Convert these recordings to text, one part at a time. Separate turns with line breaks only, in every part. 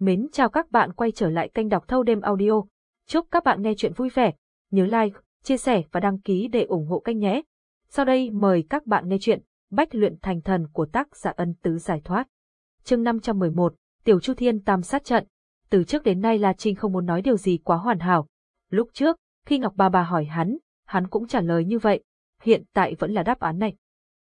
Mến chào các bạn quay trở lại kênh đọc thâu đêm audio. Chúc các bạn nghe chuyện vui vẻ. Nhớ like, chia sẻ và đăng ký để ủng hộ kênh nhé. Sau đây mời các bạn nghe chuyện Bách luyện thành thần của tác giả ân tứ giải thoát. chương 511, Tiểu Chu Thiên Tam sát trận. Từ trước đến nay La Trinh không muốn nói điều gì quá hoàn hảo. Lúc trước, khi Ngọc ba Bà hỏi hắn, hắn cũng trả lời như vậy. Hiện tại vẫn là đáp án này.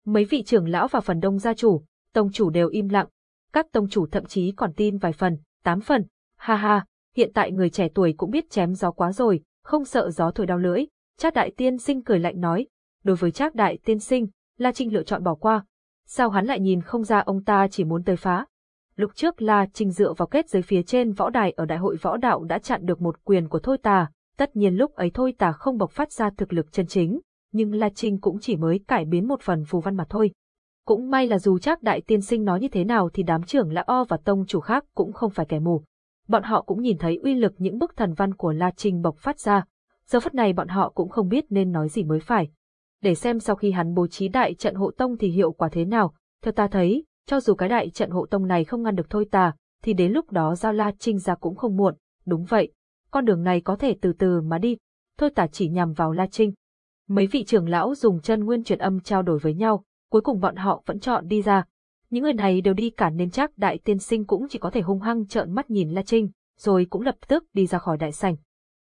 Mấy vị trưởng lão và phần đông gia chủ, tông chủ đều im lặng. Các tông chủ thậm chí còn tin vài phần, tám phần. Ha ha, hiện tại người trẻ tuổi cũng biết chém gió quá rồi, không sợ gió thổi đau lưỡi. Trác đại tiên sinh cười lạnh nói. Đối với Trác đại tiên sinh, La Trinh lựa chọn bỏ qua. Sao hắn lại nhìn không ra ông ta chỉ muốn tới phá? Lúc trước La Trinh dựa vào kết giới phía trên võ đài ở đại hội võ đạo đã chặn được một quyền của Thôi Tà, tất nhiên lúc ấy Thôi Tà không bộc phát ra thực lực chân chính, nhưng La Trinh cũng chỉ mới cải biến một phần phù văn mà thôi. Cũng may là dù chắc đại tiên sinh nói như thế nào thì đám trưởng lão O và tông chủ khác cũng không phải kẻ mù. Bọn họ cũng nhìn thấy uy lực những bức thần văn của La Trinh bộc phát ra. Giờ phút này bọn họ cũng không biết nên nói gì mới phải. Để xem sau khi hắn bố trí đại trận hộ tông thì hiệu quả thế nào, theo ta thấy, cho dù cái đại trận hộ tông này không ngăn được thôi tà, thì đến lúc đó giao La Trinh ra cũng không muộn, đúng vậy. Con đường này có thể từ từ mà đi, thôi tà chỉ nhằm vào La Trinh. Mấy vị trưởng lão dùng chân nguyên truyền âm trao đổi với nhau, cuối cùng bọn họ vẫn chọn đi ra. Những người này đều đi cản nên chắc đại tiên sinh cũng chỉ có thể hung hăng trợn mắt nhìn La Trinh, rồi cũng lập tức đi ra khỏi đại sảnh.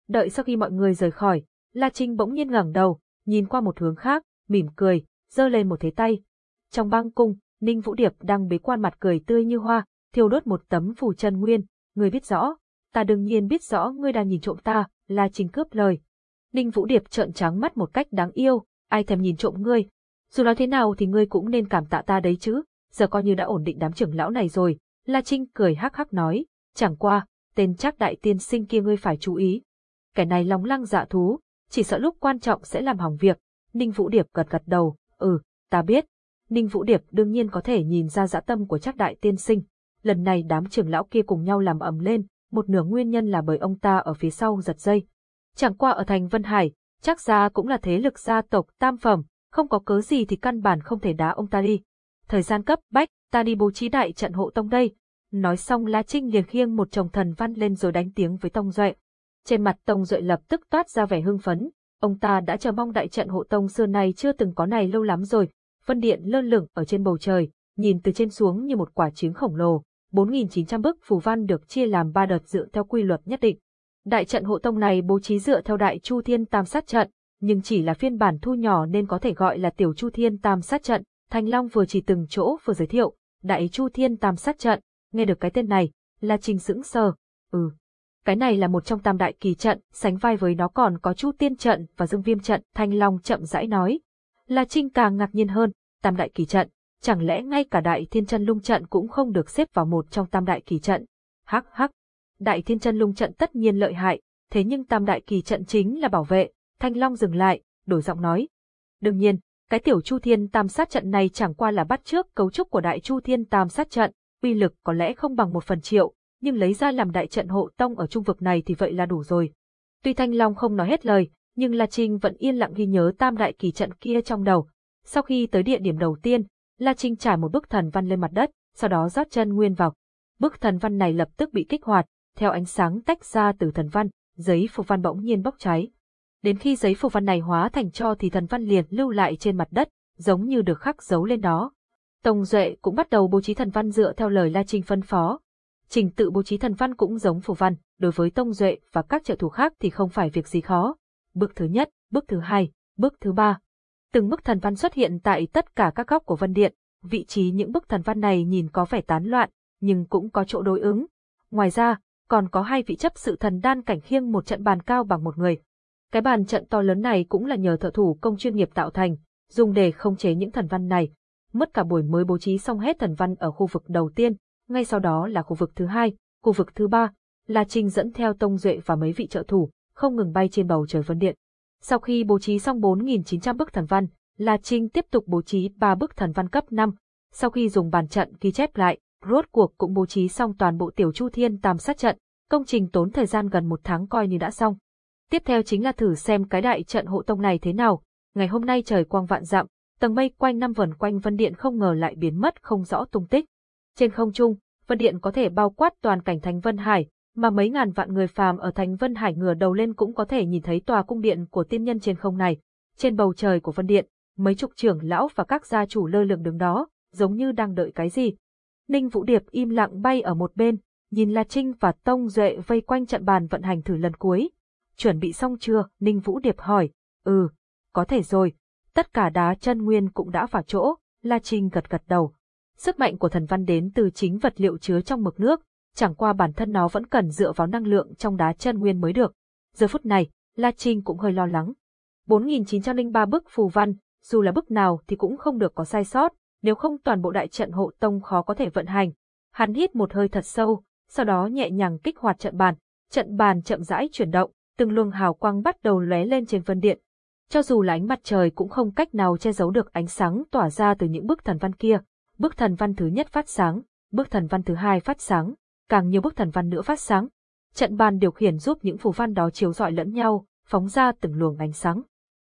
Đợi sau khi mọi người rời khỏi, La Trinh bỗng nhiên ngẩng đầu, nhìn qua một hướng khác, mỉm cười, giơ lên một thế tay. Trong băng cung, Ninh Vũ Điệp đang bế quan mặt cười tươi như hoa, thiêu đốt một tấm phù chân nguyên, người biết rõ, ta đương nhiên biết rõ ngươi đang nhìn trộm ta, La Trinh cướp lời. Ninh Vũ Điệp trợn trắng mắt một cách đáng yêu, ai thèm nhìn trộm ngươi, dù nói thế nào thì ngươi cũng nên cảm tạ ta đấy chứ, giờ coi như đã ổn định đám trưởng lão này rồi. La Trinh cười hắc hắc nói, chẳng qua, tên chắc đại tiên sinh kia ngươi phải chú ý. Kẻ này lóng lăng dạ thú, chỉ sợ lúc quan trọng sẽ làm hỏng việc. Ninh Vũ Điệp gật gật đầu, ừ, ta biết. Ninh Vũ Điệp đương nhiên có thể nhìn ra dã tâm của chắc đại tiên sinh. Lần này đám trưởng lão kia cùng nhau làm ầm lên, một nửa nguyên nhân là bởi ông ta ở phía sau giật dây. Chẳng qua ở thành Vân Hải, chắc ra cũng là thế lực gia tộc tam phẩm, không có cớ gì thì căn bản không thể đá ông ta đi. Thời gian cấp bách, ta đi bố trí đại trận hộ tông đây. Nói xong La Trinh liền khiêng một chồng thần văn lên rồi đánh tiếng với Tông Duệ. Trên mặt Tông Duệ lập tức toát ra vẻ hưng phấn, ông ta đã chờ mong đại trận hộ tông xưa này chưa từng có này lâu lắm rồi. Vân điện lơ lửng ở trên bầu trời, nhìn từ trên xuống như một quả trứng khổng lồ. 4.900 bức phù văn được chia làm ba đợt dựa theo quy luật nhất định. Đại trận hộ tông này bố trí dựa theo đại chu thiên tam sát trận, nhưng chỉ là phiên bản thu nhỏ nên có thể gọi là tiểu chu thiên tam sát trận. Thanh Long vừa chỉ từng chỗ vừa giới thiệu, đại chu thiên tam sát trận, nghe được cái tên này, là trình sững sờ. Ừ, cái này là một trong tam đại kỳ trận, sánh vai với nó còn có chu tiên trận và dương viêm trận, Thanh Long chậm rãi nói. La Trinh càng ngạc nhiên hơn, tam đại kỳ trận, chẳng lẽ ngay cả đại thiên chân lung trận cũng không được xếp vào một trong tam đại kỳ trận. Hắc hắc, đại thiên chân lung trận tất nhiên lợi hại, thế nhưng tam đại kỳ trận chính là bảo vệ, Thanh Long dừng lại, đổi giọng nói. Đương nhiên, cái tiểu Chu Thiên Tam sát trận này chẳng qua là bắt trước cấu trúc của đại Chu Thiên Tam sát trận, uy lực có lẽ không bằng một phần triệu, nhưng lấy ra làm đại trận hộ tông ở trung vực này thì vậy là đủ rồi. Tuy Thanh Long không nói hết lời, nhưng La Trinh vẫn yên lặng ghi nhớ tam đại kỳ trận kia trong đầu. Sau khi tới địa điểm đầu tiên, La Trinh trải một bức thần văn lên mặt đất, sau đó rót chân nguyên vào. Bức thần văn này lập tức bị kích hoạt, theo ánh sáng tách ra từ thần văn, giấy phù văn bỗng nhiên bốc cháy. Đến khi giấy phù văn này hóa thành cho thì thần văn liền lưu lại trên mặt đất, giống như được khắc dấu lên đó. Tông Duệ cũng bắt đầu bố trí thần văn dựa theo lời La Trinh phân phó. Trình tự bố trí thần văn cũng giống phù văn, đối với Tông Duệ và các trợ thủ khác thì không phải việc gì khó. Bước thứ nhất, bước thứ hai, bước thứ ba. Từng bức thần văn xuất hiện tại tất cả các góc của Vân Điện, vị trí những bức thần văn này nhìn có vẻ tán loạn, nhưng cũng có chỗ đối ứng. Ngoài ra, còn có hai vị chấp sự thần đan cảnh khiêng một trận bàn cao bằng một người. Cái bàn trận to lớn này cũng là nhờ thợ thủ công chuyên nghiệp tạo thành, dùng để không chế những thần văn này. Mất cả buổi mới bố trí xong hết thần văn ở khu vực đầu tiên, ngay sau đó là khu vực thứ hai, khu vực thứ ba, là Trinh dẫn theo Tông Duệ và mấy vị trợ thủ, không ngừng bay trên bầu trời vân điện. Sau khi bố trí xong 4.900 bức thần văn, La Trinh tiếp tục bố trí 3 bức thần văn cấp 5. Sau khi dùng bàn trận ghi chép lại, rốt cuộc cũng bố trí xong toàn bộ tiểu chu thiên tam sát trận, công trình tốn thời gian gần một tháng coi như đã xong. Tiếp theo chính là thử xem cái đại trận hộ tông này thế nào. Ngày hôm nay trời quang vạn dặm, tầng mây quanh năm vần quanh vân điện không ngờ lại biến mất không rõ tung tích. Trên không trung, Vân Điện có thể bao quát toàn cảnh Thánh Vân Hải, mà mấy ngàn vạn người phàm ở Thánh Vân Hải ngửa đầu lên cũng có thể nhìn thấy tòa cung điện của tiên nhân trên không này. Trên bầu trời của Vân Điện, mấy chục trưởng lão và các gia chủ lơ lửng đứng đó, giống như đang đợi cái gì. Ninh Vũ Điệp im lặng bay ở một bên, nhìn La Trinh và Tông Duệ vây quanh trận bàn vận hành thử lần cuối. Chuẩn bị xong chưa? Ninh Vũ Điệp hỏi. Ừ, có thể rồi. Tất cả đá chân nguyên cũng đã vào chỗ, La Trinh gật gật đầu. Sức mạnh của thần văn đến từ chính vật liệu chứa trong mực nước, chẳng qua bản thân nó vẫn cần dựa vào năng lượng trong đá chân nguyên mới được. Giờ phút này, La Trinh cũng hơi lo lắng. 4.903 bức phù văn, dù là bức nào thì cũng không được có sai sót, nếu không toàn bộ đại trận hộ tông khó có thể vận hành. Hắn hít một hơi thật sâu, sau đó nhẹ nhàng kích hoạt trận bàn. Trận bàn chậm rãi chuyển động, từng luồng hào quang bắt đầu lóe lên trên vân điện. Cho dù là ánh mặt trời cũng không cách nào che giấu được ánh sáng tỏa ra từ những bức thần văn kia. Bức thần văn thứ nhất phát sáng, bức thần văn thứ hai phát sáng, càng nhiều bức thần văn nữa phát sáng. Trận bàn điều khiển giúp những phù văn đó chiếu rọi lẫn nhau, phóng ra từng luồng ánh sáng.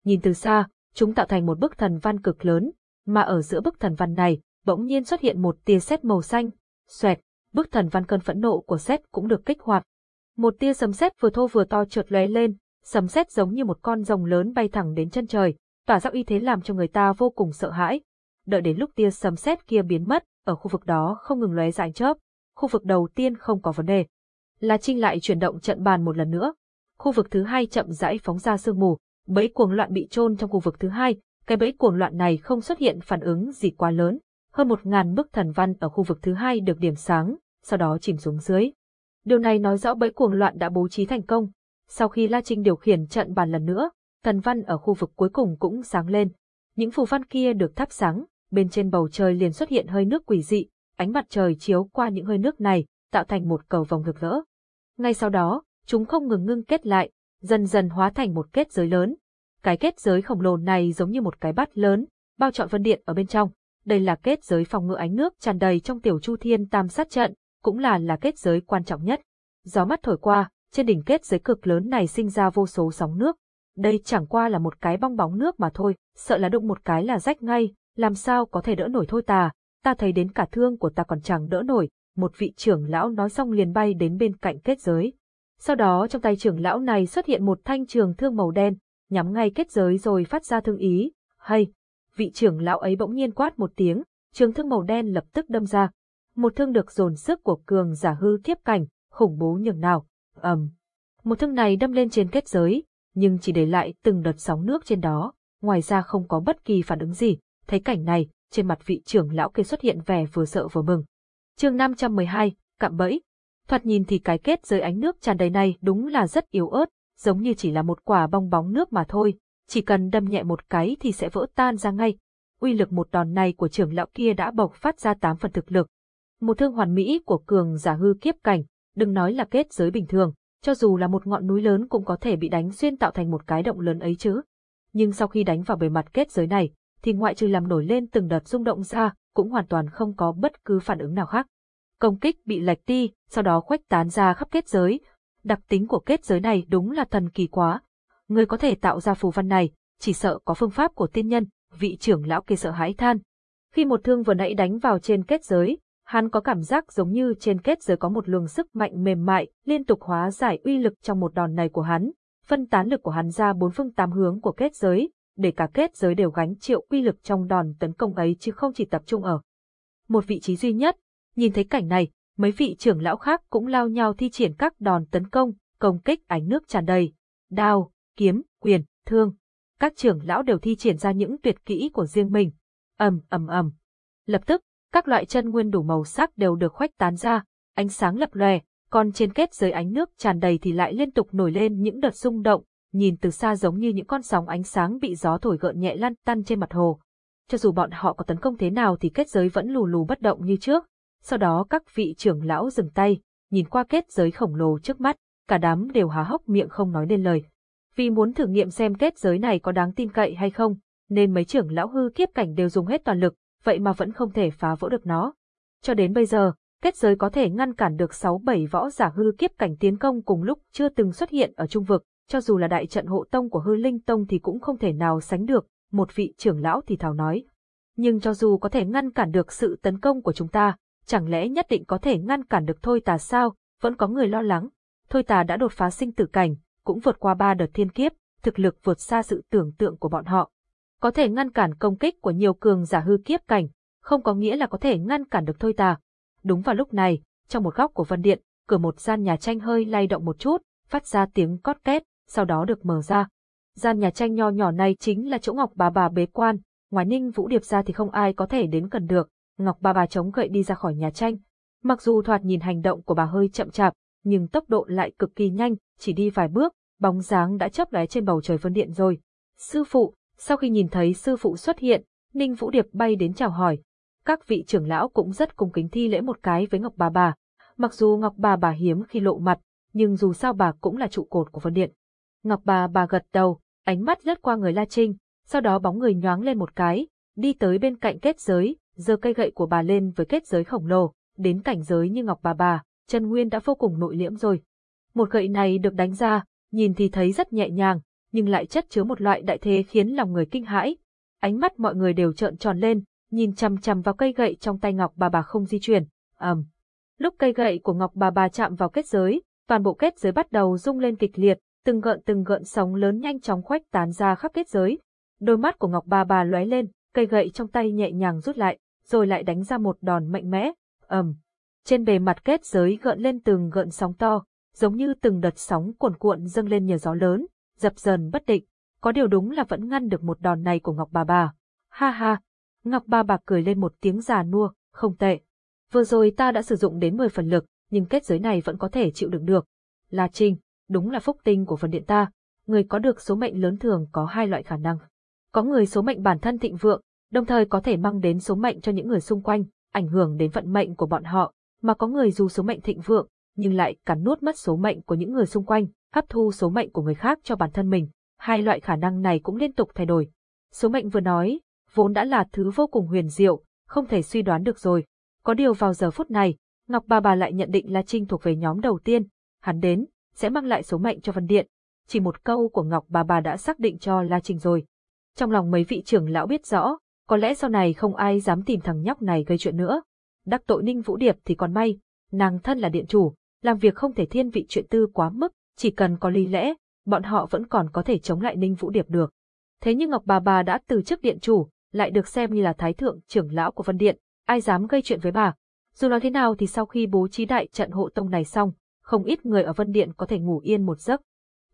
Nhìn từ xa, chúng tạo thành một bức thần văn cực lớn, mà ở giữa bức thần văn này, bỗng nhiên xuất hiện một tia sét màu xanh, xoẹt, bức thần văn cơn phẫn nộ của sét cũng được kích hoạt. Một tia sấm sét vừa thô vừa to trượt lóe lên, sấm sét giống như một con rồng lớn bay thẳng đến chân trời, tỏa ra uy thế làm cho người ta vô cùng sợ hãi. Đợi đến lúc tia sấm sét kia biến mất, ở khu vực đó không ngừng lóe dài chớp, khu vực đầu tiên không có vấn đề. La Trinh lại chuyển động trận bàn một lần nữa. Khu vực thứ hai chậm rãi phóng ra sương mù, bẫy cuồng loạn bị chôn trong khu vực thứ hai, cái bẫy cuồng loạn này không xuất hiện phản ứng gì quá lớn. Hơn một ngàn bức thần văn ở khu vực thứ hai được điểm sáng, sau đó chìm xuống dưới. Điều này nói rõ bẫy cuồng loạn đã bố trí thành công. Sau khi La Trinh điều khiển trận bàn lần nữa, thần văn ở khu vực cuối cùng cũng sáng lên. Những phù văn kia được thắp sáng, bên trên bầu trời liền xuất hiện hơi nước quỷ dị, ánh mặt trời chiếu qua những hơi nước này, tạo thành một cầu vòng rực rỡ. Ngay sau đó, chúng không ngừng ngưng kết lại, dần dần hóa thành một kết giới lớn. Cái kết giới khổng lồ này giống như một cái bát lớn, bao trọn vân điện ở bên trong. Đây là kết giới phòng ngự ánh nước tràn đầy trong tiểu chu thiên tam sát trận, cũng là là kết giới quan trọng nhất. Gió mắt thổi qua, trên đỉnh kết giới cực lớn này sinh ra vô số sóng nước. Đây chẳng qua là một cái bong bóng nước mà thôi, sợ là đụng một cái là rách ngay, làm sao có thể đỡ nổi thôi ta ta thấy đến cả thương của ta còn chẳng đỡ nổi, một vị trưởng lão nói xong liền bay đến bên cạnh kết giới. Sau đó trong tay trưởng lão này xuất hiện một thanh trường thương màu đen, nhắm ngay kết giới rồi phát ra thương ý. Hay! Vị trưởng lão ấy bỗng nhiên quát một tiếng, trường thương màu đen lập tức đâm ra. Một thương được dồn sức của cường giả hư thiếp cảnh, khủng bố nhường nào. ầm, um. Một thương này đâm lên trên kết giới, nhưng chỉ để lại từng đợt sóng nước trên đó, ngoài ra không có bất kỳ phản ứng gì. Thấy cảnh này, trên mặt vị trưởng lão kia xuất hiện vẻ vừa sợ vừa mừng. Chương 512, cạm bẫy. Thoạt nhìn thì cái kết giới ánh nước tràn đầy này đúng là rất yếu ớt, giống như chỉ là một quả bong bóng nước mà thôi, chỉ cần đâm nhẹ một cái thì sẽ vỡ tan ra ngay. Uy lực một đòn này của trưởng lão kia đã bộc phát ra tám phần thực lực. Một thương hoàn mỹ của cường giả hư kiếp cảnh, đừng nói là kết giới bình thường, cho dù là một ngọn núi lớn cũng có thể bị đánh xuyên tạo thành một cái động lớn ấy chứ. Nhưng sau khi đánh vào bề mặt kết giới này, thì ngoại trừ làm nổi lên từng đợt rung động ra, cũng hoàn toàn không có bất cứ phản ứng nào khác. Công kích bị lệch đi, sau đó khuếch tán ra khắp kết giới. Đặc tính của kết giới này đúng là thần kỳ quá. Người có thể tạo ra phù văn này, chỉ sợ có phương pháp của tiên nhân, vị trưởng lão kia sợ hãi than. Khi một thương vừa nãy đánh vào trên kết giới, hắn có cảm giác giống như trên kết giới có một luồng sức mạnh mềm mại, liên tục hóa giải uy lực trong một đòn này của hắn, phân tán lực của hắn ra bốn phương tám hướng của kết giới, để cả kết giới đều gánh chịu uy lực trong đòn tấn công ấy chứ không chỉ tập trung ở một vị trí duy nhất. Nhìn thấy cảnh này, mấy vị trưởng lão khác cũng lao nhau thi triển các đòn tấn công, công kích ánh nước tràn đầy. Đao, kiếm, quyền, thương. Các trưởng lão đều thi triển ra những tuyệt kỹ của riêng mình. ầm ầm ầm. Lập tức, các loại chân nguyên đủ màu sắc đều được khoách tán ra, ánh sáng lập lòe, còn trên kết giới ánh nước tràn đầy thì lại liên tục nổi lên những đợt rung động, nhìn từ xa giống như những con sóng ánh sáng bị gió thổi gợn nhẹ lăn tăn trên mặt hồ. Cho dù bọn họ có tấn công thế nào thì kết giới vẫn lù lù bất động như trước. Sau đó các vị trưởng lão dừng tay, nhìn qua kết giới khổng lồ trước mắt, cả đám đều há hốc miệng không nói nên lời. Vì muốn thử nghiệm xem kết giới này có đáng tin cậy hay không, nên mấy trưởng lão hư kiếp cảnh đều dùng hết toàn lực, vậy mà vẫn không thể phá vỡ được nó. Cho đến bây giờ, kết giới có thể ngăn cản được 6-7 võ giả hư kiếp cảnh tiến công cùng lúc chưa từng xuất hiện ở trung vực, cho dù là đại trận hộ tông của hư linh tông thì cũng không thể nào sánh được, một vị trưởng lão thì thào nói. Nhưng cho dù có thể ngăn cản được sự tấn công của chúng ta, chẳng lẽ nhất định có thể ngăn cản được thôi tà sao, vẫn có người lo lắng. Thôi tà đã đột phá sinh tử cảnh, cũng vượt qua ba đợt thiên kiếp, thực lực vượt xa sự tưởng tượng của bọn họ. Có thể ngăn cản công kích của nhiều cường giả hư kiếp cảnh, không có nghĩa là có thể ngăn cản được thôi tà. Đúng vào lúc này, trong một góc của Vân Điện, cửa một gian nhà tranh hơi lay động một chút, phát ra tiếng cót két, sau đó được mở ra. Gian nhà tranh nho nhỏ này chính là chỗ Ngọc bà bà bế quan, ngoài Ninh Vũ Điệp ra thì không ai có thể đến gần được. Ngọc bà bà chống gậy đi ra khỏi nhà tranh. Mặc dù thoạt nhìn hành động của bà hơi chậm chạp, nhưng tốc độ lại cực kỳ nhanh, chỉ đi vài bước, bóng dáng đã chớp lóe trên bầu trời vân điện rồi. Sư phụ, sau khi nhìn thấy sư phụ xuất hiện, Ninh Vũ Điệp bay đến chào hỏi. Các vị trưởng lão cũng rất cung kính thi lễ một cái với Ngọc bà bà. Mặc dù Ngọc bà bà hiếm khi lộ mặt, nhưng dù sao bà cũng là trụ cột của vân điện. Ngọc bà bà gật đầu, ánh mắt lướt qua người La Trinh, sau đó bóng người nhoáng lên một cái, đi tới bên cạnh kết giới, giơ cây gậy của bà lên với kết giới khổng lồ, đến cảnh giới như Ngọc bà bà, chân nguyên đã vô cùng nội liễm rồi. Một gậy này được đánh ra, nhìn thì thấy rất nhẹ nhàng, nhưng lại chất chứa một loại đại thế khiến lòng người kinh hãi. Ánh mắt mọi người đều trợn tròn lên, nhìn chằm chằm vào cây gậy trong tay Ngọc bà bà không di chuyển. ầm. Um. Lúc cây gậy của Ngọc bà bà chạm vào kết giới, toàn bộ kết giới bắt đầu rung lên kịch liệt, từng gợn từng gợn sóng lớn nhanh chóng khuếch tán ra khắp kết giới. Đôi mắt của Ngọc bà bà lóe lên, cây gậy trong tay nhẹ nhàng rút lại, rồi lại đánh ra một đòn mạnh mẽ. ầm. Um. Trên bề mặt kết giới gợn lên từng gợn sóng to, giống như từng đợt sóng cuồn cuộn dâng lên nhờ gió lớn, dập dần bất định. Có điều đúng là vẫn ngăn được một đòn này của Ngọc bà bà. Ha ha! Ngọc bà bà cười lên một tiếng già nua, không tệ. Vừa rồi ta đã sử dụng đến 10 phần lực, nhưng kết giới này vẫn có thể chịu đựng được. La Trinh, đúng là phúc tinh của phần điện ta. Người có được số mệnh lớn thường có hai loại khả năng. Có người số mệnh bản thân thịnh vượng, đồng thời có thể mang đến số mệnh cho những người xung quanh, ảnh hưởng đến vận mệnh của bọn họ, mà có người dù số mệnh thịnh vượng, nhưng lại cắn nuốt mất số mệnh của những người xung quanh, hấp thu số mệnh của người khác cho bản thân mình. Hai loại khả năng này cũng liên tục thay đổi. Số mệnh vừa nói, vốn đã là thứ vô cùng huyền diệu, không thể suy đoán được rồi. Có điều vào giờ phút này, Ngọc Bà Bà lại nhận định La Trinh thuộc về nhóm đầu tiên. Hắn đến, sẽ mang lại số mệnh cho Vân Điện. Chỉ một câu của Ngọc Bà Bà đã xác định cho La Trinh rồi. Trong lòng mấy vị trưởng lão biết rõ, có lẽ sau này không ai dám tìm thằng nhóc này gây chuyện nữa. Đắc tội Ninh Vũ Điệp thì còn may, nàng thân là điện chủ, làm việc không thể thiên vị chuyện tư quá mức, chỉ cần có lý lẽ, bọn họ vẫn còn có thể chống lại Ninh Vũ Điệp được. Thế nhưng Ngọc Bà Bà đã từ chức điện chủ, lại được xem như là thái thượng trưởng lão của Vân Điện, ai dám gây chuyện với bà. Dù nói thế nào thì sau khi bố trí đại trận hộ tông này xong, không ít người ở Vân Điện có thể ngủ yên một giấc.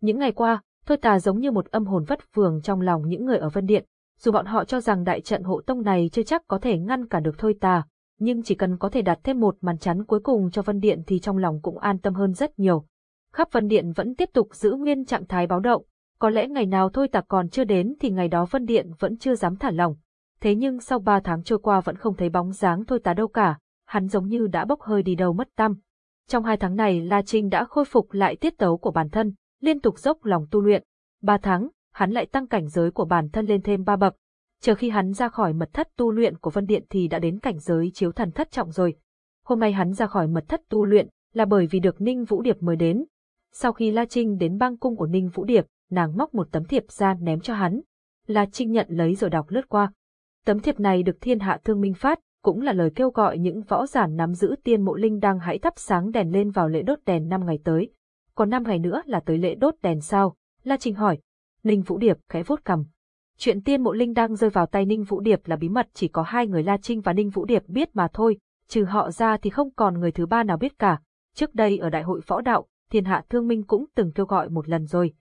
Những ngày qua, Thôi Tà giống như một âm hồn vất vường trong lòng những người ở Vân Điện, dù bọn họ cho rằng đại trận hộ tông này chưa chắc có thể ngăn cản được Thôi Tà, nhưng chỉ cần có thể đặt thêm một màn chắn cuối cùng cho Vân Điện thì trong lòng cũng an tâm hơn rất nhiều. Khắp Vân Điện vẫn tiếp tục giữ nguyên trạng thái báo động, có lẽ ngày nào thôi tạc còn chưa đến thì ngày đó Vân Điện vẫn chưa dám thả lòng. Thế nhưng sau ba tháng trôi qua vẫn không thấy bóng dáng thôi tá đâu cả, hắn giống như đã bốc hơi đi đâu mất tâm. Trong hai tháng này La Trinh đã khôi phục lại tiết tấu của bản thân, liên tục dốc lòng tu luyện. Ba tháng, hắn lại tăng cảnh giới của bản thân lên thêm ba bậc, chờ khi hắn ra khỏi mật thất tu luyện của Vân Điện thì đã đến cảnh giới chiếu thần thất trọng rồi. Hôm nay hắn ra khỏi mật thất tu luyện là bởi vì được Ninh Vũ Điệp mời đến. Sau khi La Trinh đến băng cung của Ninh Vũ Điệp, nàng móc một tấm thiệp ra ném cho hắn. La Trinh nhận lấy rồi đọc lướt qua. Tấm thiệp này được thiên hạ thương minh phát, cũng là lời kêu gọi những võ giả nắm giữ tiên mộ linh đang hãy thắp sáng đèn lên vào lễ đốt đèn năm ngày tới. Còn năm ngày nữa là tới lễ đốt đèn sao? La Trinh hỏi. Ninh Vũ Điệp khẽ vuốt cầm. Chuyện tiên mộ linh đang rơi vào tay Ninh Vũ Điệp là bí mật chỉ có hai người La Trinh và Ninh Vũ Điệp biết mà thôi, trừ họ ra thì không còn người thứ ba nào biết cả. Trước đây ở đại hội võ đạo, thiên hạ thương minh cũng từng kêu gọi một lần rồi.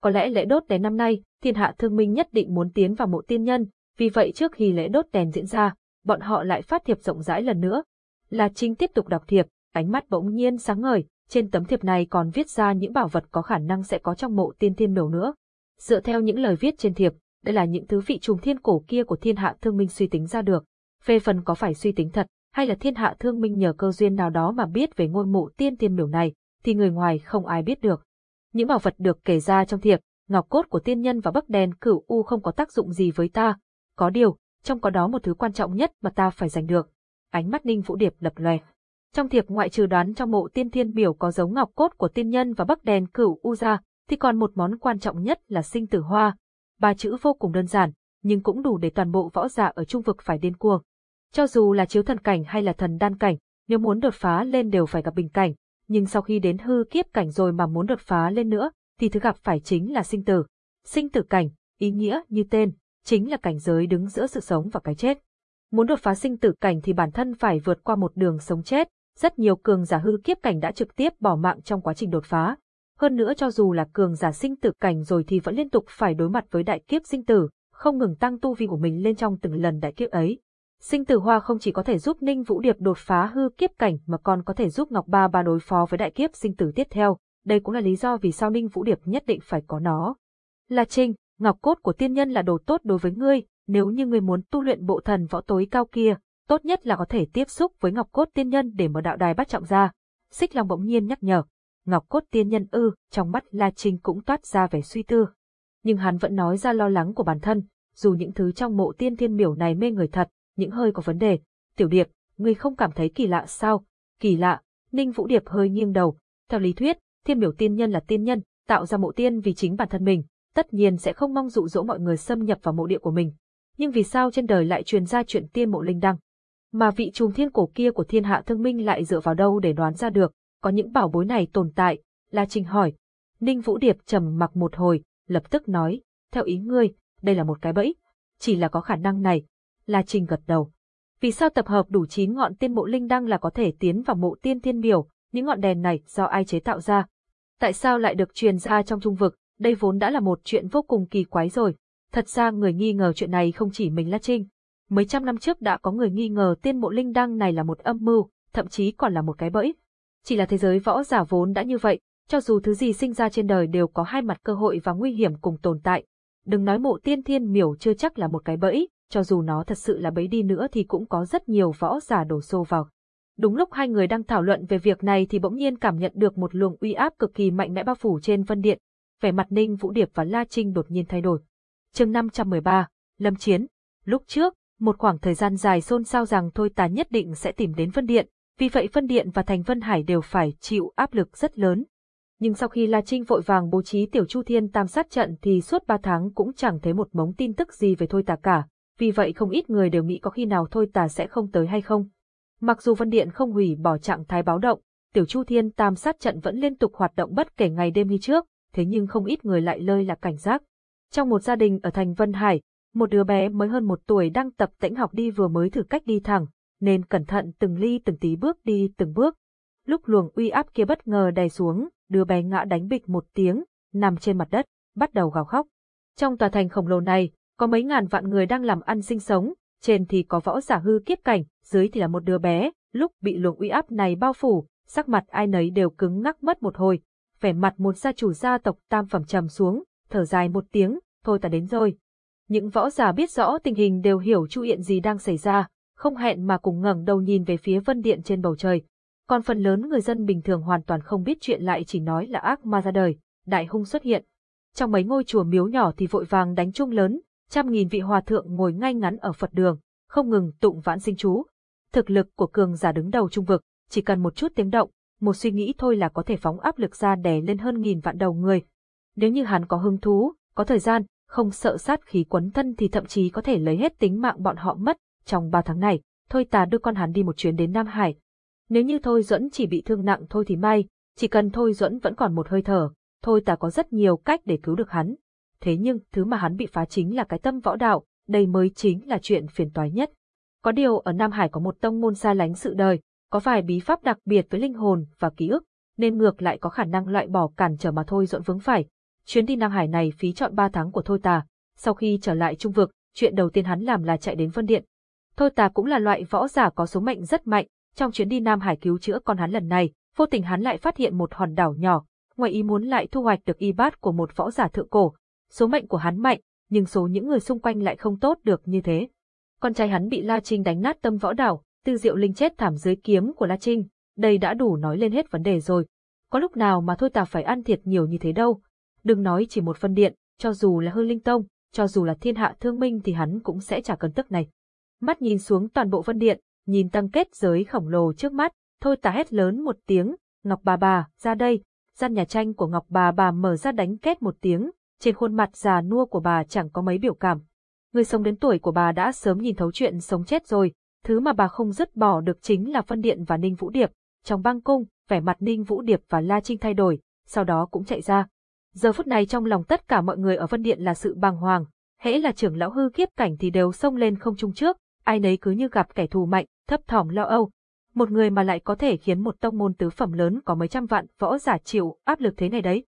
Có lẽ lễ đốt đèn năm nay, thiên hạ thương minh nhất định muốn tiến vào mộ tiên nhân, vì vậy trước khi lễ đốt đèn diễn ra, bọn họ lại phát thiệp rộng rãi lần nữa. La Trinh tiếp tục đọc thiệp, ánh mắt bỗng nhiên sáng ngời, trên tấm thiệp này còn viết ra những bảo vật có khả năng sẽ có trong mộ tiên thiên miểu nữa. Dựa theo những lời viết trên thiệp, đây là những thứ vị trùng thiên cổ kia của thiên hạ thương minh suy tính ra được. Về phần có phải suy tính thật, hay là thiên hạ thương minh nhờ cơ duyên nào đó mà biết về ngôi mộ tiên tiên miểu này, thì người ngoài không ai biết được. Những bảo vật được kể ra trong thiệp, ngọc cốt của tiên nhân và bấc đèn cửu u không có tác dụng gì với ta. Có điều, trong có đó một thứ quan trọng nhất mà ta phải giành được. Ánh mắt Ninh Vũ Điệp lập lòe. Trong thiệp ngoại trừ đoán trong mộ tiên thiên biểu có giống ngọc cốt của tiên nhân và bắc đèn cửu u ra, thì còn một món quan trọng nhất là sinh tử hoa, ba chữ vô cùng đơn giản, nhưng cũng đủ để toàn bộ võ giả ở trung vực phải điên cuồng. Cho dù là chiếu thần cảnh hay là thần đan cảnh, nếu muốn đột phá lên đều phải gặp bình cảnh, nhưng sau khi đến hư kiếp cảnh rồi mà muốn đột phá lên nữa, thì thứ gặp phải chính là sinh tử. Sinh tử cảnh, ý nghĩa như tên, chính là cảnh giới đứng giữa sự sống và cái chết. Muốn đột phá sinh tử cảnh thì bản thân phải vượt qua một đường sống chết, rất nhiều cường giả hư kiếp cảnh đã trực tiếp bỏ mạng trong quá trình đột phá. Hơn nữa cho dù là cường giả sinh tử cảnh rồi thì vẫn liên tục phải đối mặt với đại kiếp sinh tử, không ngừng tăng tu vi của mình lên trong từng lần đại kiếp ấy. Sinh tử hoa không chỉ có thể giúp Ninh Vũ Điệp đột phá hư kiếp cảnh mà còn có thể giúp Ngọc Ba Ba đối phó với đại kiếp sinh tử tiếp theo. Đây cũng là lý do vì sao Ninh Vũ Điệp nhất định phải có nó. La Trinh, ngọc cốt của tiên nhân là đồ tốt đối với ngươi, nếu như ngươi muốn tu luyện bộ thần võ tối cao kia, tốt nhất là có thể tiếp xúc với ngọc cốt tiên nhân để mở đạo đài bắt trọng ra. Xích Long bỗng nhiên nhắc nhở. Ngọc cốt tiên nhân ư, trong mắt La Trinh cũng toát ra vẻ suy tư. Nhưng hắn vẫn nói ra lo lắng của bản thân, dù những thứ trong mộ tiên thiên miểu này mê người thật, những hơi có vấn đề. Tiểu Điệp, ngươi không cảm thấy kỳ lạ sao? Kỳ lạ, Ninh Vũ Điệp hơi nghiêng đầu. Theo lý thuyết, thiên biểu tiên nhân là tiên nhân, tạo ra mộ tiên vì chính bản thân mình, tất nhiên sẽ không mong dụ dỗ mọi người xâm nhập vào mộ địa của mình. Nhưng vì sao trên đời lại truyền ra chuyện tiên mộ linh đăng? Mà vị trùng thiên cổ kia của thiên hạ thương minh lại dựa vào đâu để đoán ra được, có những bảo bối này tồn tại, La Trinh hỏi. Ninh Vũ Điệp trầm mặc một hồi, lập tức nói, theo ý ngươi, đây là một cái bẫy. Chỉ là có khả năng này. La Trinh gật đầu. Vì sao tập hợp đủ 9 ngọn tiên mộ linh đăng là có thể tiến vào mộ tiên thiên miểu, những ngọn đèn này do ai chế tạo ra? Tại sao lại được truyền ra trong trung vực, đây vốn đã là một chuyện vô cùng kỳ quái rồi. Thật ra người nghi ngờ chuyện này không chỉ mình La Trinh. Mấy trăm năm trước đã có người nghi ngờ tiên mộ linh đăng này là một âm mưu, thậm chí còn là một cái bẫy. Chỉ là thế giới võ giả vốn đã như vậy, cho dù thứ gì sinh ra trên đời đều có hai mặt cơ hội và nguy hiểm cùng tồn tại. Đừng nói mộ tiên thiên miểu chưa chắc là một cái bẫy, cho dù nó thật sự là bấy đi nữa thì cũng có rất nhiều võ giả đổ xô vào. Đúng lúc hai người đang thảo luận về việc này thì bỗng nhiên cảm nhận được một luồng uy áp cực kỳ mạnh mẽ bao phủ trên vân điện, vẻ mặt Ninh Vũ Điệp và La Trinh đột nhiên thay đổi. chương 513, Lâm Chiến. Lúc trước, một khoảng thời gian dài xôn xao rằng thôi ta nhất định sẽ tìm đến Vân Điện, vì vậy Vân Điện và Thành Vân Hải đều phải chịu áp lực rất lớn. Nhưng sau khi La Trinh vội vàng bố trí tiểu chu thiên tam sát trận thì suốt ba tháng cũng chẳng thấy một mống tin tức gì về thôi ta cả, vì vậy không ít người đều nghĩ có khi nào thôi ta sẽ không tới hay không. Mặc dù Vân Điện không hủy bỏ trạng thái báo động, tiểu chu thiên tam sát trận vẫn liên tục hoạt động bất kể ngày đêm như trước, thế nhưng không ít người lại lơi là cảnh giác. Trong một gia đình ở thành Vân Hải, một đứa bé mới hơn một tuổi đang tập tĩnh học đi vừa mới thử cách đi thẳng, nên cẩn thận từng ly từng tí bước đi từng bước. Lúc luồng uy áp kia bất ngờ đè xuống, đứa bé ngã đánh bịch một tiếng, nằm trên mặt đất, bắt đầu gào khóc. Trong tòa thành khổng lồ này, có mấy ngàn vạn người đang làm ăn sinh sống, trên thì có võ giả hư kiếp cảnh, dưới thì là một đứa bé, lúc bị luồng uy áp này bao phủ, sắc mặt ai nấy đều cứng ngắc mất một hồi, vẻ mặt một gia chủ gia tộc tam phẩm trầm xuống, thở dài một tiếng, thôi ta đến rồi. Những võ giả biết rõ tình hình đều hiểu chu hiện gì đang xảy ra, không hẹn mà cùng ngẩng đầu nhìn về phía vân điện trên bầu trời. Còn phần lớn người dân bình thường hoàn toàn không biết chuyện lại chỉ nói là ác ma ra đời, đại hung xuất hiện. Trong mấy ngôi chùa miếu nhỏ thì vội vàng đánh chung lớn, trăm nghìn vị hòa thượng ngồi ngay ngắn ở Phật đường, không ngừng tụng vãn sinh chú. Thực lực của cường giả đứng đầu trung vực, chỉ cần một chút tiếng động, một suy nghĩ thôi là có thể phóng áp lực ra đè lên hơn nghìn vạn đầu người. Nếu như hắn có hứng thú, có thời gian, không sợ sát khí quấn thân thì thậm chí có thể lấy hết tính mạng bọn họ mất. Trong ba tháng này, thôi ta đưa con hắn đi một chuyến đến Nam Hải. Nếu như thôi dẫn chỉ bị thương nặng thôi thì may, chỉ cần thôi dẫn vẫn còn một hơi thở, thôi ta có rất nhiều cách để cứu được hắn. Thế nhưng, thứ mà hắn bị phá chính là cái tâm võ đạo, đây mới chính là chuyện phiền toái nhất. Có điều ở Nam Hải có một tông môn xa lánh sự đời, có vài bí pháp đặc biệt với linh hồn và ký ức, nên ngược lại có khả năng loại bỏ cản trở mà thôi dọn vướng phải. Chuyến đi Nam Hải này phí chọn 3 tháng của Thôi Tà, sau khi trở lại trung vực, chuyện đầu tiên hắn làm là chạy đến Vân Điện. Thôi Tà cũng là loại võ giả có số mệnh rất mạnh, trong chuyến đi Nam Hải cứu chữa con hắn lần này, vô tình hắn lại phát hiện một hòn đảo nhỏ, ngoài ý muốn lại thu hoạch được y bát của một võ giả thượng cổ. Số mệnh của hắn mạnh, nhưng số những người xung quanh lại không tốt được như thế. Con trai hắn bị La Trinh đánh nát tâm võ đảo, Tư Diệu Linh chết thảm dưới kiếm của La Trinh, đây đã đủ nói lên hết vấn đề rồi. Có lúc nào mà thôi ta phải ăn thiệt nhiều như thế đâu. Đừng nói chỉ một phân điện, cho dù là hư linh tông, cho dù là thiên hạ thương minh thì hắn cũng sẽ trả cân tức này. Mắt nhìn xuống toàn bộ phân điện, nhìn tăng kết giới khổng lồ trước mắt, thôi ta hét lớn một tiếng, Ngọc bà bà, ra đây, gian nhà tranh của Ngọc bà bà mở ra đánh kết một tiếng, trên khuôn mặt già nua của bà chẳng có mấy biểu cảm. Người sống đến tuổi của bà đã sớm nhìn thấu chuyện sống chết rồi, Thứ mà bà không dứt bỏ được chính là Vân Điện và Ninh Vũ Điệp. Trong băng cung, vẻ mặt Ninh Vũ Điệp và La Trinh thay đổi, sau đó cũng chạy ra. Giờ phút này trong lòng tất cả mọi người ở Vân Điện là sự bàng hoàng, hễ là trưởng lão hư kiếp cảnh thì đều xông lên không trung trước, ai nấy cứ như gặp kẻ thù mạnh, thấp thỏm lo âu. Một người mà lại có thể khiến một tông môn tứ phẩm lớn có mấy trăm vạn võ giả chịu áp lực thế này đấy.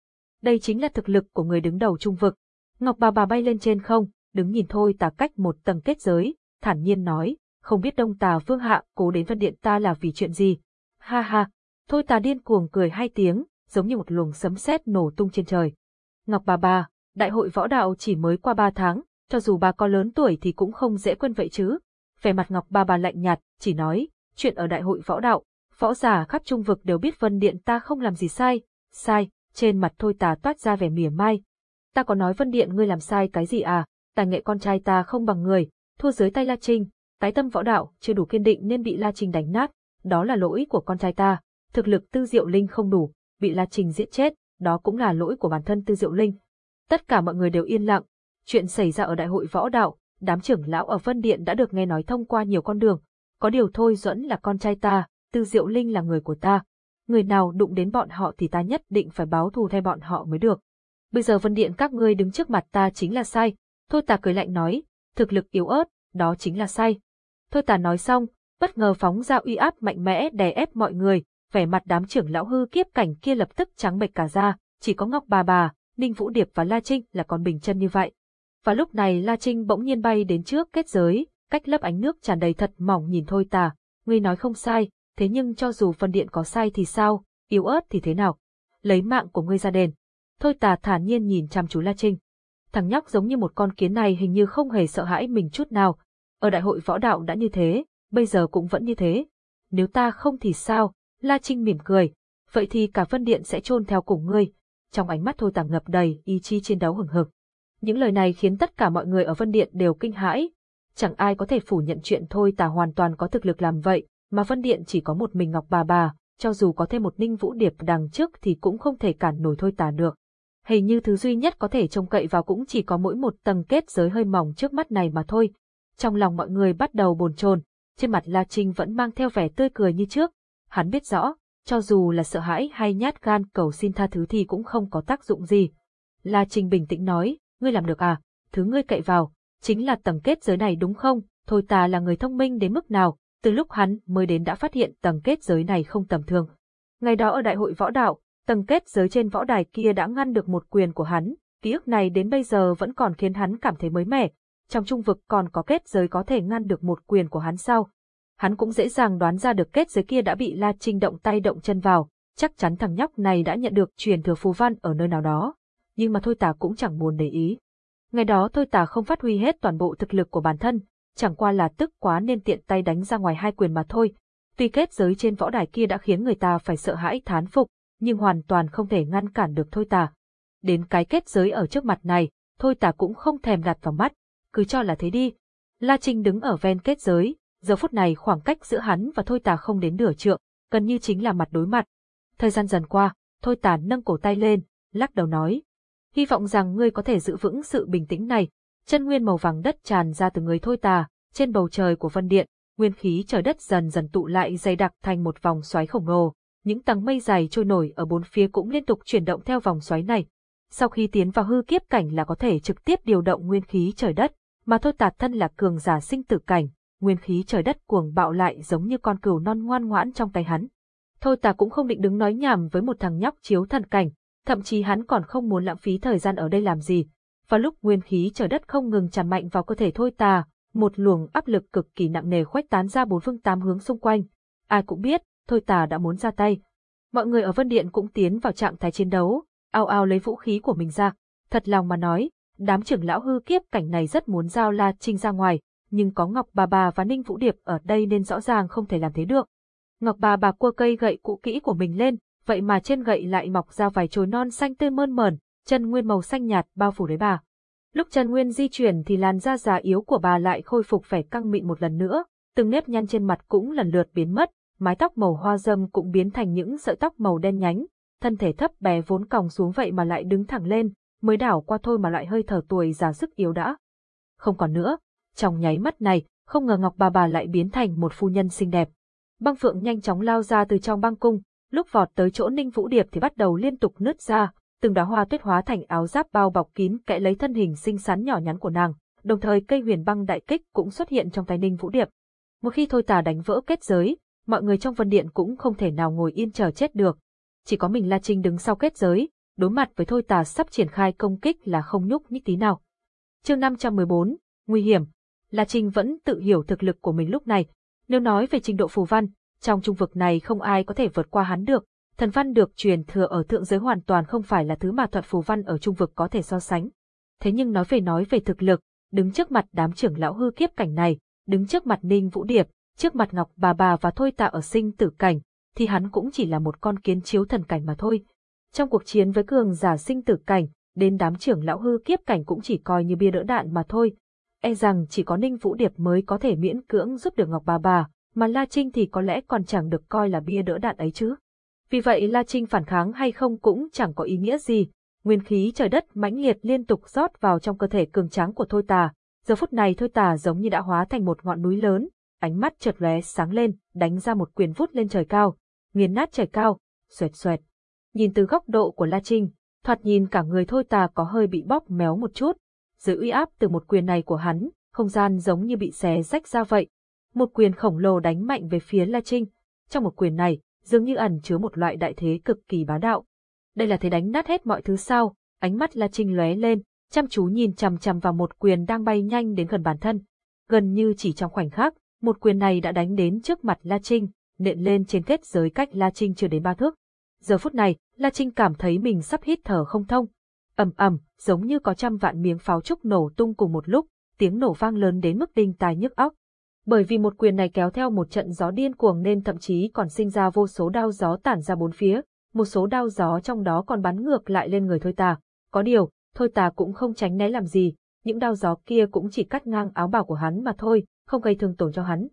Đây chính là thực lực của người đứng đầu trung vực. Ngọc bà bà bay lên trên không, đứng nhìn thôi tà cách một tầng kết giới, thản nhiên nói, không biết đông tà vương hạ cố đến vân điện ta là vì chuyện gì. Ha ha, thôi tà điên cuồng cười hai tiếng, giống như một luồng sấm sét nổ tung trên trời. Ngọc bà bà, đại hội võ đạo chỉ mới qua ba tháng, cho dù bà có lớn tuổi thì cũng không dễ quên vậy chứ. Về mặt Ngọc bà bà lạnh nhạt, chỉ nói, chuyện ở đại hội võ đạo, võ giả khắp trung vực đều biết Vân Điện ta không làm gì sai, sai, trên mặt thôi tà toát ra vẻ mỉa mai. Ta có nói Vân Điện ngươi làm sai cái gì à, tài nghệ con trai ta không bằng người, thua dưới tay La Trinh, tái tâm võ đạo chưa đủ kiên định nên bị La Trinh đánh nát, đó là lỗi của con trai ta, thực lực tư diệu linh không đủ, bị La Trinh giết chết, đó cũng là lỗi của bản thân tư diệu linh. Tất cả mọi người đều yên lặng, chuyện xảy ra ở đại hội võ đạo, đám trưởng lão ở Vân Điện đã được nghe nói thông qua nhiều con đường, có điều thôi dẫn là con trai ta, Tư Diệu Linh là người của ta. Người nào đụng đến bọn họ thì ta nhất định phải báo thù thay bọn họ mới được. Bây giờ Vân Điện các ngươi đứng trước mặt ta chính là sai. Thôi ta cười lạnh nói, thực lực yếu ớt, đó chính là sai. Thôi ta nói xong, bất ngờ phóng ra uy áp mạnh mẽ đè ép mọi người, vẻ mặt đám trưởng lão hư kiếp cảnh kia lập tức trắng bệch cả ra, chỉ có Ngọc bà bà, Ninh Vũ Điệp và La Trinh là còn bình chân như vậy. Và lúc này La Trinh bỗng nhiên bay đến trước kết giới, cách lấp ánh nước tràn đầy thật mỏng nhìn thôi tà, ngươi nói không sai, thế nhưng cho dù phân điện có sai thì sao, yếu ớt thì thế nào? Lấy mạng của ngươi ra đền. Thôi tà thản nhiên nhìn chăm chú La Trinh. Thằng nhóc giống như một con kiến này hình như không hề sợ hãi mình chút nào. Ở đại hội võ đạo đã như thế, bây giờ cũng vẫn như thế. Nếu ta không thì sao? La Trinh mỉm cười. Vậy thì cả phân điện sẽ chôn theo cùng ngươi. Trong ánh mắt thôi tà ngập đầy ý chí chiến đấu hừng hực. Những lời này khiến tất cả mọi người ở phân Điện đều kinh hãi, chẳng ai có thể phủ nhận chuyện thôi tà hoàn toàn có thực lực làm vậy, mà Vân Điện chỉ có một mình Ngọc bà bà, cho dù có thêm một ninh vũ điệp đằng trước thì cũng không thể cản nổi thôi tà được. Hình như thứ duy nhất có thể trông cậy vào cũng chỉ có mỗi một tầng kết giới hơi mỏng trước mắt này mà thôi. Trong lòng mọi người bắt đầu bồn chồn, trên mặt La Trinh vẫn mang theo vẻ tươi cười như trước. Hắn biết rõ, cho dù là sợ hãi hay nhát gan cầu xin tha thứ thì cũng không có tác dụng gì. La Trinh bình tĩnh nói, ngươi làm được à, thứ ngươi cậy vào, chính là tầng kết giới này đúng không? Thôi ta là người thông minh đến mức nào, từ lúc hắn mới đến đã phát hiện tầng kết giới này không tầm thường. Ngày đó ở đại hội võ đạo, tầng kết giới trên võ đài kia đã ngăn được một quyền của hắn, ký ức này đến bây giờ vẫn còn khiến hắn cảm thấy mới mẻ. Trong trung vực còn có kết giới có thể ngăn được một quyền của hắn sao? Hắn cũng dễ dàng đoán ra được kết giới kia đã bị La Trinh động tay động chân vào, chắc chắn thằng nhóc này đã nhận được truyền thừa phù văn ở nơi nào đó. Nhưng mà thôi ta cũng chẳng buồn để ý. Ngày đó thôi tà không phát huy hết toàn bộ thực lực của bản thân, chẳng qua là tức quá nên tiện tay đánh ra ngoài hai quyền mà thôi. Tuy kết giới trên võ đài kia đã khiến người ta phải sợ hãi thán phục, nhưng hoàn toàn không thể ngăn cản được thôi tà. Đến cái kết giới ở trước mặt này, thôi tà cũng không thèm đặt vào mắt, cứ cho là thế đi. La Trinh đứng ở ven kết giới, giờ phút này khoảng cách giữa hắn và thôi tà không đến nửa trượng, gần như chính là mặt đối mặt. Thời gian dần qua, thôi tà nâng cổ tay lên, lắc đầu nói, hy vọng rằng ngươi có thể giữ vững sự bình tĩnh này. Chân nguyên màu vàng đất tràn ra từ người thôi tà, trên bầu trời của vân điện, nguyên khí trời đất dần dần tụ lại dày đặc thành một vòng xoáy khổng lồ. Những tầng mây dày trôi nổi ở bốn phía cũng liên tục chuyển động theo vòng xoáy này. Sau khi tiến vào hư kiếp cảnh là có thể trực tiếp điều động nguyên khí trời đất, mà thôi tà thân là cường giả sinh tử cảnh, nguyên khí trời đất cuồng bạo lại giống như con cừu non ngoan ngoãn trong tay hắn. Thôi ta cũng không định đứng nói nhảm với một thằng nhóc chiếu thần cảnh, thậm chí hắn còn không muốn lãng phí thời gian ở đây làm gì. Và lúc nguyên khí trời đất không ngừng tràn mạnh vào cơ thể thôi tà, một luồng áp lực cực kỳ nặng nề khuếch tán ra bốn phương tám hướng xung quanh. Ai cũng biết, thôi tà đã muốn ra tay. Mọi người ở Vân Điện cũng tiến vào trạng thái chiến đấu, ao ao lấy vũ khí của mình ra. Thật lòng mà nói, đám trưởng lão hư kiếp cảnh này rất muốn giao La Trinh ra ngoài, nhưng có Ngọc Bà Bà và Ninh Vũ Điệp ở đây nên rõ ràng không thể làm thế được. Ngọc Bà Bà cua cây gậy cũ kỹ của mình lên, vậy mà trên gậy lại mọc ra vài chồi non xanh tươi mơn mởn, chân nguyên màu xanh nhạt bao phủ lấy bà. Lúc chân nguyên di chuyển thì làn da già yếu của bà lại khôi phục vẻ căng mịn một lần nữa, từng nếp nhăn trên mặt cũng lần lượt biến mất, mái tóc màu hoa dâm cũng biến thành những sợi tóc màu đen nhánh, thân thể thấp bé vốn còng xuống vậy mà lại đứng thẳng lên, mới đảo qua thôi mà lại hơi thở tuổi già sức yếu đã. Không còn nữa, trong nháy mắt này, không ngờ Ngọc bà bà lại biến thành một phu nhân xinh đẹp. Băng Phượng nhanh chóng lao ra từ trong băng cung, lúc vọt tới chỗ Ninh Vũ Điệp thì bắt đầu liên tục nứt ra, từng đóa hoa tuyết hóa thành áo giáp bao bọc kín kẽ lấy thân hình xinh xắn nhỏ nhắn của nàng, đồng thời cây huyền băng đại kích cũng xuất hiện trong tay Ninh Vũ Điệp. Một khi Thôi Tà đánh vỡ kết giới, mọi người trong Vân Điện cũng không thể nào ngồi yên chờ chết được. Chỉ có mình La Trinh đứng sau kết giới, đối mặt với Thôi Tà sắp triển khai công kích là không nhúc nhích tí nào. Chương 514, nguy hiểm. La Trinh vẫn tự hiểu thực lực của mình lúc này. Nếu nói về trình độ phù văn, trong trung vực này không ai có thể vượt qua hắn được. Thần văn được truyền thừa ở thượng giới hoàn toàn không phải là thứ mà thuật phù văn ở trung vực có thể so sánh. Thế nhưng nói về nói về thực lực, đứng trước mặt đám trưởng lão hư kiếp cảnh này, đứng trước mặt Ninh Vũ Điệp, trước mặt Ngọc bà bà và Thôi Tạ ở sinh tử cảnh, thì hắn cũng chỉ là một con kiến chiếu thần cảnh mà thôi. Trong cuộc chiến với cường giả sinh tử cảnh, đến đám trưởng lão hư kiếp cảnh cũng chỉ coi như bia đỡ đạn mà thôi. E rằng chỉ có Ninh Vũ Điệp mới có thể miễn cưỡng giúp được Ngọc bà bà, mà La Trinh thì có lẽ còn chẳng được coi là bia đỡ đạn ấy chứ. Vì vậy La Trinh phản kháng hay không cũng chẳng có ý nghĩa gì, nguyên khí trời đất mãnh liệt liên tục rót vào trong cơ thể cường tráng của Thôi Tà. Giờ phút này Thôi Tà giống như đã hóa thành một ngọn núi lớn, ánh mắt chợt lóe sáng lên, đánh ra một quyền vút lên trời cao, nghiền nát trời cao, xoẹt xoẹt. Nhìn từ góc độ của La Trinh, thoạt nhìn cả người Thôi Tà có hơi bị bóp méo một chút. Dưới uy áp từ một quyền này của hắn, không gian giống như bị xé rách ra vậy. Một quyền khổng lồ đánh mạnh về phía La Trinh. Trong một quyền này, dường như ẩn chứa một loại đại thế cực kỳ bá đạo. Đây là thế đánh nát hết mọi thứ sao, ánh mắt La Trinh lóe lên, chăm chú nhìn chằm chằm vào một quyền đang bay nhanh đến gần bản thân. Gần như chỉ trong khoảnh khắc, một quyền này đã đánh đến trước mặt La Trinh, nện lên trên kết giới cách La Trinh chưa đến ba thước. Giờ phút này, La Trinh cảm thấy mình sắp hít thở không thông. ầm ầm, giống như có trăm vạn miếng pháo trúc nổ tung cùng một lúc, tiếng nổ vang lớn đến mức đinh tai nhức óc. Bởi vì một quyền này kéo theo một trận gió điên cuồng nên thậm chí còn sinh ra vô số đao gió tản ra bốn phía, một số đao gió trong đó còn bắn ngược lại lên người Thôi Tà. Có điều, Thôi Tà cũng không tránh né làm gì, những đao gió kia cũng chỉ cắt ngang áo bào của hắn mà thôi, không gây thương tổn cho hắn.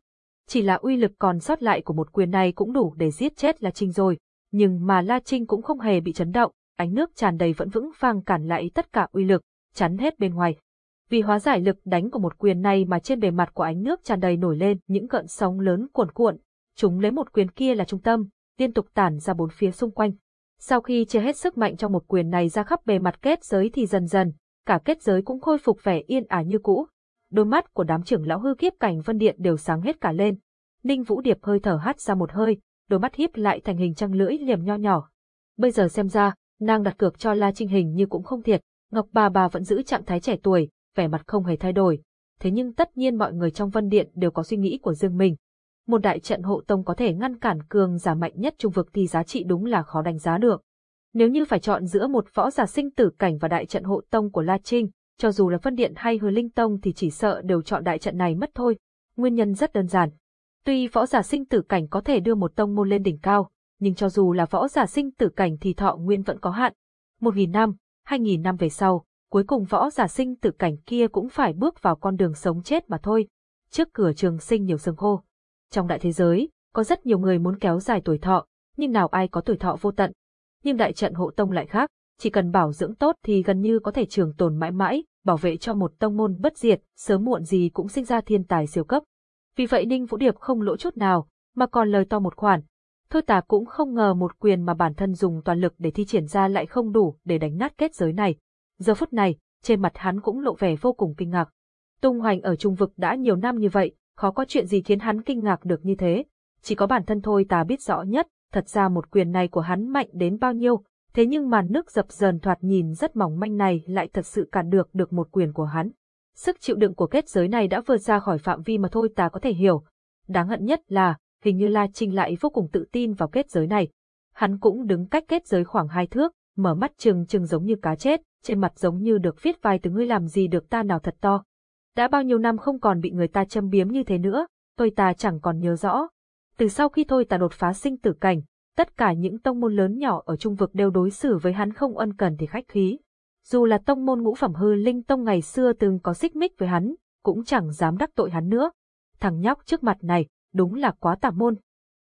Chỉ là uy lực còn sót lại của một quyền này cũng đủ để giết chết La Trinh rồi, nhưng mà La Trinh cũng không hề bị chấn động, ánh nước tràn đầy vẫn vững vàng cản lại tất cả uy lực, chắn hết bên ngoài. Vì hóa giải lực đánh của một quyền này mà trên bề mặt của ánh nước tràn đầy nổi lên những gợn sóng lớn cuồn cuộn, chúng lấy một quyền kia là trung tâm, liên tục tản ra bốn phía xung quanh. Sau khi chia hết sức mạnh trong một quyền này ra khắp bề mặt kết giới thì dần dần, cả kết giới cũng khôi phục vẻ yên ả như cũ. Đôi mắt của đám trưởng lão hư kiếp cảnh vân điện đều sáng hết cả lên. Ninh Vũ Điệp hơi thở hắt ra một hơi, đôi mắt híp lại thành hình trăng lưỡi liềm nho nhỏ. Bây giờ xem ra, nàng đặt cược cho La Trinh hình như cũng không thiệt, Ngọc bà bà vẫn giữ trạng thái trẻ tuổi, vẻ mặt không hề thay đổi. Thế nhưng tất nhiên mọi người trong Vân Điện đều có suy nghĩ của riêng mình. Một đại trận hộ tông có thể ngăn cản cường giả mạnh nhất trung vực thì giá trị đúng là khó đánh giá được. Nếu như phải chọn giữa một võ giả sinh tử cảnh và đại trận hộ tông của La Trinh, cho dù là Vân Điện hay Hứa Linh Tông thì chỉ sợ đều chọn đại trận này mất thôi. Nguyên nhân rất đơn giản. Tuy võ giả sinh tử cảnh có thể đưa một tông môn lên đỉnh cao, nhưng cho dù là võ giả sinh tử cảnh thì thọ nguyên vẫn có hạn. Một nghìn năm, hai nghìn năm về sau, cuối cùng võ giả sinh tử cảnh kia cũng phải bước vào con đường sống chết mà thôi. Trước cửa trường sinh nhiều sương khô. Trong đại thế giới, có rất nhiều người muốn kéo dài tuổi thọ, nhưng nào ai có tuổi thọ vô tận. Nhưng đại trận hộ tông lại khác, chỉ cần bảo dưỡng tốt thì gần như có thể trường tồn mãi mãi, bảo vệ cho một tông môn bất diệt, sớm muộn gì cũng sinh ra thiên tài siêu cấp. Vì vậy Ninh Vũ Điệp không lỗ chút nào, mà còn lời to một khoản. Thôi tà cũng không ngờ một quyền mà bản thân dùng toàn lực để thi triển ra lại không đủ để đánh nát kết giới này. Giờ phút này, trên mặt hắn cũng lộ vẻ vô cùng kinh ngạc. Tung hoành ở trung vực đã nhiều năm như vậy, khó có chuyện gì khiến hắn kinh ngạc được như thế. Chỉ có bản thân thôi ta biết rõ nhất, thật ra một quyền này của hắn mạnh đến bao nhiêu, thế nhưng màn nước dập dờn thoạt nhìn rất mỏng manh này lại thật sự cản được được một quyền của hắn. Sức chịu đựng của kết giới này đã vượt ra khỏi phạm vi mà thôi ta có thể hiểu. Đáng hận nhất là, hình như La Trinh lại vô cùng tự tin vào kết giới này. Hắn cũng đứng cách kết giới khoảng hai thước, mở mắt trừng trừng giống như cá chết, trên mặt giống như được viết vài từ ngươi làm gì được ta nào thật to. Đã bao nhiêu năm không còn bị người ta châm biếm như thế nữa, tôi ta chẳng còn nhớ rõ. Từ sau khi thôi ta đột phá sinh tử cảnh, tất cả những tông môn lớn nhỏ ở trung vực đều đối xử với hắn không ân cần thì khách khí. Dù là tông môn ngũ phẩm hư linh tông ngày xưa từng có xích mích với hắn, cũng chẳng dám đắc tội hắn nữa. Thằng nhóc trước mặt này, đúng là quá tà môn.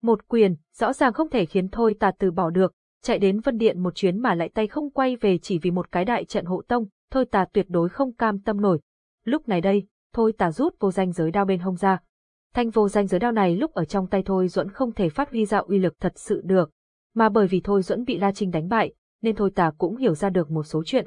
Một quyền, rõ ràng không thể khiến thôi ta từ bỏ được, chạy đến Vân Điện một chuyến mà lại tay không quay về chỉ vì một cái đại trận hộ tông, thôi ta tuyệt đối không cam tâm nổi. Lúc này đây, thôi tà rút vô danh giới đao bên hông ra. Thanh vô danh giới đao này lúc ở trong tay Thôi Duẫn không thể phát huy ra uy lực thật sự được, mà bởi vì Thôi Duẫn bị La Trinh đánh bại, nên Thôi tà cũng hiểu ra được một số chuyện.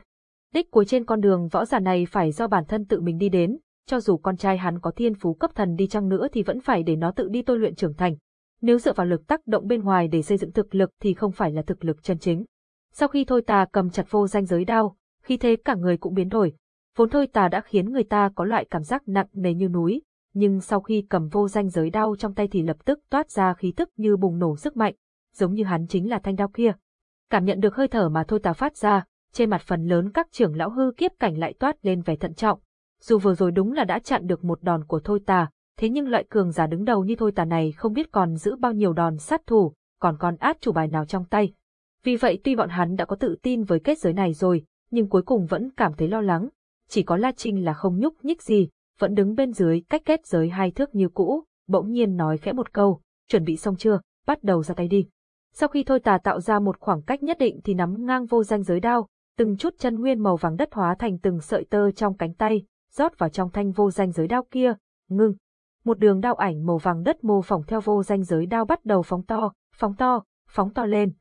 Đích cuối trên con đường võ giả này phải do bản thân tự mình đi đến, cho dù con trai hắn có thiên phú cấp thần đi chăng nữa thì vẫn phải để nó tự đi tôi luyện trưởng thành. Nếu dựa vào lực tác động bên ngoài để xây dựng thực lực thì không phải là thực lực chân chính. Sau khi Thôi Tà cầm chặt vô danh giới đao, khi thế cả người cũng biến đổi. Vốn Thôi Tà đã khiến người ta có loại cảm giác nặng nề như núi, nhưng sau khi cầm vô danh giới đao trong tay thì lập tức toát ra khí tức như bùng nổ sức mạnh, giống như hắn chính là thanh đao kia. Cảm nhận được hơi thở mà Thôi Tà phát ra, trên mặt phần lớn các trưởng lão hư kiếp cảnh lại toát lên vẻ thận trọng. Dù vừa rồi đúng là đã chặn được một đòn của Thôi Tà, thế nhưng loại cường giả đứng đầu như Thôi Tà này không biết còn giữ bao nhiêu đòn sát thủ, còn còn át chủ bài nào trong tay. Vì vậy tuy bọn hắn đã có tự tin với kết giới này rồi, nhưng cuối cùng vẫn cảm thấy lo lắng. Chỉ có La Trinh là không nhúc nhích gì, vẫn đứng bên dưới cách kết giới hai thước như cũ, bỗng nhiên nói khẽ một câu, chuẩn bị xong chưa, bắt đầu ra tay đi. Sau khi Thôi Tà tạo ra một khoảng cách nhất định thì nắm ngang vô danh giới đao, từng chút chân nguyên màu vàng đất hóa thành từng sợi tơ trong cánh tay, rót vào trong thanh vô danh giới đao kia, ngưng. Một đường đao ảnh màu vàng đất mô phỏng theo vô danh giới đao bắt đầu phóng to, phóng to, phóng to lên.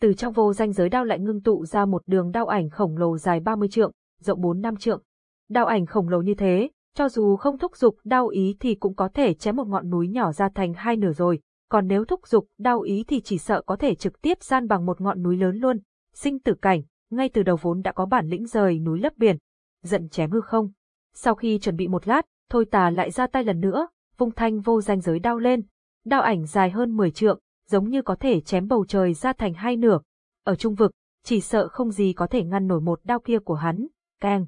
Từ trong vô danh giới đao lại ngưng tụ ra một đường đao ảnh khổng lồ dài 30 trượng, rộng 4 năm trượng. Đao ảnh khổng lồ như thế, cho dù không thúc dục đao ý thì cũng có thể chém một ngọn núi nhỏ ra thành hai nửa rồi, còn nếu thúc dục đao ý thì chỉ sợ có thể trực tiếp san bằng một ngọn núi lớn luôn. Sinh tử cảnh, ngay từ đầu vốn đã có bản lĩnh rời núi lấp biển, giận chém hư không. Sau khi chuẩn bị một lát, Thôi Tà lại ra tay lần nữa, vung thanh vô danh giới đao lên. Đao ảnh dài hơn 10 trượng, giống như có thể chém bầu trời ra thành hai nửa. Ở trung vực, chỉ sợ không gì có thể ngăn nổi một đao kia của hắn. Keng.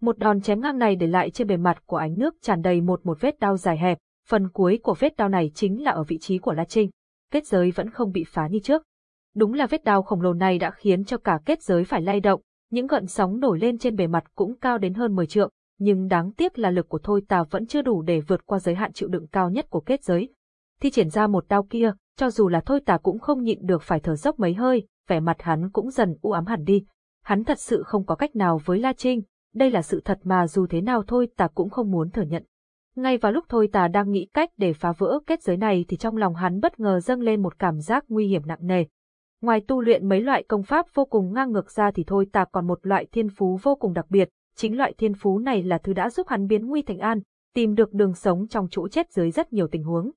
Một đòn chém ngang này để lại trên bề mặt của ánh nước tràn đầy một một vết đao dài hẹp, phần cuối của vết đao này chính là ở vị trí của La Trinh. Kết giới vẫn không bị phá như trước. Đúng là vết đao khổng lồ này đã khiến cho cả kết giới phải lay động, những gợn sóng nổi lên trên bề mặt cũng cao đến hơn 10 trượng, nhưng đáng tiếc là lực của Thôi Tà vẫn chưa đủ để vượt qua giới hạn chịu đựng cao nhất của kết giới. Thi triển ra một đao kia, cho dù là Thôi Tà cũng không nhịn được phải thở dốc mấy hơi, vẻ mặt hắn cũng dần u ám hẳn đi. Hắn thật sự không có cách nào với La Trinh, đây là sự thật mà dù thế nào Thôi Tà cũng không muốn thừa nhận. Ngay vào lúc Thôi Tà đang nghĩ cách để phá vỡ kết giới này thì trong lòng hắn bất ngờ dâng lên một cảm giác nguy hiểm nặng nề. Ngoài tu luyện mấy loại công pháp vô cùng ngang ngược ra thì Thôi Tà còn một loại thiên phú vô cùng đặc biệt, chính loại thiên phú này là thứ đã giúp hắn biến nguy thành an, tìm được đường sống trong chỗ chết dưới rất nhiều tình huống.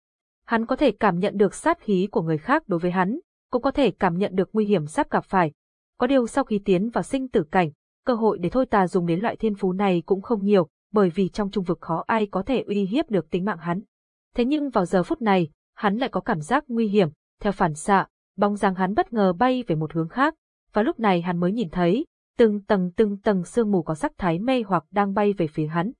Hắn có thể cảm nhận được sát khí của người khác đối với hắn, cũng có thể cảm nhận được nguy hiểm sắp gặp phải. Có điều sau khi tiến vào sinh tử cảnh, cơ hội để thôi tà dùng đến loại thiên phú này cũng không nhiều, bởi vì trong trung vực khó ai có thể uy hiếp được tính mạng hắn. Thế nhưng vào giờ phút này, hắn lại có cảm giác nguy hiểm, theo phản xạ, bóng dáng hắn bất ngờ bay về một hướng khác, và lúc này hắn mới nhìn thấy, từng tầng từng tầng sương mù có sắc thái mê hoặc đang bay về phía hắn.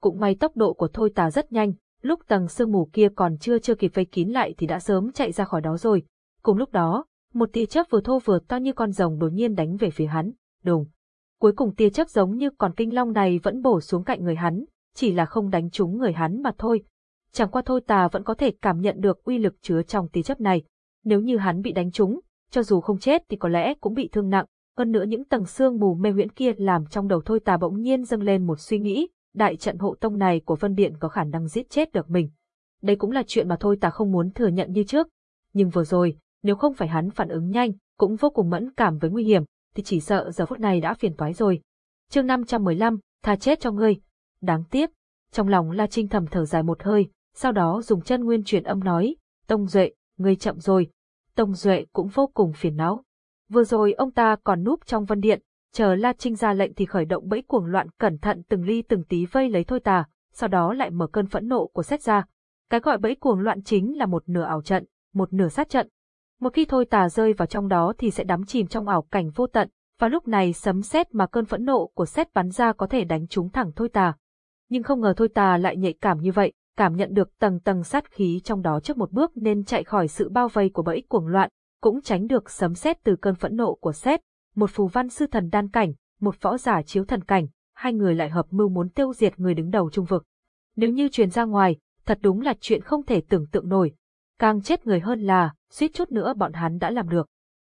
Cũng may tốc độ của thôi tà rất nhanh, lúc tầng sương mù kia còn chưa chưa kịp vây kín lại thì đã sớm chạy ra khỏi đó rồi. Cùng lúc đó, một tia chớp vừa thô vừa to như con rồng đột nhiên đánh về phía hắn, đùng. Cuối cùng tia chớp giống như con kinh long này vẫn bổ xuống cạnh người hắn, chỉ là không đánh trúng người hắn mà thôi. Chẳng qua thôi tà vẫn có thể cảm nhận được uy lực chứa trong tia chớp này. Nếu như hắn bị đánh trúng, cho dù không chết thì có lẽ cũng bị thương nặng, hơn nữa những tầng xương mù mê huyễn kia làm trong đầu thôi tà bỗng nhiên dâng lên một suy nghĩ, đại trận hộ tông này của Vân Điện có khả năng giết chết được mình. Đây cũng là chuyện mà thôi tà không muốn thừa nhận như trước. Nhưng vừa rồi, nếu không phải hắn phản ứng nhanh, cũng vô cùng mẫn cảm với nguy hiểm, thì chỉ sợ giờ phút này đã phiền toái rồi. chương 515, tha chết cho ngươi. Đáng tiếc, trong lòng La Trinh thầm thở dài một hơi, sau đó dùng chân nguyên truyền âm nói, Tông Duệ, ngươi chậm rồi. Tông Duệ cũng vô cùng phiền não. Vừa rồi ông ta còn núp trong vân điện, chờ La Trinh ra lệnh thì khởi động bẫy cuồng loạn cẩn thận từng ly từng tí vây lấy thôi tà, sau đó lại mở cơn phẫn nộ của xét ra. Cái gọi bẫy cuồng loạn chính là một nửa ảo trận, một nửa sát trận. Một khi thôi tà rơi vào trong đó thì sẽ đắm chìm trong ảo cảnh vô tận, và lúc này sấm sét mà cơn phẫn nộ của xét bắn ra có thể đánh trúng thẳng thôi tà. Nhưng không ngờ thôi tà lại nhạy cảm như vậy, cảm nhận được tầng tầng sát khí trong đó trước một bước nên chạy khỏi sự bao vây của bẫy cuồng loạn, cũng tránh được sấm sét từ cơn phẫn nộ của sét. Một phù văn sư thần đan cảnh, một võ giả chiếu thần cảnh, hai người lại hợp mưu muốn tiêu diệt người đứng đầu trung vực. Nếu như truyền ra ngoài, thật đúng là chuyện không thể tưởng tượng nổi. Càng chết người hơn là, suýt chút nữa bọn hắn đã làm được.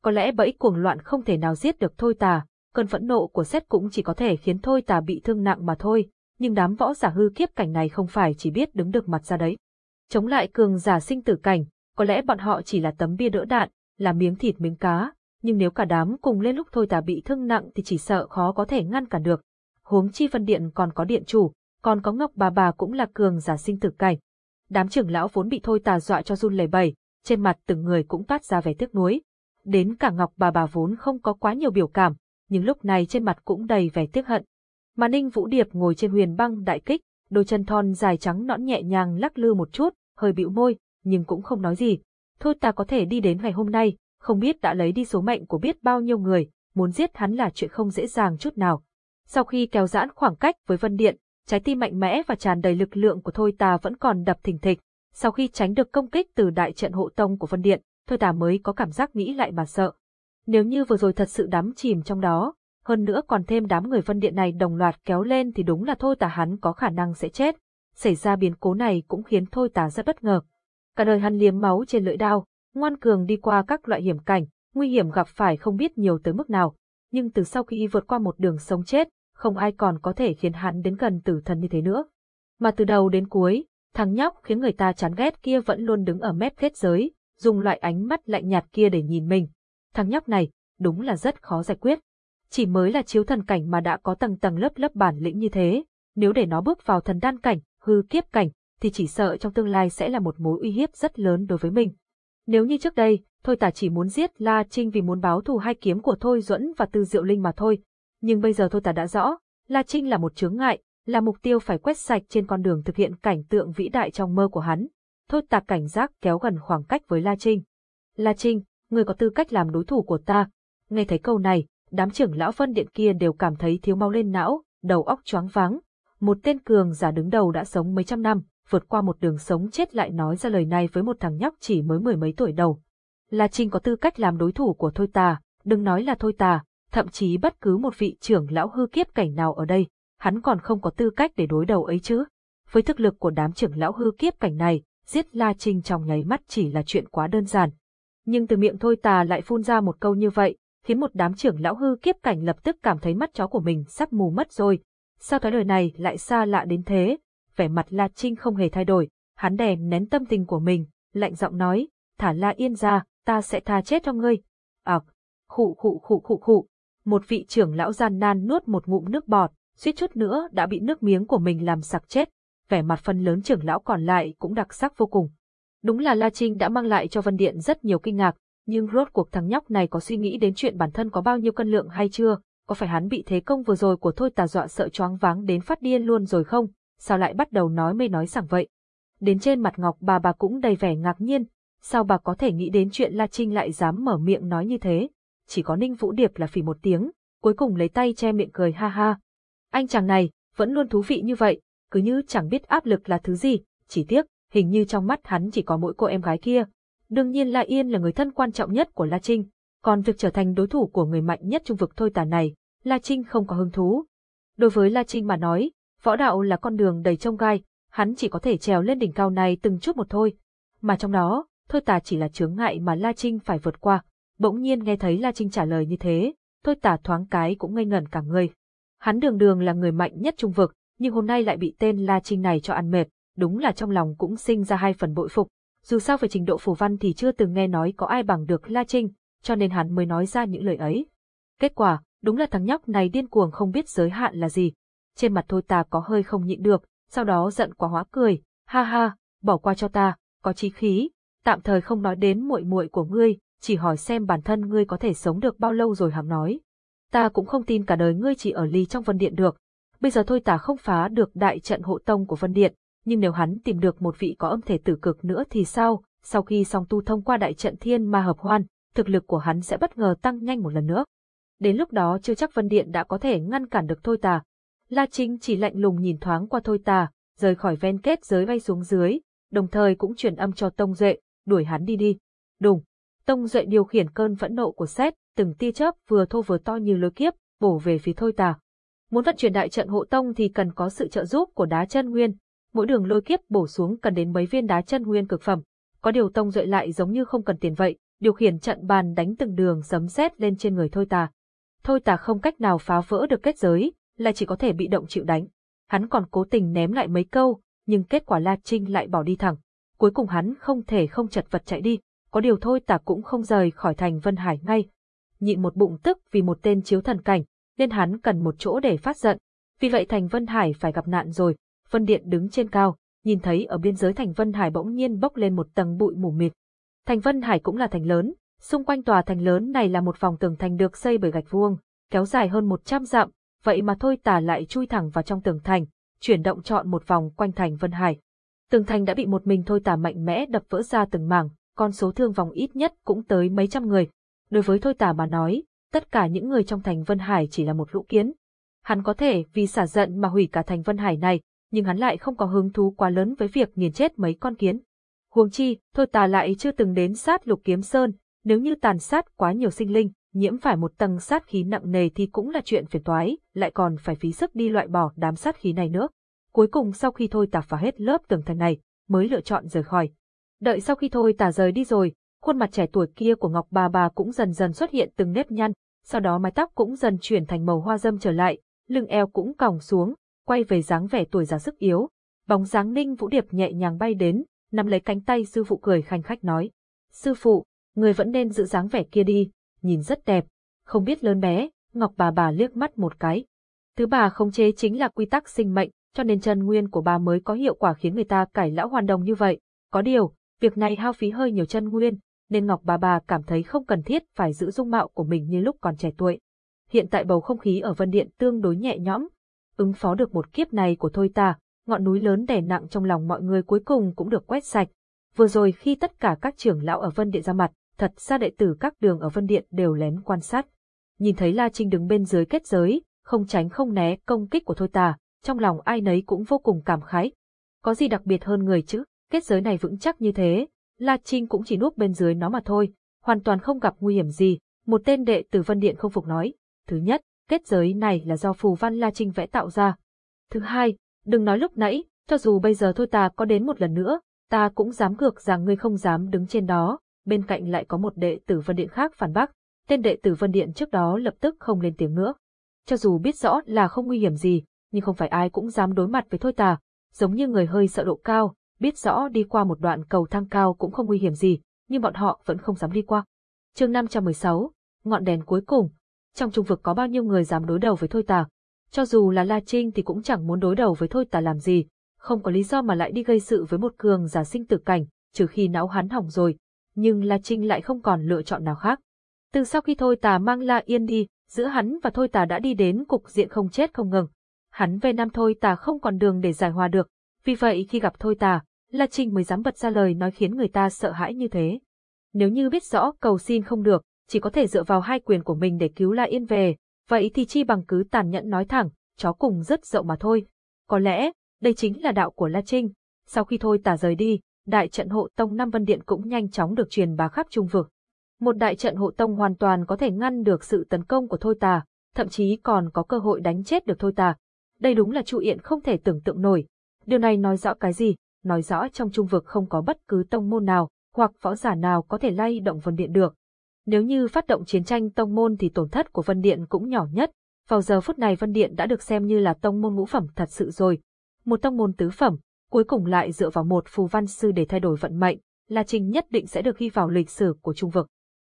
Có lẽ bẫy cuồng loạn không thể nào giết được thôi tà, cơn phẫn nộ của sét cũng chỉ có thể khiến thôi tà bị thương nặng mà thôi, nhưng đám võ giả hư kiếp cảnh này không phải chỉ biết đứng được mặt ra đấy. Chống lại cường giả sinh tử cảnh, có lẽ bọn họ chỉ là tấm bia đỡ đạn, là miếng thịt miếng cá, nhưng nếu cả đám cùng lên lúc thôi tà bị thương nặng thì chỉ sợ khó có thể ngăn cản được. Huống chi phân điện còn có điện chủ, còn có ngọc bà bà cũng là cường giả sinh tử cảnh. Đám trưởng lão vốn bị thôi tà dọa cho run lẩy bẩy, trên mặt từng người cũng toát ra vẻ tiếc nuối. Đến cả ngọc bà bà vốn không có quá nhiều biểu cảm, nhưng lúc này trên mặt cũng đầy vẻ tiếc hận. Mà Ninh Vũ Điệp ngồi trên huyền băng đại kích, đôi chân thon dài trắng nõn nhẹ nhàng lắc lư một chút, hơi bĩu môi, nhưng cũng không nói gì. Thôi ta có thể đi đến ngày hôm nay, không biết đã lấy đi số mệnh của biết bao nhiêu người, muốn giết hắn là chuyện không dễ dàng chút nào. Sau khi kéo giãn khoảng cách với Vân Điện, trái tim mạnh mẽ và tràn đầy lực lượng của Thôi Tà vẫn còn đập thình thịch. Sau khi tránh được công kích từ đại trận hộ tông của Vân Điện, Thôi ta mới có cảm giác nghĩ lại mà sợ. Nếu như vừa rồi thật sự đắm chìm trong đó, hơn nữa còn thêm đám người Vân Điện này đồng loạt kéo lên thì đúng là Thôi ta hắn có khả năng sẽ chết. Xảy ra biến cố này cũng khiến Thôi ta rất bất ngờ. Cả đời hắn liếm máu trên lưỡi đao, ngoan cường đi qua các loại hiểm cảnh, nguy hiểm gặp phải không biết nhiều tới mức nào. Nhưng từ sau khi vượt qua một đường sống chết, không ai còn có thể khiến hắn đến gần tử thần như thế nữa. Mà từ đầu đến cuối, thằng nhóc khiến người ta chán ghét kia vẫn luôn đứng ở mép kết giới, dùng loại ánh mắt lạnh nhạt kia để nhìn mình. Thằng nhóc này, đúng là rất khó giải quyết. Chỉ mới là chiếu thần cảnh mà đã có tầng tầng lớp lớp bản lĩnh như thế, nếu để nó bước vào thần đan cảnh, hư kiếp cảnh, thì chỉ sợ trong tương lai sẽ là một mối uy hiếp rất lớn đối với mình. Nếu như trước đây, Thôi Tả chỉ muốn giết La Trinh vì muốn báo thù hai kiếm của Thôi Duẫn và Tư Diệu Linh mà thôi, nhưng bây giờ Thôi Tả đã rõ, La Trinh là một chướng ngại, là mục tiêu phải quét sạch trên con đường thực hiện cảnh tượng vĩ đại trong mơ của hắn. Thôi Tả cảnh giác kéo gần khoảng cách với La Trinh. La Trinh, người có tư cách làm đối thủ của ta. Nghe thấy câu này, đám trưởng lão phân điện kia đều cảm thấy thiếu máu lên não, đầu óc choáng váng. Một tên cường giả đứng đầu đã sống mấy trăm năm, vượt qua một đường sống chết lại nói ra lời này với một thằng nhóc chỉ mới mười mấy tuổi đầu. La Trinh có tư cách làm đối thủ của Thôi Tà, đừng nói là Thôi Tà, thậm chí bất cứ một vị trưởng lão hư kiếp cảnh nào ở đây, hắn còn không có tư cách để đối đầu ấy chứ. Với thực lực của đám trưởng lão hư kiếp cảnh này, giết La Trinh trong nháy mắt chỉ là chuyện quá đơn giản. Nhưng từ miệng Thôi Tà lại phun ra một câu như vậy, khiến một đám trưởng lão hư kiếp cảnh lập tức cảm thấy mắt chó của mình sắp mù mất rồi. Sao cái lời này lại xa lạ đến thế? Vẻ mặt La Trinh không hề thay đổi, hắn đè nén tâm tình của mình, lạnh giọng nói, thả La Yên ra, ta sẽ tha chết cho ngươi. À, khụ khụ khụ khụ khụ. Một vị trưởng lão gian nan nuốt một ngụm nước bọt, suýt chút nữa đã bị nước miếng của mình làm sặc chết. Vẻ mặt phần lớn trưởng lão còn lại cũng đặc sắc vô cùng. Đúng là La Trinh đã mang lại cho Vân Điện rất nhiều kinh ngạc, nhưng rốt cuộc thằng nhóc này có suy nghĩ đến chuyện bản thân có bao nhiêu cân lượng hay chưa, có phải hắn bị thế công vừa rồi của Thôi Tà dọa sợ choáng váng đến phát điên luôn rồi không, sao lại bắt đầu nói mê nói sảng vậy. Đến trên mặt Ngọc bà bà cũng đầy vẻ ngạc nhiên, sao bà có thể nghĩ đến chuyện La Trinh lại dám mở miệng nói như thế. Chỉ có Ninh Vũ Điệp là phỉ một tiếng, cuối cùng lấy tay che miệng cười ha ha. Anh chàng này, vẫn luôn thú vị như vậy, cứ như chẳng biết áp lực là thứ gì, chỉ tiếc, hình như trong mắt hắn chỉ có mỗi cô em gái kia. Đương nhiên La Yên là người thân quan trọng nhất của La Trinh, còn việc trở thành đối thủ của người mạnh nhất trung vực thôi tà này, La Trinh không có hứng thú. Đối với La Trinh mà nói, võ đạo là con đường đầy trông gai, hắn chỉ có thể trèo lên đỉnh cao này từng chút một thôi. Mà trong đó, thôi tà chỉ là chướng ngại mà La Trinh phải vượt qua. Bỗng nhiên nghe thấy La Trinh trả lời như thế, thôi tà thoáng cái cũng ngây ngẩn cả người. Hắn đường đường là người mạnh nhất trung vực, nhưng hôm nay lại bị tên La Trinh này cho ăn mệt, đúng là trong lòng cũng sinh ra hai phần bội phục. Dù sao về trình độ phù văn thì chưa từng nghe nói có ai bằng được La Trinh, cho nên hắn mới nói ra những lời ấy. Kết quả, đúng là thằng nhóc này điên cuồng không biết giới hạn là gì, trên mặt thôi ta có hơi không nhịn được, sau đó giận quá hóa cười, ha ha, bỏ qua cho ta, có chí khí, tạm thời không nói đến muội muội của ngươi, chỉ hỏi xem bản thân ngươi có thể sống được bao lâu rồi hàm nói. Ta cũng không tin cả đời ngươi chỉ ở ly trong vân điện được. Bây giờ thôi ta không phá được đại trận hộ tông của vân điện, nhưng nếu hắn tìm được một vị có âm thể tử cực nữa thì sao, sau khi song tu thông qua đại trận thiên ma hợp hoan, thực lực của hắn sẽ bất ngờ tăng nhanh một lần nữa. Đến lúc đó chưa chắc Vân Điện đã có thể ngăn cản được thôi tà, La Trinh chỉ lạnh lùng nhìn thoáng qua thôi tà, rời khỏi ven kết giới bay xuống dưới, đồng thời cũng truyền âm cho Tông Duệ, đuổi hắn đi đi. Đùng, Tông Duệ điều khiển cơn phẫn nộ của sét, từng tia chớp vừa thô vừa to như lôi kiếp, bổ về phía thôi tà. Muốn vận chuyển đại trận hộ tông thì cần có sự trợ giúp của đá chân nguyên, mỗi đường lôi kiếp bổ xuống cần đến mấy viên đá chân nguyên cực phẩm. Có điều Tông Duệ lại giống như không cần tiền vậy, điều khiển trận bàn đánh từng đường sấm sét lên trên người thôi tà. Thôi tà không cách nào phá vỡ được kết giới, là chỉ có thể bị động chịu đánh. Hắn còn cố tình ném lại mấy câu, nhưng kết quả La Trinh lại bỏ đi thẳng. Cuối cùng hắn không thể không chật vật chạy đi, có điều thôi tà cũng không rời khỏi thành Vân Hải ngay. Nhịn một bụng tức vì một tên chiếu thần cảnh, nên hắn cần một chỗ để phát giận. Vì vậy thành Vân Hải phải gặp nạn rồi, Vân Điện đứng trên cao, nhìn thấy ở biên giới thành Vân Hải bỗng nhiên bốc lên một tầng bụi mù mịt. Thành Vân Hải cũng là thành lớn, xung quanh tòa thành lớn này là một vòng tường thành được xây bởi gạch vuông, kéo dài hơn 100 dặm, vậy mà thôi tà lại chui thẳng vào trong tường thành, chuyển động chọn một vòng quanh thành Vân Hải. Tường thành đã bị một mình thôi tà mạnh mẽ đập vỡ ra từng mảng, con số thương vong ít nhất cũng tới mấy trăm người. Đối với thôi tà mà nói, tất cả những người trong thành Vân Hải chỉ là một lũ kiến. Hắn có thể vì xả giận mà hủy cả thành Vân Hải này, nhưng hắn lại không có hứng thú quá lớn với việc nghiền chết mấy con kiến. Huống chi, thôi tà lại chưa từng đến sát lục kiếm sơn, nếu như tàn sát quá nhiều sinh linh, nhiễm phải một tầng sát khí nặng nề thì cũng là chuyện phiền toái, lại còn phải phí sức đi loại bỏ đám sát khí này nữa. Cuối cùng sau khi thôi tà phá hết lớp tường thành này, mới lựa chọn rời khỏi. Đợi sau khi thôi tà rời đi rồi, khuôn mặt trẻ tuổi kia của Ngọc bà bà cũng dần dần xuất hiện từng nếp nhăn, sau đó mái tóc cũng dần chuyển thành màu hoa dâm trở lại, lưng eo cũng còng xuống, quay về dáng vẻ tuổi già sức yếu. Bóng dáng Ninh Vũ Điệp nhẹ nhàng bay đến, nắm lấy cánh tay sư phụ cười khanh khách nói. Sư phụ, người vẫn nên giữ dáng vẻ kia đi, nhìn rất đẹp. Không biết lớn bé, Ngọc bà bà liếc mắt một cái. Thứ bà không chế chính là quy tắc sinh mệnh, cho nên chân nguyên của bà mới có hiệu quả khiến người ta cải lão hoàn đồng như vậy. Có điều, việc này hao phí hơi nhiều chân nguyên, nên Ngọc bà bà cảm thấy không cần thiết phải giữ dung mạo của mình như lúc còn trẻ tuổi. Hiện tại bầu không khí ở Vân Điện tương đối nhẹ nhõm, ứng phó được một kiếp này của Thôi ta, ngọn núi lớn đè nặng trong lòng mọi người cuối cùng cũng được quét sạch. Vừa rồi khi tất cả các trưởng lão ở Vân Điện ra mặt, thật ra đệ tử các đường ở Vân Điện đều lén quan sát. Nhìn thấy La Trinh đứng bên dưới kết giới, không tránh không né công kích của Thôi Tà, trong lòng ai nấy cũng vô cùng cảm khái. Có gì đặc biệt hơn người chứ, kết giới này vững chắc như thế, La Trinh cũng chỉ núp bên dưới nó mà thôi, hoàn toàn không gặp nguy hiểm gì, một tên đệ tử Vân Điện không phục nói. Thứ nhất, kết giới này là do phù văn La Trinh vẽ tạo ra. Thứ hai, đừng nói lúc nãy, cho dù bây giờ thôi ta có đến một lần nữa, ta cũng dám cược rằng ngươi không dám đứng trên đó, bên cạnh lại có một đệ tử Vân Điện khác phản bác, tên đệ tử Vân Điện trước đó lập tức không lên tiếng nữa. Cho dù biết rõ là không nguy hiểm gì, nhưng không phải ai cũng dám đối mặt với thôi tà, giống như người hơi sợ độ cao, biết rõ đi qua một đoạn cầu thang cao cũng không nguy hiểm gì, nhưng bọn họ vẫn không dám đi qua. chương 516, ngọn đèn cuối cùng, trong trung vực có bao nhiêu người dám đối đầu với thôi tà. Cho dù là La Trinh thì cũng chẳng muốn đối đầu với thôi tà làm gì, không có lý do mà lại đi gây sự với một cường giả sinh tử cảnh, trừ khi não hắn hỏng rồi. Nhưng La Trinh lại không còn lựa chọn nào khác. Từ sau khi thôi tà mang La Yên đi, giữa hắn và thôi tà đã đi đến cục diện không chết không ngừng. Hắn về Nam thôi tà không còn đường để giải hòa được, vì vậy khi gặp thôi tà, La Trinh mới dám bật ra lời nói khiến người ta sợ hãi như thế. Nếu như biết rõ cầu xin không được, chỉ có thể dựa vào hai quyền của mình để cứu La Yên về, vậy thì chi bằng cứ tàn nhẫn nói thẳng, chó cùng rất rộng mà thôi. Có lẽ, đây chính là đạo của La Trinh. Sau khi thôi tả rời đi, đại trận hộ tông Nam Vân Điện cũng nhanh chóng được truyền bá khắp trung vực. Một đại trận hộ tông hoàn toàn có thể ngăn được sự tấn công của thôi tà, thậm chí còn có cơ hội đánh chết được thôi tà. Đây đúng là trụ Yện không thể tưởng tượng nổi. Điều này nói rõ cái gì? Nói rõ trong trung vực không có bất cứ tông môn nào, hoặc võ giả nào có thể lay động Vân Điện được. Nếu như phát động chiến tranh tông môn thì tổn thất của Vân Điện cũng nhỏ nhất. Vào giờ phút này Vân Điện đã được xem như là tông môn ngũ phẩm thật sự rồi. Một tông môn tứ phẩm, cuối cùng lại dựa vào một phù văn sư để thay đổi vận mệnh, là trình nhất định sẽ được ghi vào lịch sử của trung vực.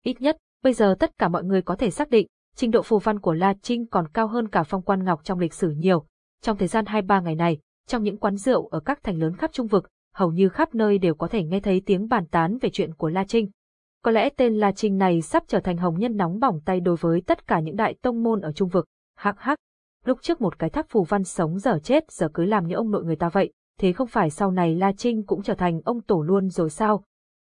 Ít nhất, bây giờ tất cả mọi người có thể xác định, trình độ phù văn của La Trinh còn cao hơn cả phong quan ngọc trong lịch sử nhiều. Trong thời gian 2-3 ngày này, trong những quán rượu ở các thành lớn khắp trung vực, hầu như khắp nơi đều có thể nghe thấy tiếng bàn tán về chuyện của La Trinh. Có lẽ tên La Trinh này sắp trở thành hồng nhân nóng bỏng tay đối với tất cả những đại tông môn ở trung vực. Hắc hắc, lúc trước một cái tháp phù văn sống giờ chết giờ cứ làm như ông nội người ta vậy, thế không phải sau này La Trinh cũng trở thành ông tổ luôn rồi sao?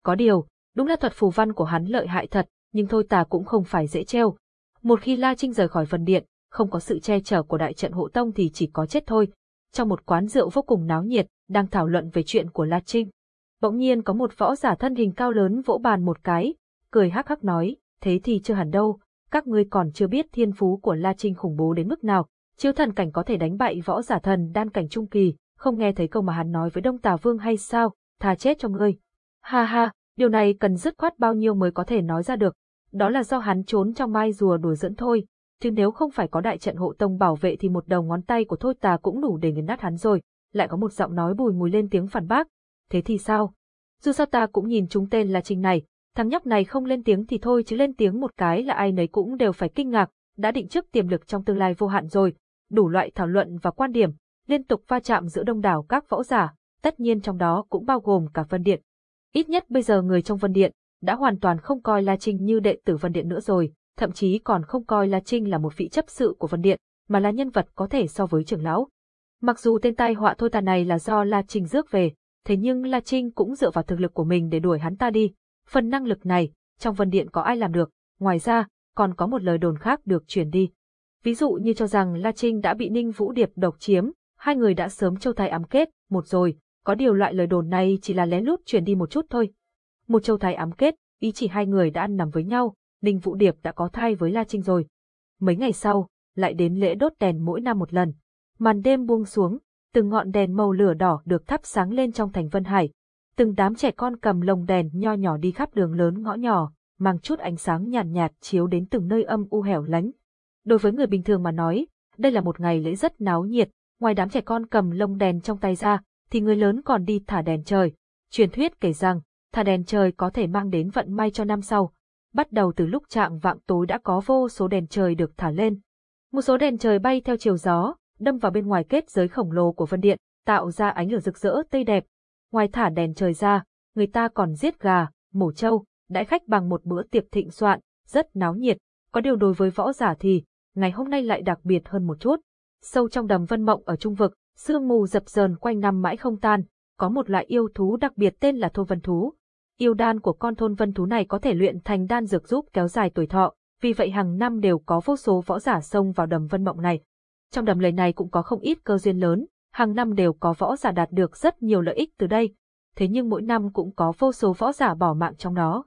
Có điều, đúng là thuật phù văn của hắn lợi hại thật, nhưng thôi ta cũng không phải dễ treo. Một khi La Trinh rời khỏi phần điện, không có sự che chở của đại trận hộ tông thì chỉ có chết thôi. Trong một quán rượu vô cùng náo nhiệt, đang thảo luận về chuyện của La Trinh. Bỗng nhiên có một võ giả thân hình cao lớn vỗ bàn một cái, cười hắc hắc nói, thế thì chưa hẳn đâu, các ngươi còn chưa biết thiên phú của La Trinh khủng bố đến mức nào, chiếu thần cảnh có thể đánh bại võ giả thần đan cảnh trung kỳ, không nghe thấy câu mà hắn nói với Đông Tà Vương hay sao, thà chết cho ngươi. Ha ha, điều này cần dứt khoát bao nhiêu mới có thể nói ra được, đó là do hắn trốn trong mai rùa đùa dẫn thôi. chứ nếu không phải có đại trận hộ tông bảo vệ thì một đầu ngón tay của thôi tà cũng đủ để nghiền nát hắn rồi. Lại có một giọng nói bùi mùi lên tiếng phản bác. Thế thì sao? Dù sao ta cũng nhìn chúng tên là Trình này, thằng nhóc này không lên tiếng thì thôi chứ lên tiếng một cái là ai nấy cũng đều phải kinh ngạc, đã định trước tiềm lực trong tương lai vô hạn rồi, đủ loại thảo luận và quan điểm, liên tục va chạm giữa đông đảo các võ giả, tất nhiên trong đó cũng bao gồm cả Vân Điện. Ít nhất bây giờ người trong Vân Điện đã hoàn toàn không coi La Trinh như đệ tử Vân Điện nữa rồi, thậm chí còn không coi La Trinh là một vị chấp sự của Vân Điện, mà là nhân vật có thể so với trưởng lão. Mặc dù tên tai họa thôi tà này là do La Trinh rước về, thế nhưng La Trinh cũng dựa vào thực lực của mình để đuổi hắn ta đi. Phần năng lực này, trong Vân Điện có ai làm được, ngoài ra, còn có một lời đồn khác được truyền đi. Ví dụ như cho rằng La Trinh đã bị Ninh Vũ Điệp độc chiếm, hai người đã sớm châu thái ám kết, một rồi, có điều loại lời đồn này chỉ là lén lút truyền đi một chút thôi. Một châu thái ám kết, ý chỉ hai người đã ăn nằm với nhau, Ninh Vũ Điệp đã có thai với La Trinh rồi. Mấy ngày sau, lại đến lễ đốt đèn mỗi năm một lần. Màn đêm buông xuống, từng ngọn đèn màu lửa đỏ được thắp sáng lên trong thành Vân Hải. Từng đám trẻ con cầm lồng đèn nho nhỏ đi khắp đường lớn ngõ nhỏ, mang chút ánh sáng nhàn nhạt, nhạt chiếu đến từng nơi âm u hẻo lánh. Đối với người bình thường mà nói, đây là một ngày lễ rất náo nhiệt, ngoài đám trẻ con cầm lông đèn trong tay ra, thì người lớn còn đi thả đèn trời. Truyền thuyết kể rằng, thả đèn trời có thể mang đến vận may cho năm sau. Bắt đầu từ lúc trạng vạng tối đã có vô số đèn trời được thả lên. Một số đèn trời bay theo chiều gió, đâm vào bên ngoài kết giới khổng lồ của Vân Điện, tạo ra ánh lửa rực rỡ tươi đẹp. Ngoài thả đèn trời ra, người ta còn giết gà, mổ trâu, đãi khách bằng một bữa tiệc thịnh soạn, rất náo nhiệt. Có điều đối với võ giả thì, ngày hôm nay lại đặc biệt hơn một chút. Sâu trong đầm vân mộng ở trung vực, sương mù dập dờn quanh năm mãi không tan, có một loại yêu thú đặc biệt tên là thô vân thú. Yêu đan của con thôn vân thú này có thể luyện thành đan dược giúp kéo dài tuổi thọ, vì vậy hàng năm đều có vô số võ giả xông vào đầm vân mộng này. Trong đầm lầy này cũng có không ít cơ duyên lớn, hàng năm đều có võ giả đạt được rất nhiều lợi ích từ đây. Thế nhưng mỗi năm cũng có vô số võ giả bỏ mạng trong đó.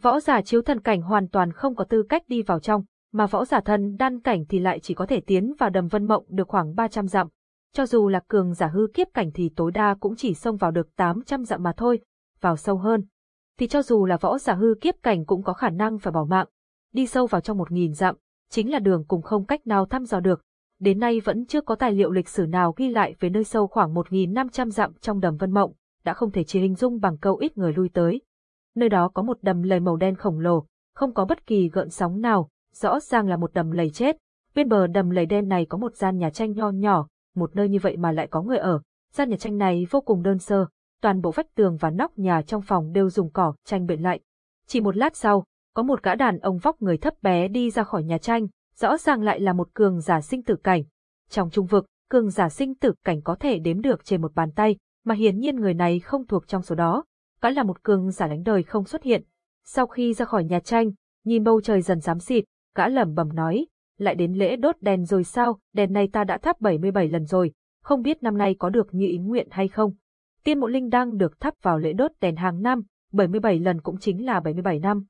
Võ giả chiếu thần cảnh hoàn toàn không có tư cách đi vào trong, mà võ giả thần đan cảnh thì lại chỉ có thể tiến vào đầm vân mộng được khoảng 300 dặm. Cho dù là cường giả hư kiếp cảnh thì tối đa cũng chỉ xông vào được 800 dặm mà thôi, vào sâu hơn. Thì cho dù là võ giả hư kiếp cảnh cũng có khả năng phải bỏ mạng. Đi sâu vào trong 1.000 dặm, chính là đường cùng không cách nào thăm dò được. Đến nay vẫn chưa có tài liệu lịch sử nào ghi lại về nơi sâu khoảng 1.500 dặm trong đầm vân mộng, đã không thể chỉ hình dung bằng câu ít người lui tới. Nơi đó có một đầm lầy màu đen khổng lồ, không có bất kỳ gợn sóng nào, rõ ràng là một đầm lầy chết. Bên bờ đầm lầy đen này có một gian nhà tranh nho nhỏ, một nơi như vậy mà lại có người ở. Gian nhà tranh này vô cùng đơn sơ, toàn bộ vách tường và nóc nhà trong phòng đều dùng cỏ tranh bện lại. Chỉ một lát sau, có một gã đàn ông vóc người thấp bé đi ra khỏi nhà tranh, rõ ràng lại là một cường giả sinh tử cảnh. Trong trung vực, cường giả sinh tử cảnh có thể đếm được trên một bàn tay, mà hiển nhiên người này không thuộc trong số đó. Gã là một cường giả đánh đời không xuất hiện. Sau khi ra khỏi nhà tranh, nhìn bầu trời dần xám xịt, gã lẩm bẩm nói, lại đến lễ đốt đèn rồi sao, đèn này ta đã thắp 77 lần rồi, không biết năm nay có được như ý nguyện hay không. Tiên mộ linh đang được thắp vào lễ đốt đèn hàng năm, 77 lần cũng chính là 77 năm.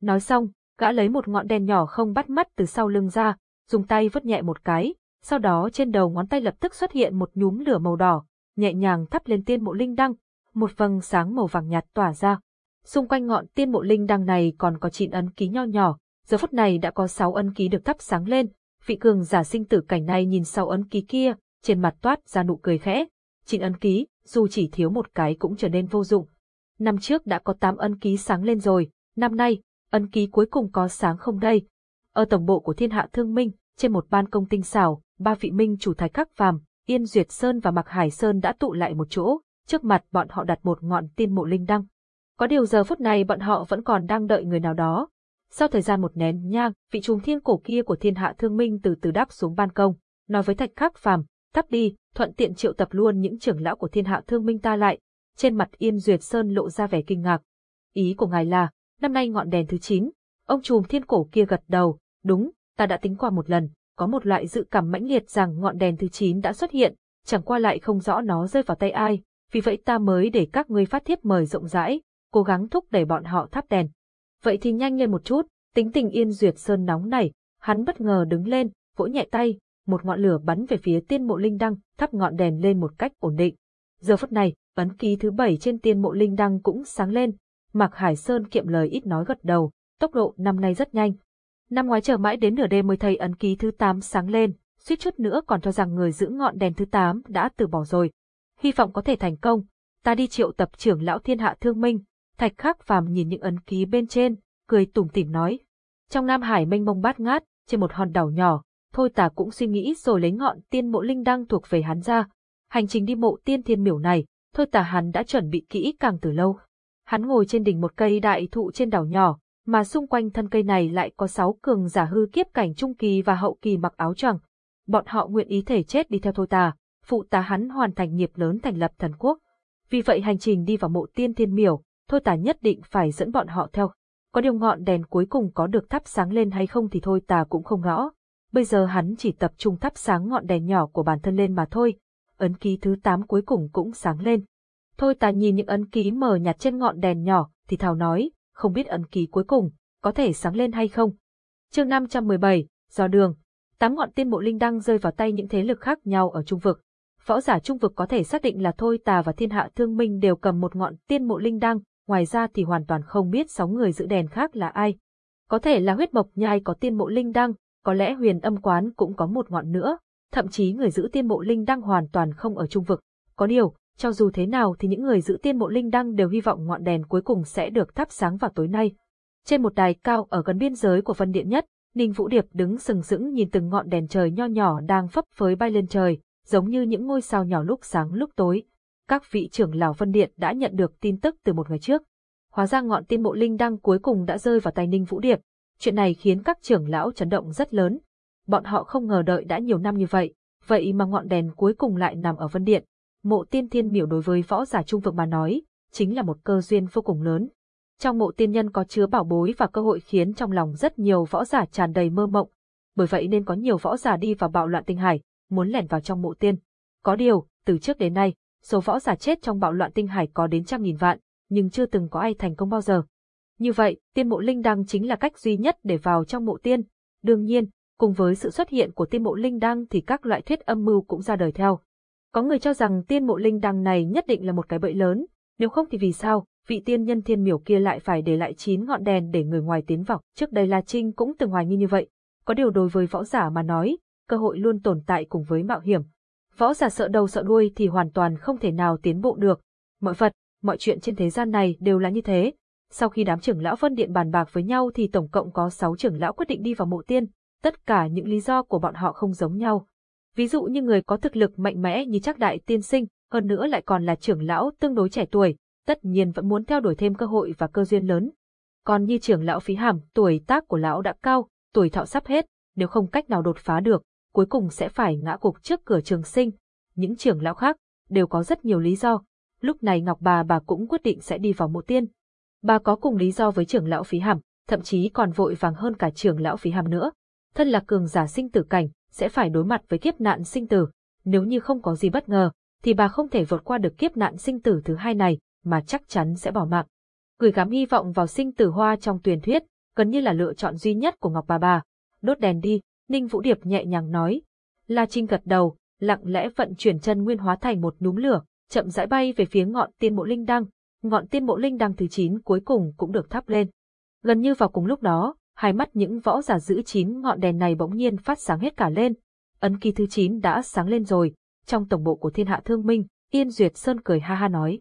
Nói xong, gã lấy một ngọn đèn nhỏ không bắt mắt từ sau lưng ra, dùng tay vứt nhẹ một cái, sau đó trên đầu ngón tay lập tức xuất hiện một nhúm lửa màu đỏ, nhẹ nhàng thắp lên tiên mộ linh đăng, một vầng sáng màu vàng nhạt tỏa ra. Xung quanh ngọn tiên mộ linh đăng này còn có chín ấn ký nho nhỏ, giờ phút này đã có sáu ấn ký được thắp sáng lên, vị cường giả sinh tử cảnh này nhìn sau ấn ký kia, trên mặt toát ra nụ cười khẽ. Chín ấn ký, dù chỉ thiếu một cái cũng trở nên vô dụng. Năm trước đã có tám ấn ký sáng lên rồi, năm nay, ấn ký cuối cùng có sáng không đây? Ở tổng bộ của thiên hạ thương minh, trên một ban công tinh xảo, ba vị minh chủ thái khắc phàm, Yên Duyệt Sơn và Mạc Hải Sơn đã tụ lại một chỗ, trước mặt bọn họ đặt một ngọn tiên mộ linh đăng. Có điều giờ phút này bọn họ vẫn còn đang đợi người nào đó. Sau thời gian một nén nhang, vị trùng thiên cổ kia của thiên hạ thương minh từ từ đáp xuống ban công, nói với thạch khắc phàm, thắp đi, thuận tiện triệu tập luôn những trưởng lão của thiên hạ thương minh ta lại. Trên mặt Yên Duyệt Sơn lộ ra vẻ kinh ngạc. Ý của ngài là, năm nay ngọn đèn thứ 9, ông trùm thiên cổ kia gật đầu, đúng, ta đã tính qua một lần, có một loại dự cảm mãnh liệt rằng ngọn đèn thứ 9 đã xuất hiện, chẳng qua lại không rõ nó rơi vào tay ai, vì vậy ta mới để các ngươi phát thiếp mời rộng rãi, cố gắng thúc đẩy bọn họ thắp đèn. Vậy thì nhanh lên một chút, tính tình Yên Duyệt Sơn nóng này, hắn bất ngờ đứng lên, vỗ nhẹ tay, một ngọn lửa bắn về phía tiên mộ linh đăng, thắp ngọn đèn lên một cách ổn định. Giờ phút này, ấn ký thứ bảy trên tiên mộ linh đăng cũng sáng lên, Mạc Hải Sơn kiệm lời ít nói gật đầu, tốc độ năm nay rất nhanh. Năm ngoái chờ mãi đến nửa đêm mới thấy ấn ký thứ 8 sáng lên, suýt chút nữa còn cho rằng người giữ ngọn đèn thứ 8 đã từ bỏ rồi. Hy vọng có thể thành công, ta đi triệu tập trưởng lão thiên hạ thương minh, thạch khắc phàm nhìn những ấn ký bên trên, cười tủm tỉm nói. Trong Nam Hải mênh mông bát ngát, trên một hòn đảo nhỏ, thôi ta cũng suy nghĩ rồi lấy ngọn tiên mộ linh đăng thuộc về hắn ra. Hành trình đi mộ tiên thiên miểu này, thôi ta hắn đã chuẩn bị kỹ càng từ lâu. Hắn ngồi trên đỉnh một cây đại thụ trên đảo nhỏ, mà xung quanh thân cây này lại có sáu cường giả hư kiếp cảnh trung kỳ và hậu kỳ mặc áo choàng. Bọn họ nguyện ý thể chết đi theo thôi ta, phụ tá hắn hoàn thành nghiệp lớn thành lập thần quốc. Vì vậy hành trình đi vào mộ tiên thiên miểu, thôi ta nhất định phải dẫn bọn họ theo. Có điều ngọn đèn cuối cùng có được thắp sáng lên hay không thì thôi ta cũng không rõ. Bây giờ hắn chỉ tập trung thắp sáng ngọn đèn nhỏ của bản thân lên mà thôi. Ấn ký thứ 8 cuối cùng cũng sáng lên. Thôi ta nhìn những ấn ký mờ nhạt trên ngọn đèn nhỏ, thì thào nói, không biết ấn ký cuối cùng, có thể sáng lên hay không. chương 517, do đường, tám ngọn tiên bộ linh đăng rơi vào tay những thế lực khác nhau ở trung vực. Võ giả trung vực có thể xác định là Thôi Tà và Thiên Hạ Thương Minh đều cầm một ngọn tiên mộ linh đăng, ngoài ra thì hoàn toàn không biết sáu người giữ đèn khác là ai. Có thể là huyết mộc nhai có tiên mộ linh đăng, có lẽ huyền âm quán cũng có một ngọn nữa, thậm chí người giữ tiên mộ linh đăng hoàn toàn không ở trung vực. Có điều, cho dù thế nào thì những người giữ tiên mộ linh đăng đều hy vọng ngọn đèn cuối cùng sẽ được thắp sáng vào tối nay. Trên một đài cao ở gần biên giới của Vân Điện nhất, Ninh Vũ Điệp đứng sừng sững nhìn từng ngọn đèn trời nho nhỏ đang phấp phới bay lên trời, giống như những ngôi sao nhỏ lúc sáng lúc tối. Các vị trưởng lão Vân Điện đã nhận được tin tức từ một ngày trước. Hóa ra ngọn tiên mộ linh đăng cuối cùng đã rơi vào tay Ninh Vũ Điệp. Chuyện này khiến các trưởng lão chấn động rất lớn. Bọn họ không ngờ đợi đã nhiều năm như vậy, vậy mà ngọn đèn cuối cùng lại nằm ở Vân Điện, mộ tiên thiên miểu đối với võ giả trung vực mà nói, chính là một cơ duyên vô cùng lớn. Trong mộ tiên nhân có chứa bảo bối và cơ hội khiến trong lòng rất nhiều võ giả tràn đầy mơ mộng, bởi vậy nên có nhiều võ giả đi vào bạo loạn tinh hải, muốn lẻn vào trong mộ tiên. Có điều, từ trước đến nay, số võ giả chết trong bạo loạn tinh hải có đến trăm nghìn vạn, nhưng chưa từng có ai thành công bao giờ. Như vậy, tiên mộ linh đăng chính là cách duy nhất để vào trong mộ tiên. Đương nhiên, cùng với sự xuất hiện của tiên mộ linh đăng thì các loại thuyết âm mưu cũng ra đời theo. Có người cho rằng tiên mộ linh đăng này nhất định là một cái bẫy lớn, nếu không thì vì sao, vị tiên nhân thiên miểu kia lại phải để lại chín ngọn đèn để người ngoài tiến vào. Trước đây La Trinh cũng từng hoài nghi như vậy. Có điều đối với võ giả mà nói, cơ hội luôn tồn tại cùng với mạo hiểm. Võ giả sợ đầu sợ đuôi thì hoàn toàn không thể nào tiến bộ được. Mọi vật, mọi chuyện trên thế gian này đều là như thế. Sau khi đám trưởng lão phân điện bàn bạc với nhau thì tổng cộng có 6 trưởng lão quyết định đi vào mộ tiên. Tất cả những lý do của bọn họ không giống nhau. Ví dụ như người có thực lực mạnh mẽ như chắc đại tiên sinh, hơn nữa lại còn là trưởng lão tương đối trẻ tuổi, tất nhiên vẫn muốn theo đuổi thêm cơ hội và cơ duyên lớn. Còn như trưởng lão phí hàm, tuổi tác của lão đã cao, tuổi thọ sắp hết, nếu không cách nào đột phá được, cuối cùng sẽ phải ngã gục trước cửa trường sinh. Những trưởng lão khác, đều có rất nhiều lý do. Lúc này Ngọc bà bà cũng quyết định sẽ đi vào mộ tiên. Bà có cùng lý do với trưởng lão phí hàm, thậm chí còn vội vàng hơn cả trưởng lão phí hàm nữa. Thân là cường giả sinh tử cảnh, sẽ phải đối mặt với kiếp nạn sinh tử. Nếu như không có gì bất ngờ, thì bà không thể vượt qua được kiếp nạn sinh tử thứ hai này, mà chắc chắn sẽ bỏ mạng. Gửi gắm hy vọng vào sinh tử hoa trong tuyển thuyết, gần như là lựa chọn duy nhất của Ngọc bà bà. Đốt đèn đi, Ninh Vũ Điệp nhẹ nhàng nói. La Trinh gật đầu, lặng lẽ vận chuyển chân nguyên hóa thành một núm lửa, chậm rãi bay về phía ngọn tiên mộ linh đăng. Ngọn tiên mộ linh đăng thứ 9 cuối cùng cũng được thắp lên. Gần như vào cùng lúc đó, hai mắt những võ giả giữ chín ngọn đèn này bỗng nhiên phát sáng hết cả lên. Ấn ký thứ 9 đã sáng lên rồi, trong tổng bộ của thiên hạ thương minh, Yên Duyệt Sơn cười ha ha nói.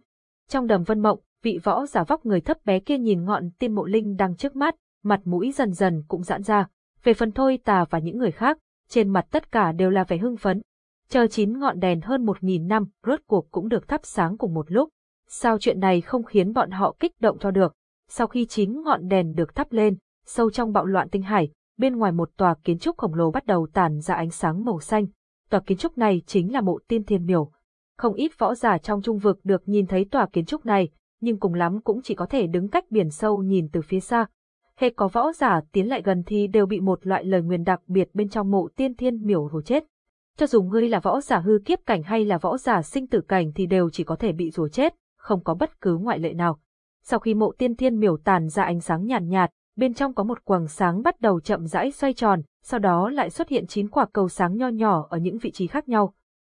Trong đầm vân mộng, vị võ giả vóc người thấp bé kia nhìn ngọn tiên mộ linh đăng trước mắt, mặt mũi dần dần cũng giãn ra. Về phần thôi tà và những người khác, trên mặt tất cả đều là vẻ hưng phấn. Chờ chín ngọn đèn hơn một nghìn năm, rốt cuộc cũng được thắp sáng cùng một lúc. Sao chuyện này không khiến bọn họ kích động cho được? Sau khi chín ngọn đèn được thắp lên, sâu trong bạo loạn tinh hải, bên ngoài một tòa kiến trúc khổng lồ bắt đầu tản ra ánh sáng màu xanh. Tòa kiến trúc này chính là mộ tiên thiên miểu. Không ít võ giả trong trung vực được nhìn thấy tòa kiến trúc này, nhưng cùng lắm cũng chỉ có thể đứng cách biển sâu nhìn từ phía xa. Hệ có võ giả tiến lại gần thì đều bị một loại lời nguyền đặc biệt bên trong mộ tiên thiên miểu rùa chết. Cho dù ngươi là võ giả hư kiếp cảnh hay là võ giả sinh tử cảnh thì đều chỉ có thể bị rùa chết, không có bất cứ ngoại lệ nào. Sau khi mộ tiên thiên miểu tàn ra ánh sáng nhàn nhạt, nhạt, bên trong có một quầng sáng bắt đầu chậm rãi xoay tròn, sau đó lại xuất hiện chín quả cầu sáng nho nhỏ ở những vị trí khác nhau.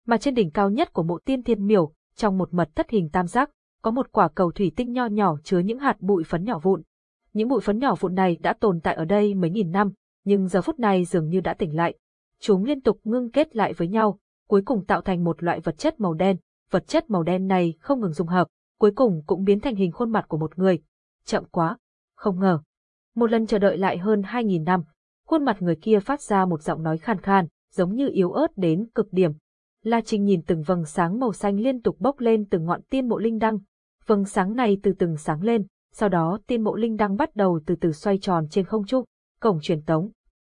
Mà trên đỉnh cao nhất của mộ tiên thiên miểu, trong một mật thất hình tam giác, có một quả cầu thủy tinh nho nhỏ chứa những hạt bụi phấn nhỏ vụn. Những bụi phấn nhỏ vụn này đã tồn tại ở đây mấy nghìn năm, nhưng giờ phút này dường như đã tỉnh lại. Chúng liên tục ngưng kết lại với nhau, cuối cùng tạo thành một loại vật chất màu đen. Vật chất màu đen này không ngừng dung hợp, cuối cùng cũng biến thành hình khuôn mặt của một người. Chậm quá, không ngờ. Một lần chờ đợi lại hơn 2.000 năm, khuôn mặt người kia phát ra một giọng nói khan khan, giống như yếu ớt đến cực điểm. La Trinh nhìn từng vầng sáng màu xanh liên tục bốc lên từ ngọn tiên mộ linh đăng. Vầng sáng này từ từng sáng lên, sau đó tiên mộ linh đăng bắt đầu từ từ xoay tròn trên không trung, cổng truyền tống.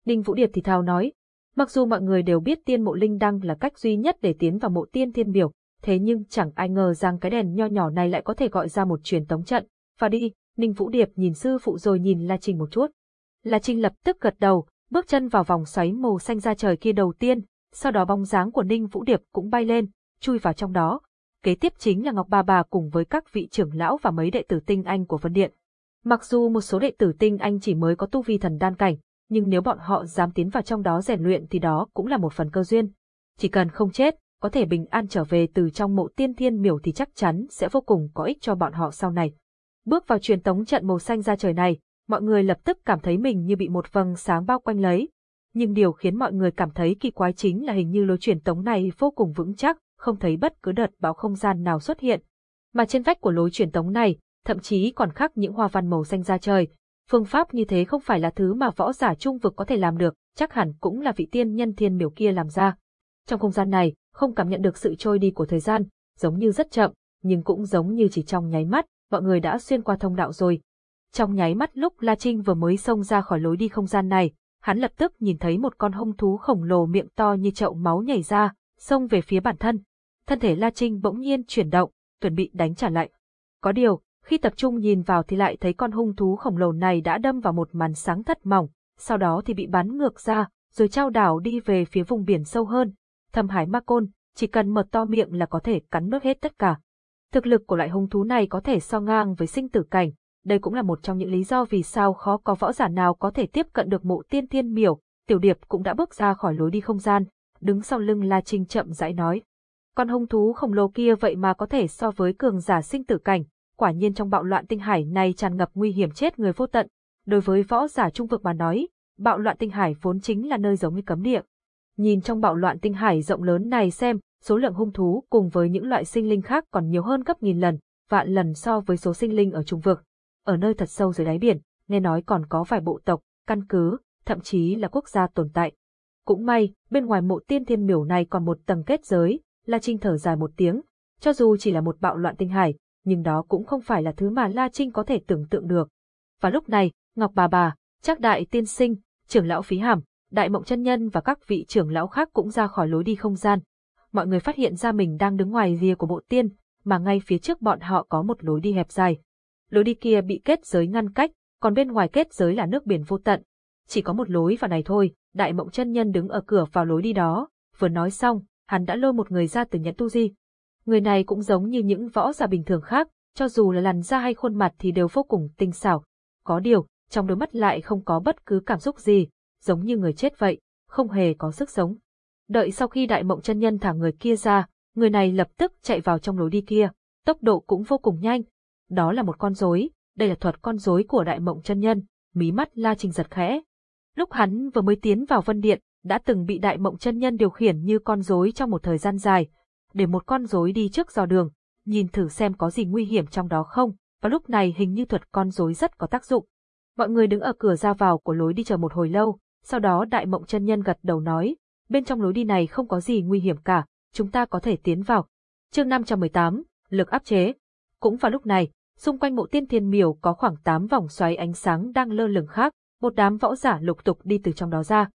Ninh Vũ Điệp thì thào nói, mặc dù mọi người đều biết tiên mộ linh đăng là cách duy nhất để tiến vào mộ tiên thiên biểu, thế nhưng chẳng ai ngờ rằng cái đèn nho nhỏ này lại có thể gọi ra một truyền tống trận. Và đi, Ninh Vũ Điệp nhìn sư phụ rồi nhìn La Trinh một chút. La Trinh lập tức gật đầu, bước chân vào vòng xoáy màu xanh ra trời kia đầu tiên, sau đó bóng dáng của Ninh Vũ Điệp cũng bay lên, chui vào trong đó. Kế tiếp chính là Ngọc ba Bà cùng với các vị trưởng lão và mấy đệ tử tinh anh của Vân Điện. Mặc dù một số đệ tử tinh anh chỉ mới có tu vi thần đan cảnh, nhưng nếu bọn họ dám tiến vào trong đó rèn luyện thì đó cũng là một phần cơ duyên. Chỉ cần không chết, có thể bình an trở về từ trong mộ tiên thiên miểu thì chắc chắn sẽ vô cùng có ích cho bọn họ sau này. Bước vào truyền tống trận màu xanh ra trời này, mọi người lập tức cảm thấy mình như bị một vầng sáng bao quanh lấy. Nhưng điều khiến mọi người cảm thấy kỳ quái chính là hình như lối truyền tống này vô cùng vững chắc, không thấy bất cứ đợt bão không gian nào xuất hiện. Mà trên vách của lối truyền tống này, thậm chí còn khắc những hoa văn màu xanh ra trời. Phương pháp như thế không phải là thứ mà võ giả trung vực có thể làm được, chắc hẳn cũng là vị tiên nhân thiên miểu kia làm ra. Trong không gian này, không cảm nhận được sự trôi đi của thời gian, giống như rất chậm, nhưng cũng giống như chỉ trong nháy mắt, mọi người đã xuyên qua thông đạo rồi. Trong nháy mắt lúc La Trinh vừa mới xông ra khỏi lối đi không gian này, hắn lập tức nhìn thấy một con hung thú khổng lồ miệng to như chậu máu nhảy ra, xông về phía bản thân. Thân thể La Trinh bỗng nhiên chuyển động, chuẩn bị đánh trả lại. Có điều, khi tập trung nhìn vào thì lại thấy con hung thú khổng lồ này đã đâm vào một màn sáng thật mỏng, sau đó thì bị bắn ngược ra, rồi trao đảo đi về phía vùng biển sâu hơn. Thâm hải ma côn, chỉ cần mở to miệng là có thể cắn nuốt hết tất cả. Thực lực của loại hung thú này có thể so ngang với sinh tử cảnh, đây cũng là một trong những lý do vì sao khó có võ giả nào có thể tiếp cận được mộ tiên thiên miểu, tiểu điệp cũng đã bước ra khỏi lối đi không gian, đứng sau lưng La Trinh chậm rãi nói. Con hung thú khổng lồ kia vậy mà có thể so với cường giả sinh tử cảnh, quả nhiên trong bạo loạn tinh hải này tràn ngập nguy hiểm chết người vô tận. Đối với võ giả trung vực mà nói, bạo loạn tinh hải vốn chính là nơi giống như cấm địa. Nhìn trong bạo loạn tinh hải rộng lớn này xem, số lượng hung thú cùng với những loại sinh linh khác còn nhiều hơn gấp nghìn lần, vạn lần so với số sinh linh ở trung vực. Ở nơi thật sâu dưới đáy biển, nghe nói còn có vài bộ tộc, căn cứ, thậm chí là quốc gia tồn tại. Cũng may, bên ngoài mộ tiên thiên miểu này còn một tầng kết giới, La Trinh thở dài một tiếng, cho dù chỉ là một bạo loạn tinh hải, nhưng đó cũng không phải là thứ mà La Trinh có thể tưởng tượng được. Và lúc này, Ngọc Bà Bà, Trác Đại Tiên Sinh, trưởng lão Phí Hàm, Đại Mộng Chân Nhân và các vị trưởng lão khác cũng ra khỏi lối đi không gian. Mọi người phát hiện ra mình đang đứng ngoài rìa của bộ tiên, mà ngay phía trước bọn họ có một lối đi hẹp dài. Lối đi kia bị kết giới ngăn cách, còn bên ngoài kết giới là nước biển vô tận. Chỉ có một lối vào này thôi, Đại Mộng Chân Nhân đứng ở cửa vào lối đi đó, vừa nói xong, hắn đã lôi một người ra từ nhẫn tu di. Người này cũng giống như những võ giả bình thường khác, cho dù là làn da hay khuôn mặt thì đều vô cùng tinh xảo. Có điều, trong đôi mắt lại không có bất cứ cảm xúc gì, giống như người chết vậy, không hề có sức sống. Đợi sau khi đại mộng chân nhân thả người kia ra, người này lập tức chạy vào trong lối đi kia, tốc độ cũng vô cùng nhanh. Đó là một con rối, đây là thuật con rối của đại mộng chân nhân, mí mắt La Trình giật khẽ. Lúc hắn vừa mới tiến vào vân điện, đã từng bị đại mộng chân nhân điều khiển như con rối trong một thời gian dài, để một con rối đi trước dò đường, nhìn thử xem có gì nguy hiểm trong đó không, và lúc này hình như thuật con rối rất có tác dụng. Mọi người đứng ở cửa ra vào của lối đi chờ một hồi lâu, sau đó đại mộng chân nhân gật đầu nói, bên trong lối đi này không có gì nguy hiểm cả, chúng ta có thể tiến vào. Chương 518, lực áp chế. Cũng vào lúc này, xung quanh mộ tiên thiên miểu có khoảng 8 vòng xoáy ánh sáng đang lơ lửng khác, một đám võ giả lục tục đi từ trong đó ra.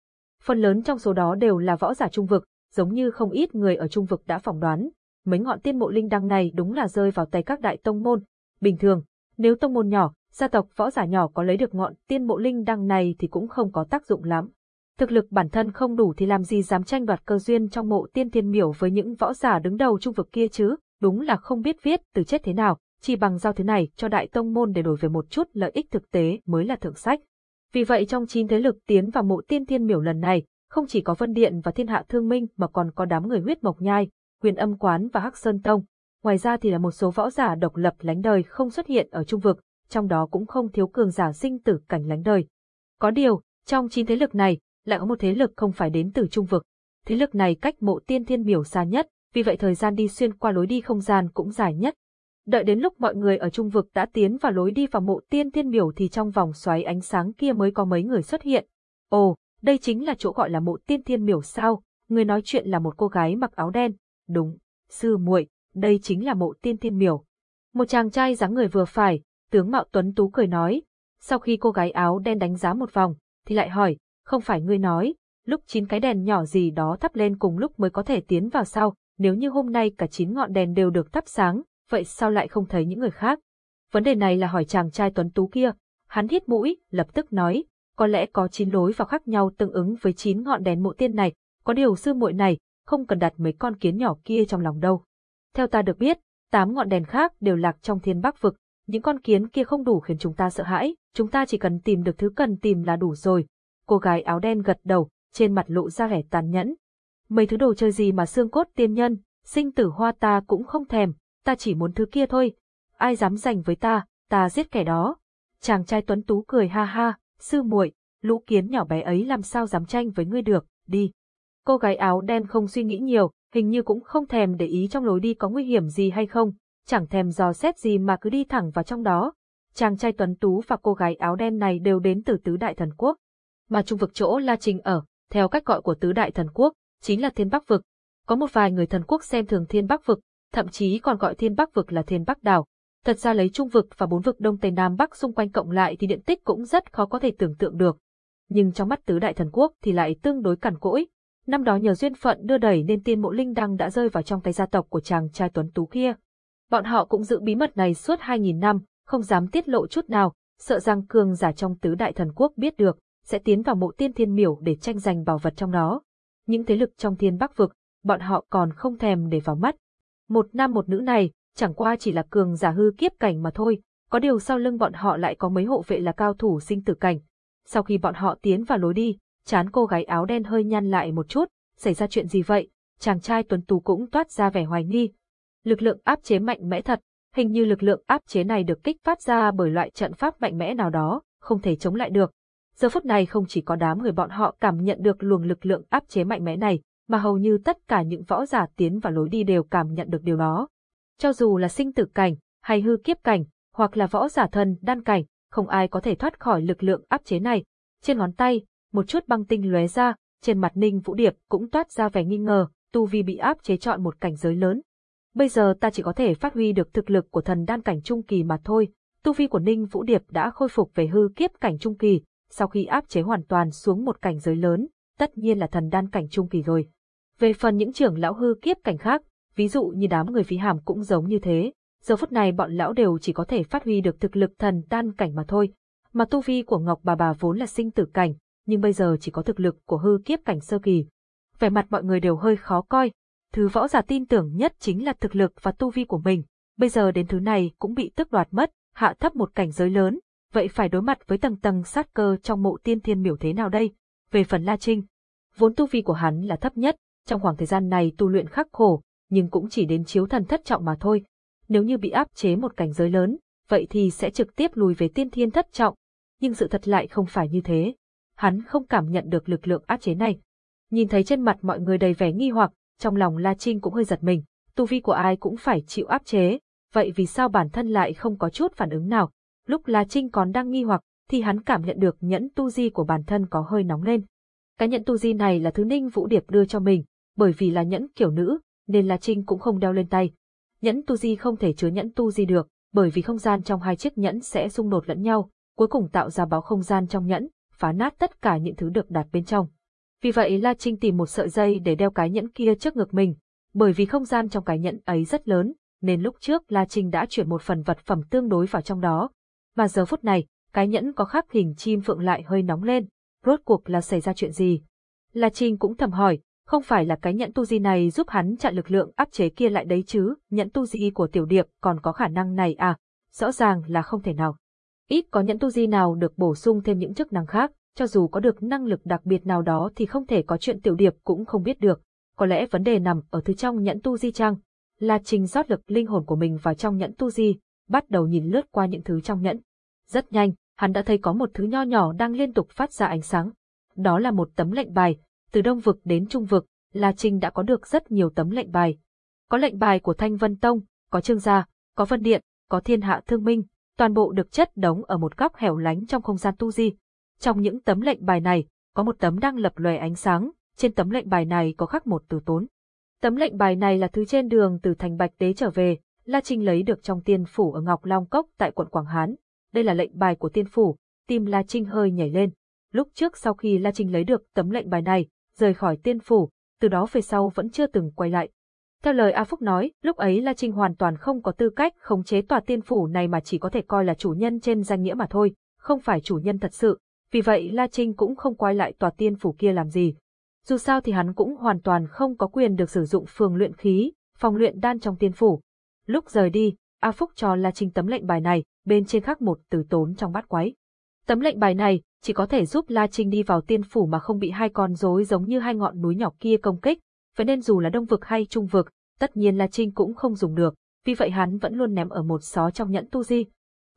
Phần lớn trong số đó đều là võ giả trung vực, giống như không ít người ở trung vực đã phỏng đoán. Mấy ngọn tiên mộ linh đăng này đúng là rơi vào tay các đại tông môn. Bình thường, nếu tông môn nhỏ, gia tộc võ giả nhỏ có lấy được ngọn tiên mộ linh đăng này thì cũng không có tác dụng lắm. Thực lực bản thân không đủ thì làm gì dám tranh đoạt cơ duyên trong mộ tiên thiên miểu với những võ giả đứng đầu trung vực kia chứ, đúng là không biết viết từ chết thế nào, chỉ bằng giao thứ này cho đại tông môn để đổi về một chút lợi ích thực tế mới là thượng sách. Vì vậy trong chín thế lực tiến vào mộ tiên thiên miểu lần này, không chỉ có Vân Điện và Thiên Hạ Thương Minh mà còn có đám người huyết mộc nhai, huyền âm quán và Hắc Sơn Tông. Ngoài ra thì là một số võ giả độc lập lánh đời không xuất hiện ở trung vực, trong đó cũng không thiếu cường giả sinh tử cảnh lánh đời. Có điều, Trong chín thế lực này, lại có một thế lực không phải đến từ trung vực. Thế lực này cách mộ tiên thiên miểu xa nhất, vì vậy thời gian đi xuyên qua lối đi không gian cũng dài nhất. Đợi đến lúc mọi người ở trung vực đã tiến vào lối đi vào mộ tiên thiên miểu thì trong vòng xoáy ánh sáng kia mới có mấy người xuất hiện. Ồ, đây chính là chỗ gọi là mộ tiên thiên miểu sao, người nói chuyện là một cô gái mặc áo đen. Đúng, sư muội, đây chính là mộ tiên thiên miểu. Một chàng trai dáng người vừa phải, tướng mạo tuấn tú cười nói. Sau khi cô gái áo đen đánh giá một vòng, thì lại hỏi, không phải ngươi nói, lúc chín cái đèn nhỏ gì đó thắp lên cùng lúc mới có thể tiến vào sao, nếu như hôm nay cả chín ngọn đèn đều được thắp sáng, vậy sao lại không thấy những người khác? Vấn đề này là hỏi chàng trai tuấn tú kia, hắn hít mũi, lập tức nói, có lẽ có chín lối vào khác nhau tương ứng với chín ngọn đèn mộ tiên này, có điều sư muội này, không cần đặt mấy con kiến nhỏ kia trong lòng đâu. Theo ta được biết, tám ngọn đèn khác đều lạc trong thiên bắc vực, những con kiến kia không đủ khiến chúng ta sợ hãi, chúng ta chỉ cần tìm được thứ cần tìm là đủ rồi. Cô gái áo đen gật đầu, trên mặt lộ ra vẻ tàn nhẫn. Mấy thứ đồ chơi gì mà xương cốt tiên nhân, sinh tử hoa ta cũng không thèm, ta chỉ muốn thứ kia thôi. Ai dám giành với ta, ta giết kẻ đó. Chàng trai tuấn tú cười ha ha, sư muội, lũ kiến nhỏ bé ấy làm sao dám tranh với ngươi được, đi. Cô gái áo đen không suy nghĩ nhiều, hình như cũng không thèm để ý trong lối đi có nguy hiểm gì hay không, chẳng thèm dò xét gì mà cứ đi thẳng vào trong đó. Chàng trai tuấn tú và cô gái áo đen này đều đến từ tứ đại thần quốc. Mà trung vực chỗ La Trình ở, theo cách gọi của tứ đại thần quốc, chính là thiên bắc vực. Có một vài người thần quốc xem thường thiên bắc vực, thậm chí còn gọi thiên bắc vực là thiên bắc đảo. Thật ra lấy trung vực và bốn vực đông tây nam bắc xung quanh cộng lại thì điện tích cũng rất khó có thể tưởng tượng được. Nhưng trong mắt tứ đại thần quốc thì lại tương đối cằn cỗi. Năm đó nhờ duyên phận đưa đẩy nên tiên mộ linh đăng đã rơi vào trong tay gia tộc của chàng trai tuấn tú kia. Bọn họ cũng giữ bí mật này suốt 2.000 năm, không dám tiết lộ chút nào, sợ rằng cường giả trong tứ đại thần quốc biết được, sẽ tiến vào mộ tiên thiên miểu để tranh giành bảo vật trong đó. Những thế lực trong thiên bắc vực, bọn họ còn không thèm để vào mắt. Một nam một nữ này, chẳng qua chỉ là cường giả hư kiếp cảnh mà thôi, có điều sau lưng bọn họ lại có mấy hộ vệ là cao thủ sinh tử cảnh. Sau khi bọn họ tiến vào lối đi, chán cô gái áo đen hơi nhăn lại một chút, xảy ra chuyện gì vậy? Chàng trai tuấn tú cũng toát ra vẻ hoài nghi, lực lượng áp chế mạnh mẽ thật, hình như lực lượng áp chế này được kích phát ra bởi loại trận pháp mạnh mẽ nào đó, không thể chống lại được. Giờ phút này không chỉ có đám người bọn họ cảm nhận được luồng lực lượng áp chế mạnh mẽ này, mà hầu như tất cả những võ giả tiến vào lối đi đều cảm nhận được điều đó. Cho dù là sinh tử cảnh, hay hư kiếp cảnh, hoặc là võ giả thân đan cảnh, không ai có thể thoát khỏi lực lượng áp chế này. Trên ngón tay, một chút băng tinh lóe ra, trên mặt Ninh Vũ Điệp cũng toát ra vẻ nghi ngờ, tu vi bị áp chế chọn một cảnh giới lớn, Bây giờ ta chỉ có thể phát huy được thực lực của thần đan cảnh trung kỳ mà thôi. Tu vi của Ninh Vũ Điệp đã khôi phục về hư kiếp cảnh trung kỳ, sau khi áp chế hoàn toàn xuống một cảnh giới lớn, tất nhiên là thần đan cảnh trung kỳ rồi. Về phần những trưởng lão hư kiếp cảnh khác, ví dụ như đám người phí hàm cũng giống như thế, giờ phút này bọn lão đều chỉ có thể phát huy được thực lực thần tan cảnh mà thôi. Mà tu vi của Ngọc bà bà vốn là sinh tử cảnh, nhưng bây giờ chỉ có thực lực của hư kiếp cảnh sơ kỳ. Vẻ mặt mọi người đều hơi khó coi, Thứ võ giả tin tưởng nhất chính là thực lực và tu vi của mình, bây giờ đến thứ này cũng bị tước đoạt mất, hạ thấp một cảnh giới lớn, vậy phải đối mặt với tầng tầng sát cơ trong mộ tiên thiên miểu thế nào đây? Về phần La Trinh, vốn tu vi của hắn là thấp nhất, trong khoảng thời gian này tu luyện khắc khổ, nhưng cũng chỉ đến chiếu thần thất trọng mà thôi. Nếu như bị áp chế một cảnh giới lớn, vậy thì sẽ trực tiếp lùi về tiên thiên thất trọng. Nhưng sự thật lại không phải như thế. Hắn không cảm nhận được lực lượng áp chế này. Nhìn thấy trên mặt mọi người đầy vẻ nghi hoặc, trong lòng La Trinh cũng hơi giật mình, tu vi của ai cũng phải chịu áp chế, vậy vì sao bản thân lại không có chút phản ứng nào? Lúc La Trinh còn đang nghi hoặc, thì hắn cảm nhận được nhẫn tu di của bản thân có hơi nóng lên. Cái nhẫn tu di này là thứ Ninh Vũ Điệp đưa cho mình, bởi vì là nhẫn kiểu nữ, nên La Trinh cũng không đeo lên tay. Nhẫn tu di không thể chứa nhẫn tu di được, bởi vì không gian trong hai chiếc nhẫn sẽ xung đột lẫn nhau, cuối cùng tạo ra báo không gian trong nhẫn, phá nát tất cả những thứ được đặt bên trong. Vì vậy La Trinh tìm một sợi dây để đeo cái nhẫn kia trước ngực mình, bởi vì không gian trong cái nhẫn ấy rất lớn, nên lúc trước La Trinh đã chuyển một phần vật phẩm tương đối vào trong đó. Mà giờ phút này, cái nhẫn có khắc hình chim phượng lại hơi nóng lên, rốt cuộc là xảy ra chuyện gì? La Trinh cũng thầm hỏi, không phải là cái nhẫn tu di này giúp hắn chặn lực lượng áp chế kia lại đấy chứ, nhẫn tu di của tiểu điệp còn có khả năng này à, rõ ràng là không thể nào. Ít có nhẫn tu di nào được bổ sung thêm những chức năng khác, cho dù có được năng lực đặc biệt nào đó thì không thể có chuyện tiểu điệp cũng không biết được. Có lẽ vấn đề nằm ở thứ trong nhẫn tu di chăng? là Trình rót lực linh hồn của mình vào trong nhẫn tu di, bắt đầu nhìn lướt qua những thứ trong nhẫn. Rất nhanh, hắn đã thấy có một thứ nho nhỏ đang liên tục phát ra ánh sáng. Đó là một tấm lệnh bài, từ đông vực đến trung vực, La Trinh đã có được rất nhiều tấm lệnh bài. Có lệnh bài của Thanh Vân Tông, có Trương Gia, có Vân Điện, có Thiên Hạ Thương Minh, toàn bộ được chất đống ở một góc hẻo lánh trong không gian tu di. Trong những tấm lệnh bài này, có một tấm đang lập lòe ánh sáng, trên tấm lệnh bài này có khắc một từ tốn. Tấm lệnh bài này là thứ trên đường từ thành Bạch Tế trở về, La Trinh lấy được trong tiên phủ ở Ngọc Long Cốc tại quận Quảng Hán. Đây là lệnh bài của tiên phủ, tim La Trinh hơi nhảy lên. Lúc trước sau khi La Trinh lấy được tấm lệnh bài này, rời khỏi tiên phủ, từ đó về sau vẫn chưa từng quay lại. Theo lời A Phúc nói, lúc ấy La Trinh hoàn toàn không có tư cách khống chế tòa tiên phủ này mà chỉ có thể coi là chủ nhân trên danh nghĩa mà thôi, không phải chủ nhân thật sự. Vì vậy La Trinh cũng không quay lại tòa tiên phủ kia làm gì. Dù sao thì hắn cũng hoàn toàn không có quyền được sử dụng phường luyện khí, phòng luyện đan trong tiên phủ. Lúc rời đi, A Phúc cho La Trinh tấm lệnh bài này, bên trên khắc một từ tốn trong bát quái. Tấm lệnh bài này chỉ có thể giúp La Trinh đi vào tiên phủ mà không bị hai con rối giống như hai ngọn núi nhỏ kia công kích, vậy nên dù là đông vực hay trung vực, tất nhiên La Trinh cũng không dùng được, vì vậy hắn vẫn luôn ném ở một xó trong nhẫn tu di.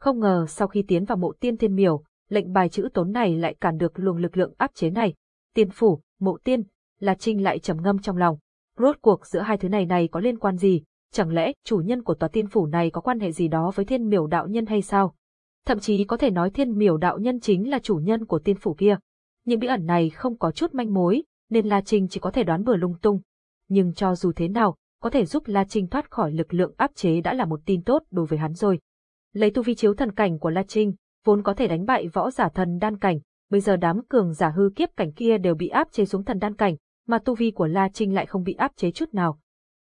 Không ngờ sau khi tiến vào mộ tiên thiên miểu, lệnh bài chữ tốn này lại cản được luồng lực lượng áp chế này. Tiên phủ, mộ tiên, La Trinh lại trầm ngâm trong lòng. Rốt cuộc giữa hai thứ này này có liên quan gì? Chẳng lẽ chủ nhân của tòa tiên phủ này có quan hệ gì đó với thiên miểu đạo nhân hay sao? Thậm chí có thể nói thiên miểu đạo nhân chính là chủ nhân của tiên phủ kia. Những bí ẩn này không có chút manh mối, nên La Trinh chỉ có thể đoán bừa lung tung. Nhưng cho dù thế nào, có thể giúp La Trinh thoát khỏi lực lượng áp chế đã là một tin tốt đối với hắn rồi. Lấy tu vi chiếu thần cảnh của La Trinh, vốn có thể đánh bại võ giả thần đan cảnh, bây giờ đám cường giả hư kiếp cảnh kia đều bị áp chế xuống thần đan cảnh, mà tu vi của La Trinh lại không bị áp chế chút nào.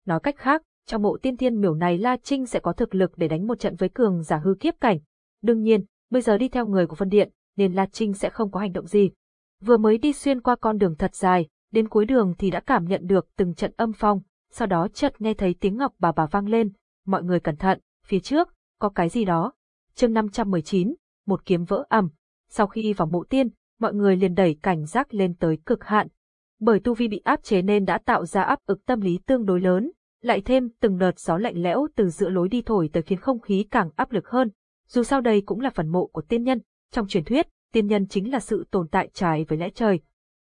Nói cách khác, trong mộ tiên thiên miểu này La Trinh sẽ có thực lực để đánh một trận với cường giả hư kiếp cảnh. Đương nhiên, bây giờ đi theo người của phân điện, nên La Trinh sẽ không có hành động gì. Vừa mới đi xuyên qua con đường thật dài, đến cuối đường thì đã cảm nhận được từng trận âm phong, sau đó chợt nghe thấy tiếng ngọc bà bà vang lên, mọi người cẩn thận, phía trước, có cái gì đó. chương 519, một kiếm vỡ ầm. Sau khi vào mộ tiên, mọi người liền đẩy cảnh giác lên tới cực hạn. Bởi tu vi bị áp chế nên đã tạo ra áp ức tâm lý tương đối lớn, lại thêm từng đợt gió lạnh lẽo từ giữa lối đi thổi tới khiến không khí càng áp lực hơn. Dù sao đây cũng là phần mộ của tiên nhân, trong truyền thuyết, tiên nhân chính là sự tồn tại trái với lẽ trời.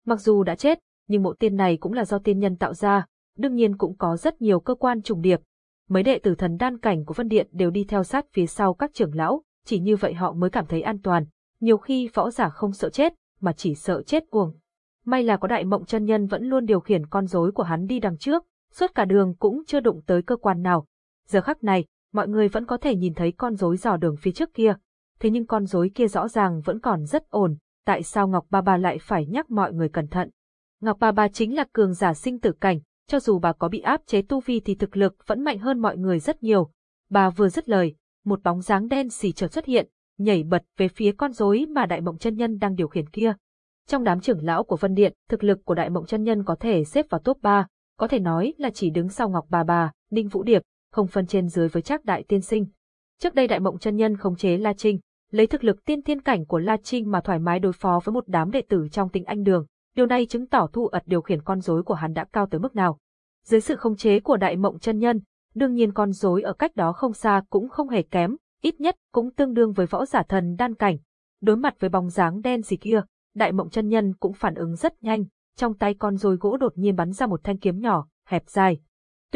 Mặc dù đã chết, nhưng mộ tiên này cũng là do tiên nhân tạo ra, đương nhiên cũng có rất nhiều cơ quan trùng điệp. Mấy đệ tử thần đan cảnh của Vân Điện đều đi theo sát phía sau các trưởng lão, chỉ như vậy họ mới cảm thấy an toàn. Nhiều khi võ giả không sợ chết, mà chỉ sợ chết uổng. May là có đại mộng chân nhân vẫn luôn điều khiển con rối của hắn đi đằng trước, suốt cả đường cũng chưa đụng tới cơ quan nào. Giờ khắc này, mọi người vẫn có thể nhìn thấy con rối dò đường phía trước kia. Thế nhưng con rối kia rõ ràng vẫn còn rất ổn, tại sao Ngọc Ba Ba lại phải nhắc mọi người cẩn thận? Ngọc Ba Ba chính là cường giả sinh tử cảnh, cho dù bà có bị áp chế tu vi thì thực lực vẫn mạnh hơn mọi người rất nhiều. Bà vừa dứt lời, một bóng dáng đen xì chợt xuất hiện, nhảy bật về phía con rối mà Đại Mộng Chân Nhân đang điều khiển kia. Trong đám trưởng lão của Vân Điện, thực lực của Đại Mộng Chân Nhân có thể xếp vào top 3, có thể nói là chỉ đứng sau Ngọc Bà Bà, Ninh Vũ Điệp, không phân trên dưới với Trác Đại Tiên Sinh. Trước đây Đại Mộng Chân Nhân khống chế La Trinh, lấy thực lực tiên thiên cảnh của La Trinh mà thoải mái đối phó với một đám đệ tử trong Tinh Anh Đường, điều này chứng tỏ Thu ật điều khiển con rối của hắn đã cao tới mức nào. Dưới sự khống chế của Đại Mộng Chân Nhân, đương nhiên con rối ở cách đó không xa cũng không hề kém, ít nhất cũng tương đương với võ giả thần đan cảnh. Đối mặt với bóng dáng đen gì kia, Đại Mộng Chân Nhân cũng phản ứng rất nhanh, trong tay con rối gỗ đột nhiên bắn ra một thanh kiếm nhỏ, hẹp dài.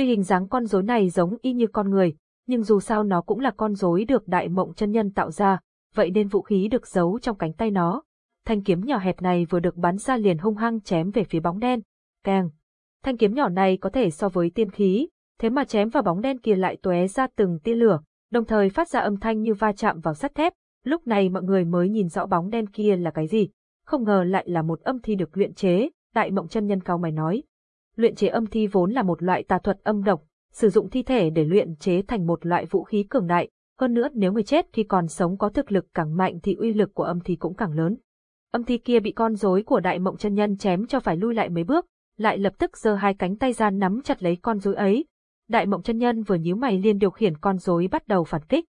Tuy hình dáng con rối này giống y như con người, nhưng dù sao nó cũng là con rối được Đại Mộng Chân Nhân tạo ra, vậy nên vũ khí được giấu trong cánh tay nó. Thanh kiếm nhỏ hẹp này vừa được bắn ra liền hung hăng chém về phía bóng đen. Càng! Thanh kiếm nhỏ này có thể so với tiên khí, thế mà chém vào bóng đen kia lại tóe ra từng tia lửa, đồng thời phát ra âm thanh như va chạm vào sắt thép. Lúc này mọi người mới nhìn rõ bóng đen kia là cái gì. Không ngờ lại là một âm thi được luyện chế, đại mộng chân nhân cao mày nói. Luyện chế âm thi vốn là một loại tà thuật âm độc, sử dụng thi thể để luyện chế thành một loại vũ khí cường đại, hơn nữa nếu người chết khi còn sống có thực lực càng mạnh thì uy lực của âm thi cũng càng lớn. Âm thi kia bị con rối của đại mộng chân nhân chém cho phải lui lại mấy bước, lại lập tức giơ hai cánh tay ra nắm chặt lấy con rối ấy. Đại mộng chân nhân vừa nhíu mày liền điều khiển con rối bắt đầu phản kích.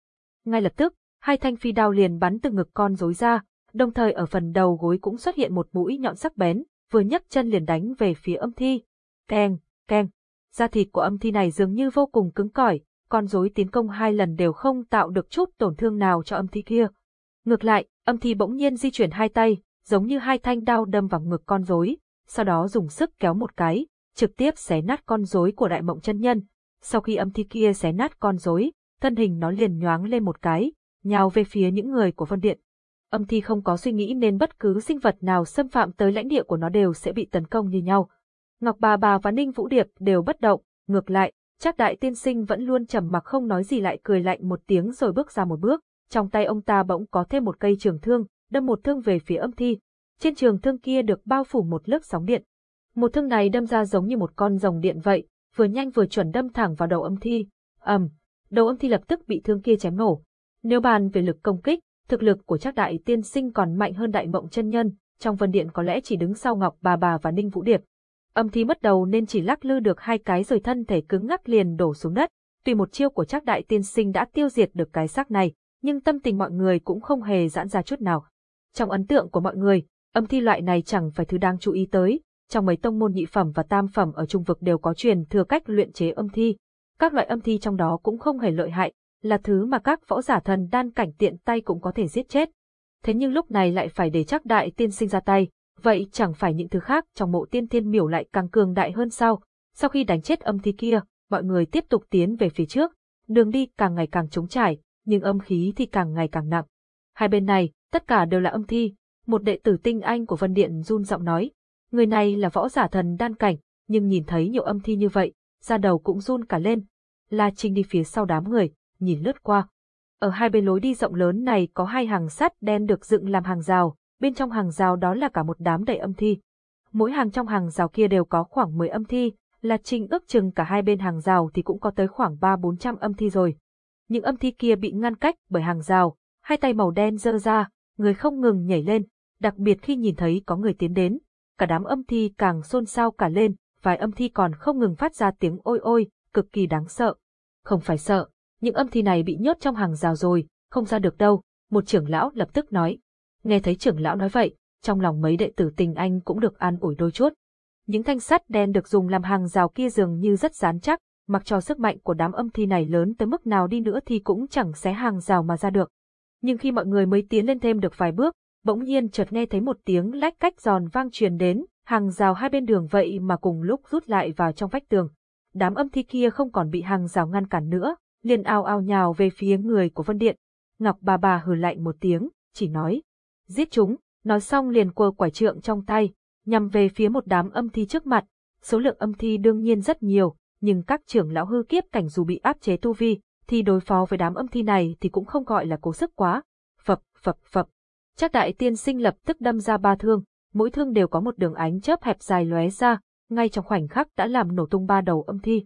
Ngay lập tức, hai thanh phi đao liền bắn từ ngực con rối ra, đồng thời ở phần đầu gối cũng xuất hiện một mũi nhọn sắc bén, vừa nhấc chân liền đánh về phía âm thi. Keng, keng, da thịt của âm thi này dường như vô cùng cứng cỏi, con rối tiến công hai lần đều không tạo được chút tổn thương nào cho âm thi kia. Ngược lại, âm thi bỗng nhiên di chuyển hai tay, giống như hai thanh đao đâm vào ngực con rối, sau đó dùng sức kéo một cái, trực tiếp xé nát con rối của đại mộng chân nhân. Sau khi âm thi kia xé nát con rối, thân hình nó liền nhoáng lên một cái, nhào về phía những người của Vân Điện. Âm thi không có suy nghĩ nên bất cứ sinh vật nào xâm phạm tới lãnh địa của nó đều sẽ bị tấn công như nhau. Ngọc Bà Bà và Ninh Vũ Điệp đều bất động, ngược lại, chắc đại tiên sinh vẫn luôn trầm mặc không nói gì lại cười lạnh một tiếng rồi bước ra một bước, trong tay ông ta bỗng có thêm một cây trường thương, đâm một thương về phía âm thi. Trên trường thương kia được bao phủ một lớp sóng điện. Một thương này đâm ra giống như một con rồng điện vậy, vừa nhanh vừa chuẩn đâm thẳng vào đầu âm thi. ầm, um, đầu âm thi lập tức bị thương kia chém nổ. Nếu bàn về lực công kích, thực lực của Trác đại tiên sinh còn mạnh hơn đại mộng chân nhân, trong vân điện có lẽ chỉ đứng sau Ngọc Bà Bà và Ninh Vũ Điệp. Âm thi mất đầu nên chỉ lắc lư được hai cái rồi thân thể cứng ngắc liền đổ xuống đất. Tuy một chiêu của chắc đại tiên sinh đã tiêu diệt được cái xác này, nhưng tâm tình mọi người cũng không hề giãn ra chút nào. Trong ấn tượng của mọi người, âm thi loại này chẳng phải thứ đang chú ý tới, trong mấy tông môn nhị phẩm và tam phẩm ở trung vực đều có truyền thừa cách luyện chế âm thi. Các loại âm thi trong đó cũng không hề lợi hại, là thứ mà các võ giả thần đan cảnh tiện tay cũng có thể giết chết. Thế nhưng lúc này lại phải để chắc đại tiên sinh ra tay, vậy chẳng phải những thứ khác trong mộ tiên thiên miểu lại càng cường đại hơn sao? Sau khi đánh chết âm thi kia, mọi người tiếp tục tiến về phía trước, đường đi càng ngày càng trống trải, nhưng âm khí thì càng ngày càng nặng. Hai bên này, tất cả đều là âm thi, một đệ tử tinh anh của Vân Điện run giọng nói. Người này là võ giả thần đan cảnh, nhưng nhìn thấy nhiều âm thi như vậy, da đầu cũng run cả lên. La Trinh đi phía sau đám người, nhìn lướt qua. Ở hai bên lối đi rộng lớn này có hai hàng sắt đen được dựng làm hàng rào, bên trong hàng rào đó là cả một đám đầy âm thi. Mỗi hàng trong hàng rào kia đều có khoảng 10 âm thi, là trình ước chừng cả hai bên hàng rào thì cũng có tới khoảng 3-400 âm thi rồi. Những âm thi kia bị ngăn cách bởi hàng rào, hai tay màu đen giơ ra, người không ngừng nhảy lên, đặc biệt khi nhìn thấy có người tiến đến, cả đám âm thi càng xôn xao cả lên, vài âm thi còn không ngừng phát ra tiếng ôi ôi, cực kỳ đáng sợ. Không phải sợ, những âm thi này bị nhốt trong hàng rào rồi, không ra được đâu, một trưởng lão lập tức nói. Nghe thấy trưởng lão nói vậy, trong lòng mấy đệ tử tình anh cũng được an ủi đôi chút. Những thanh sắt đen được dùng làm hàng rào kia dường như rất dán chắc, mặc cho sức mạnh của đám âm thi này lớn tới mức nào đi nữa thì cũng chẳng xé hàng rào mà ra được. Nhưng khi mọi người mới tiến lên thêm được vài bước, bỗng nhiên chợt nghe thấy một tiếng lách cách giòn vang truyền đến, hàng rào hai bên đường vậy mà cùng lúc rút lại vào trong vách tường. Đám âm thi kia không còn bị hàng rào ngăn cản nữa, liền ao ao nhào về phía người của Vân Điện. Ngọc bà bà hừ lạnh một tiếng, chỉ nói, giết chúng, nói xong liền quơ quải trượng trong tay, nhằm về phía một đám âm thi trước mặt. Số lượng âm thi đương nhiên rất nhiều, nhưng các trưởng lão hư kiếp cảnh dù bị áp chế tu vi, thì đối phó với đám âm thi này thì cũng không gọi là cố sức quá. Phập, phập, phập. Chắc đại tiên sinh lập tức đâm ra ba thương, mỗi thương đều có một đường ánh chớp hẹp dài lóe ra, ngay trong khoảnh khắc đã làm nổ tung ba đầu âm thi.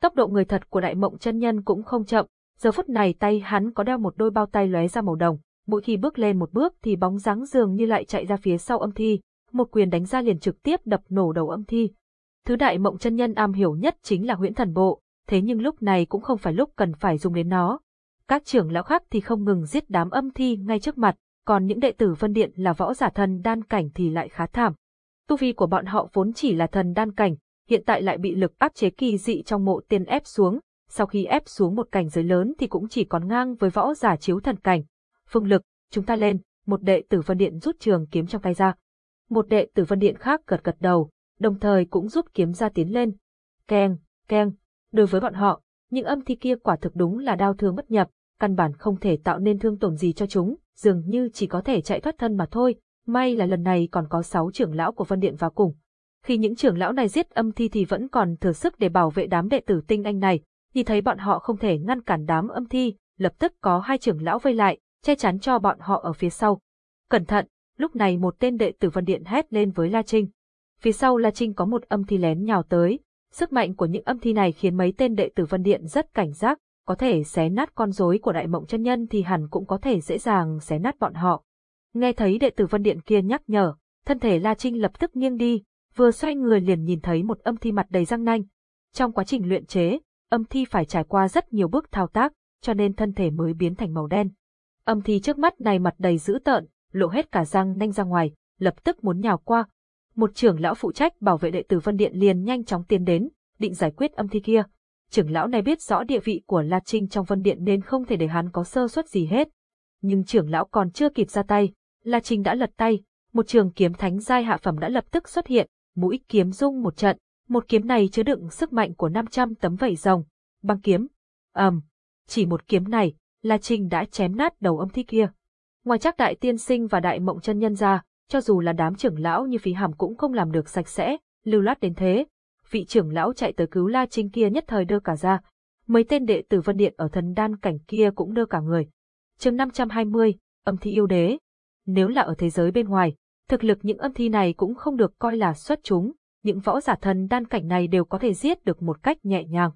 Tốc độ người thật của đại mộng chân nhân cũng không chậm, giờ phút này tay hắn có đeo một đôi bao tay lóe ra màu đồng, mỗi khi bước lên một bước thì bóng dáng dường như lại chạy ra phía sau âm thi, một quyền đánh ra liền trực tiếp đập nổ đầu âm thi. Thứ đại mộng chân nhân am hiểu nhất chính là huyễn thần bộ, thế nhưng lúc này cũng không phải lúc cần phải dùng đến nó. Các trưởng lão khác thì không ngừng giết đám âm thi ngay trước mặt, còn những đệ tử vân điện là võ giả thần đan cảnh thì lại khá thảm. Tu vi của bọn họ vốn chỉ là thần đan cảnh, hiện tại lại bị lực áp chế kỳ dị trong mộ tiên ép xuống, sau khi ép xuống một cảnh giới lớn thì cũng chỉ còn ngang với võ giả chiếu thần cảnh. Phương lực, chúng ta lên, một đệ tử vân điện rút trường kiếm trong tay ra. Một đệ tử vân điện khác gật gật đầu, đồng thời cũng rút kiếm ra tiến lên. Keng, keng, đối với bọn họ, những âm thi kia quả thực đúng là đau thương bất nhập, căn bản không thể tạo nên thương tổn gì cho chúng, dường như chỉ có thể chạy thoát thân mà thôi, may là lần này còn có sáu trưởng lão của Vân Điện vào cùng. Khi những trưởng lão này giết âm thi thì vẫn còn thừa sức để bảo vệ đám đệ tử tinh anh này, nhìn thấy bọn họ không thể ngăn cản đám âm thi, lập tức có hai trưởng lão vây lại, che chắn cho bọn họ ở phía sau. Cẩn thận, lúc này một tên đệ tử Vân Điện hét lên với La Trinh. Phía sau La Trinh có một âm thi lén nhào tới, sức mạnh của những âm thi này khiến mấy tên đệ tử Vân Điện rất cảnh giác, có thể xé nát con rối của đại mộng chân nhân thì hẳn cũng có thể dễ dàng xé nát bọn họ. Nghe thấy đệ tử Vân Điện kia nhắc nhở, thân thể La Trinh lập tức nghiêng đi, vừa xoay người liền nhìn thấy một âm thi mặt đầy răng nanh. Trong quá trình luyện chế, âm thi phải trải qua rất nhiều bước thao tác, cho nên thân thể mới biến thành màu đen. Âm thi trước mắt này mặt đầy dữ tợn, lộ hết cả răng nanh ra ngoài, lập tức muốn nhào qua. Một trưởng lão phụ trách bảo vệ đệ tử Vân Điện liền nhanh chóng tiến đến, định giải quyết âm thi kia. Trưởng lão này biết rõ địa vị của La Trinh trong Vân Điện nên không thể để hắn có sơ suất gì hết. nhưng trưởng lão còn chưa kịp ra tay, La Trinh đã lật tay, một trường kiếm thánh giai hạ phẩm đã lập tức xuất hiện, mũi kiếm rung một trận, một kiếm này chứa đựng sức mạnh của 500 tấm vảy rồng, băng kiếm. ầm, um, chỉ một kiếm này, La Trinh đã chém nát đầu âm thi kia. Ngoài chắc đại tiên sinh và đại mộng chân nhân ra, cho dù là đám trưởng lão như phí hàm cũng không làm được sạch sẽ, lưu loát đến thế. Vị trưởng lão chạy tới cứu La Trinh kia nhất thời đưa cả ra. Mấy tên đệ tử vân điện ở thần đan cảnh kia cũng đưa cả người. chương 520, âm thi yêu đế. Nếu là ở thế giới bên ngoài, thực lực những âm thi này cũng không được coi là xuất chúng, những võ giả thần đan cảnh này đều có thể giết được một cách nhẹ nhàng.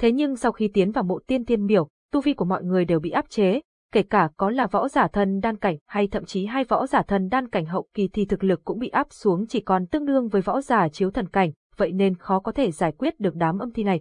Thế nhưng sau khi tiến vào mộ tiên tiên miểu, tu vi của mọi người đều bị áp chế, kể cả có là võ giả thần đan cảnh hay thậm chí hai võ giả thần đan cảnh hậu kỳ thì thực lực cũng bị áp xuống chỉ còn tương đương với võ giả chiếu thần cảnh, vậy nên khó có thể giải quyết được đám âm thi này.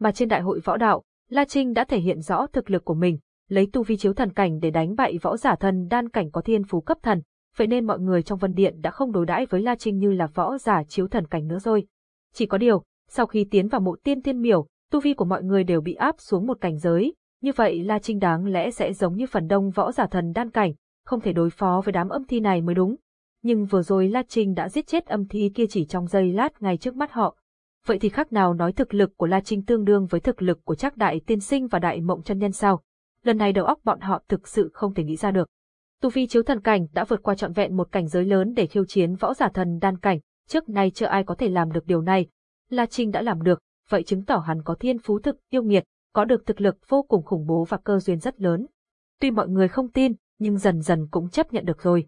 Mà trên đại hội võ đạo, La Trinh đã thể hiện rõ thực lực của mình, lấy tu vi chiếu thần cảnh để đánh bại võ giả thần đan cảnh có thiên phú cấp thần, vậy nên mọi người trong Vân Điện đã không đối đãi với La Trinh như là võ giả chiếu thần cảnh nữa rồi. Chỉ có điều, sau khi tiến vào mộ tiên tiên miểu, tu vi của mọi người đều bị áp xuống một cảnh giới, như vậy La Trinh đáng lẽ sẽ giống như phần đông võ giả thần đan cảnh, không thể đối phó với đám âm thi này mới đúng. Nhưng vừa rồi La Trinh đã giết chết âm thi kia chỉ trong giây lát ngay trước mắt họ. Vậy thì khác nào nói thực lực của La Trinh tương đương với thực lực của chắc đại tiên sinh và đại mộng chân nhân sao? Lần này đầu óc bọn họ thực sự không thể nghĩ ra được. Tu vi chiếu thần cảnh đã vượt qua trọn vẹn một cảnh giới lớn để khiêu chiến võ giả thần đan cảnh, trước nay chưa ai có thể làm được điều này. La Trinh đã làm được, vậy chứng tỏ hắn có thiên phú thực yêu nghiệt, có được thực lực vô cùng khủng bố và cơ duyên rất lớn. Tuy mọi người không tin, nhưng dần dần cũng chấp nhận được rồi.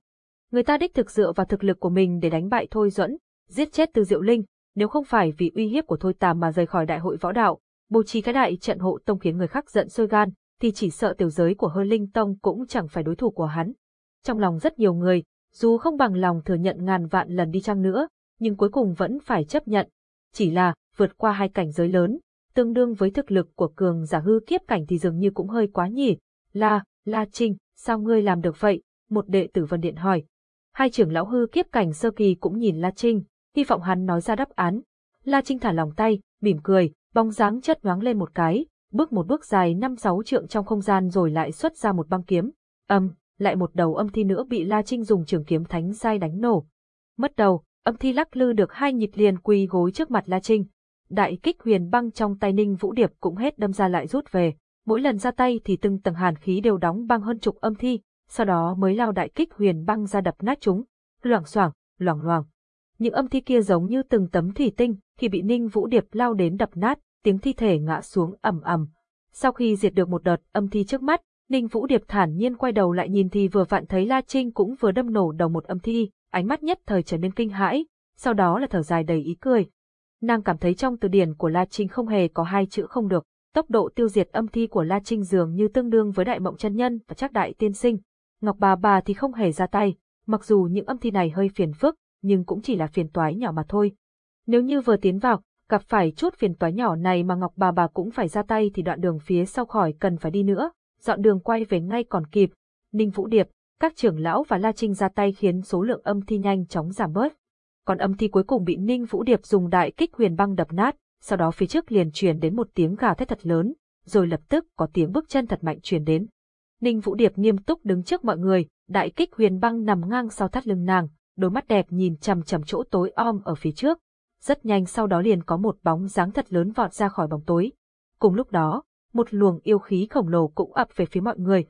Người ta đích thực dựa vào thực lực của mình để đánh bại Thôi Duẫn, giết chết Từ Diệu Linh, nếu không phải vì uy hiếp của Thôi Tàm mà rời khỏi đại hội võ đạo, bố trí cái đại trận hộ tông khiến người khác giận sôi gan, thì chỉ sợ tiểu giới của Hơ Linh Tông cũng chẳng phải đối thủ của hắn. Trong lòng rất nhiều người, dù không bằng lòng thừa nhận ngàn vạn lần đi chăng nữa, nhưng cuối cùng vẫn phải chấp nhận. Chỉ là, vượt qua hai cảnh giới lớn, tương đương với thực lực của cường giả hư kiếp cảnh thì dường như cũng hơi quá nhỉ. La, La Trinh, sao ngươi làm được vậy? Một đệ tử Vân Điện hỏi. Hai trưởng lão hư kiếp cảnh sơ kỳ cũng nhìn La Trinh, hy vọng hắn nói ra đáp án. La Trinh thả lòng tay, mỉm cười, bóng dáng chất nhoáng lên một cái, bước một bước dài năm sáu trượng trong không gian rồi lại xuất ra một băng kiếm. Âm, lại một đầu âm thi nữa bị La Trinh dùng trường kiếm thánh sai đánh nổ. Mất đầu, âm thi lắc lư được hai nhịp liền quỳ gối trước mặt La Trinh. Đại kích huyền băng trong tay Ninh Vũ Điệp cũng hết đâm ra lại rút về. Mỗi lần ra tay thì từng tầng hàn khí đều đóng băng hơn chục âm thi, sau đó mới lao đại kích huyền băng ra đập nát chúng. Loảng xoảng, loảng loảng. Những âm thi kia giống như từng tấm thủy tinh, khi bị Ninh Vũ Điệp lao đến đập nát, tiếng thi thể ngã xuống ầm ầm. Sau khi diệt được một đợt âm thi trước mắt, Ninh Vũ Điệp thản nhiên quay đầu lại nhìn thì vừa vặn thấy La Trinh cũng vừa đâm nổ đầu một âm thi, ánh mắt nhất thời trở nên kinh hãi, sau đó là thở dài đầy ý cười. Nàng cảm thấy trong từ điển của La Trinh không hề có hai chữ không được, tốc độ tiêu diệt âm thi của La Trinh dường như tương đương với đại mộng chân nhân và chắc đại tiên sinh. Ngọc bà bà thì không hề ra tay, mặc dù những âm thi này hơi phiền phức, nhưng cũng chỉ là phiền toái nhỏ mà thôi. Nếu như vừa tiến vào, gặp phải chút phiền toái nhỏ này mà Ngọc bà bà cũng phải ra tay thì đoạn đường phía sau khỏi cần phải đi nữa, dọn đường quay về ngay còn kịp. Ninh Vũ Điệp, các trưởng lão và La Trinh ra tay khiến số lượng âm thi nhanh chóng giảm bớt. Còn âm thi cuối cùng bị Ninh Vũ Điệp dùng đại kích huyền băng đập nát, sau đó phía trước liền truyền đến một tiếng gào thét thật lớn, rồi lập tức có tiếng bước chân thật mạnh truyền đến. Ninh Vũ Điệp nghiêm túc đứng trước mọi người, đại kích huyền băng nằm ngang sau thắt lưng nàng, đôi mắt đẹp nhìn chằm chằm chỗ tối om ở phía trước. Rất nhanh sau đó liền có một bóng dáng thật lớn vọt ra khỏi bóng tối. Cùng lúc đó, một luồng yêu khí khổng lồ cũng ập về phía mọi người.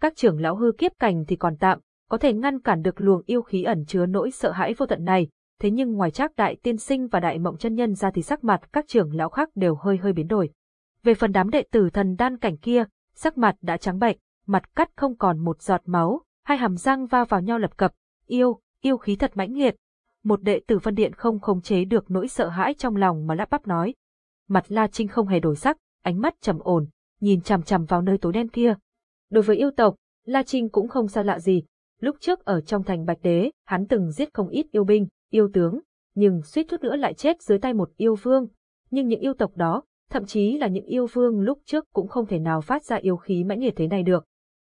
Các trưởng lão hư kiếp cảnh thì còn tạm, có thể ngăn cản được luồng yêu khí ẩn chứa nỗi sợ hãi vô tận này, thế nhưng ngoài Trác Đại Tiên Sinh và Đại Mộng Chân Nhân ra thì sắc mặt các trưởng lão khác đều hơi hơi biến đổi. Về phần đám đệ tử thần đan cảnh kia, sắc mặt đã trắng bệch, mặt cắt không còn một giọt máu, hai hàm răng va vào nhau lập cập, yêu, yêu khí thật mãnh liệt. Một đệ tử phân điện không khống chế được nỗi sợ hãi trong lòng mà lắp bắp nói. Mặt La Trinh không hề đổi sắc, ánh mắt trầm ổn, nhìn chằm chằm vào nơi tối đen kia. Đối với yêu tộc, La Trinh cũng không xa lạ gì. Lúc trước ở trong thành Bạch Đế, hắn từng giết không ít yêu binh, yêu tướng, nhưng suýt chút nữa lại chết dưới tay một yêu vương. Nhưng những yêu tộc đó, thậm chí là những yêu vương lúc trước cũng không thể nào phát ra yêu khí mãnh liệt thế này được.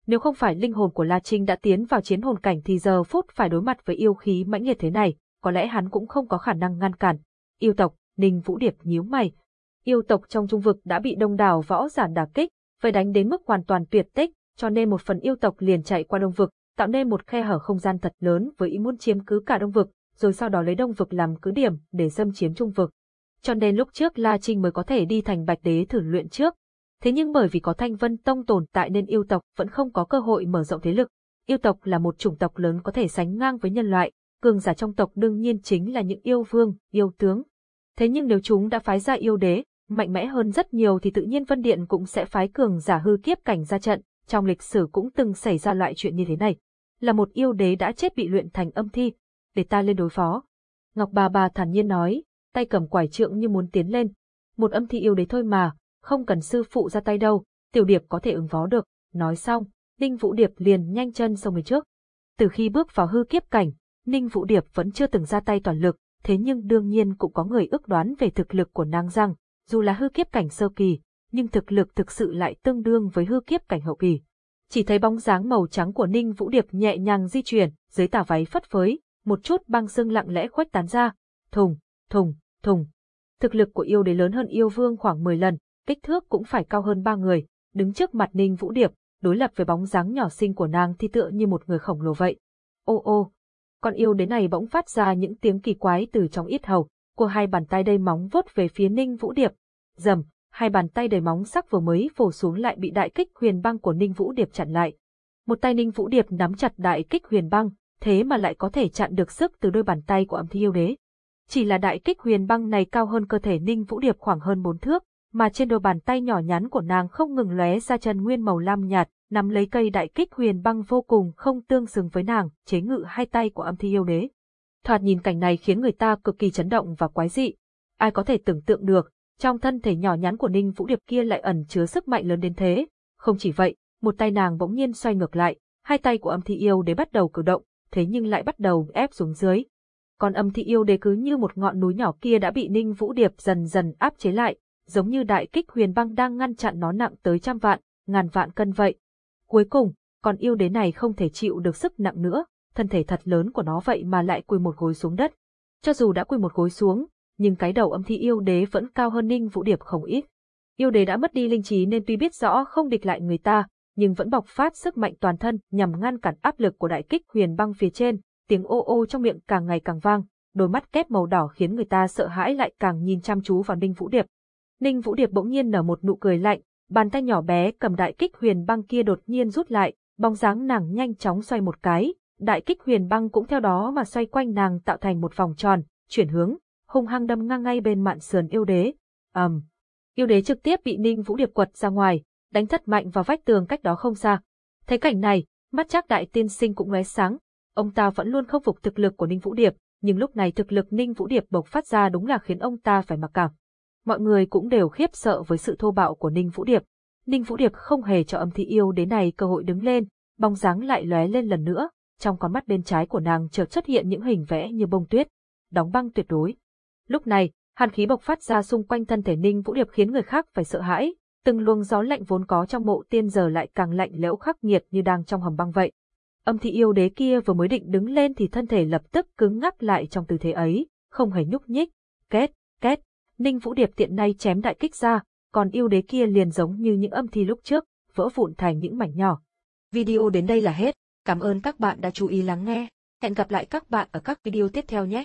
Nếu không phải linh hồn của La Trinh đã tiến vào chiến hồn cảnh thì giờ phút phải đối mặt với yêu khí mãnh liệt thế này, có lẽ hắn cũng không có khả năng ngăn cản. Yêu tộc, Ninh Vũ Điệp nhíu mày, yêu tộc trong trung vực đã bị đông đảo võ giả đả kích, phải đánh đến mức hoàn toàn tuyệt tích, cho nên một phần yêu tộc liền chạy qua đông vực, tạo nên một khe hở không gian thật lớn với ý muốn chiếm cứ cả đông vực, rồi sau đó lấy đông vực làm cứ điểm để xâm chiếm trung vực. Cho nên lúc trước La Trinh mới có thể đi thành Bạch Đế thử luyện trước. Thế nhưng bởi vì có Thanh Vân Tông tồn tại nên yêu tộc vẫn không có cơ hội mở rộng thế lực. Yêu tộc là một chủng tộc lớn có thể sánh ngang với nhân loại, cường giả trong tộc đương nhiên chính là những yêu vương, yêu tướng. Thế nhưng nếu chúng đã phái ra yêu đế, mạnh mẽ hơn rất nhiều thì tự nhiên Vân Điện cũng sẽ phái cường giả hư kiếp cảnh ra trận, trong lịch sử cũng từng xảy ra loại chuyện như thế này. Là một yêu đế đã chết bị luyện thành âm thi, để ta lên đối phó. Ngọc bà bà thản nhiên nói, tay cầm quải trượng như muốn tiến lên. Một âm thi yêu đấy thôi mà, không cần sư phụ ra tay đâu, tiểu điệp có thể ứng phó được. Nói xong, Ninh Vũ Điệp liền nhanh chân xông về trước. Từ khi bước vào hư kiếp cảnh, Ninh Vũ Điệp vẫn chưa từng ra tay toàn lực, thế nhưng đương nhiên cũng có người ước đoán về thực lực của nàng rằng, dù là hư kiếp cảnh sơ kỳ, nhưng thực lực thực sự lại tương đương với hư kiếp cảnh hậu kỳ. Chỉ thấy bóng dáng màu trắng của Ninh Vũ Điệp nhẹ nhàng di chuyển, dưới tà váy phất phới, một chút băng sưng lặng lẽ khuếch tán ra, thùng, thùng, thùng. Thực lực của yêu đế lớn hơn yêu vương khoảng 10 lần, kích thước cũng phải cao hơn ba người, đứng trước mặt Ninh Vũ Điệp, đối lập với bóng dáng nhỏ xinh của nàng thì tựa như một người khổng lồ vậy. Ô ô, con yêu đế này bỗng phát ra những tiếng kỳ quái từ trong ít hầu, của hai bàn tay đầy móng vốt về phía Ninh Vũ Điệp. Dầm, hai bàn tay đầy móng sắc vừa mới phổ xuống lại bị đại kích huyền băng của Ninh Vũ Điệp chặn lại. Một tay Ninh Vũ Điệp nắm chặt đại kích huyền băng, thế mà lại có thể chặn được sức từ đôi bàn tay của âm thi yêu đế. Chỉ là đại kích huyền băng này cao hơn cơ thể Ninh Vũ Điệp khoảng hơn bốn thước, mà trên đôi bàn tay nhỏ nhắn của nàng không ngừng lóe ra chân nguyên màu lam nhạt, nắm lấy cây đại kích huyền băng vô cùng không tương xứng với nàng, chế ngự hai tay của âm thi yêu đế. Thoạt nhìn cảnh này khiến người ta cực kỳ chấn động và quái dị. Ai có thể tưởng tượng được, trong thân thể nhỏ nhắn của Ninh Vũ Điệp kia lại ẩn chứa sức mạnh lớn đến thế. Không chỉ vậy, một tay nàng bỗng nhiên xoay ngược lại, hai tay của âm thi yêu đế bắt đầu cử động, thế nhưng lại bắt đầu ép xuống dưới. Còn âm thị yêu đế cứ như một ngọn núi nhỏ kia đã bị Ninh Vũ Điệp dần dần áp chế lại, giống như đại kích huyền băng đang ngăn chặn nó nặng tới trăm vạn, ngàn vạn cân vậy. Cuối cùng, con yêu đế này không thể chịu được sức nặng nữa, thân thể thật lớn của nó vậy mà lại quỳ một gối xuống đất. Cho dù đã quỳ một gối xuống, nhưng cái đầu âm thị yêu đế vẫn cao hơn Ninh Vũ Điệp không ít. Yêu đế đã mất đi linh trí nên tuy biết rõ không địch lại người ta, nhưng vẫn bộc phát sức mạnh toàn thân nhằm ngăn cản áp lực của đại kích huyền băng phía trên, tiếng ô ô trong miệng càng ngày càng vang, đôi mắt kép màu đỏ khiến người ta sợ hãi lại càng nhìn chăm chú vào Ninh Vũ Điệp. Ninh Vũ Điệp bỗng nhiên nở một nụ cười lạnh, bàn tay nhỏ bé cầm đại kích huyền băng kia đột nhiên rút lại, bóng dáng nàng nhanh chóng xoay một cái, đại kích huyền băng cũng theo đó mà xoay quanh nàng tạo thành một vòng tròn, chuyển hướng, hung hăng đâm ngang ngay bên mạn sườn yêu đế. ầm, um. yêu đế trực tiếp bị Ninh Vũ Điệp quật ra ngoài, đánh thật mạnh vào vách tường cách đó không xa. Thấy cảnh này, mắt chắc đại tiên sinh cũng lóe sáng. Ông ta vẫn luôn không phục thực lực của Ninh Vũ Điệp, nhưng lúc này thực lực Ninh Vũ Điệp bộc phát ra đúng là khiến ông ta phải mặc cảm. Mọi người cũng đều khiếp sợ với sự thô bạo của Ninh Vũ Điệp. Ninh Vũ Điệp không hề cho âm thị yêu đến này cơ hội đứng lên, bóng dáng lại lóe lên lần nữa, trong con mắt bên trái của nàng chợt xuất hiện những hình vẽ như bông tuyết, đóng băng tuyệt đối. Lúc này, hàn khí bộc phát ra xung quanh thân thể Ninh Vũ Điệp khiến người khác phải sợ hãi, từng luồng gió lạnh vốn có trong mộ tiên giờ lại càng lạnh lẽo khắc nghiệt như đang trong hầm băng vậy. Âm thị yêu đế kia vừa mới định đứng lên thì thân thể lập tức cứng ngắc lại trong tư thế ấy, không hề nhúc nhích. Két, két, Ninh Vũ Điệp tiện nay chém đại kích ra, còn yêu đế kia liền giống như những âm thi lúc trước, vỡ vụn thành những mảnh nhỏ.
Video đến đây là hết. Cảm ơn các bạn đã chú ý lắng nghe. Hẹn gặp lại các bạn ở các video tiếp theo nhé.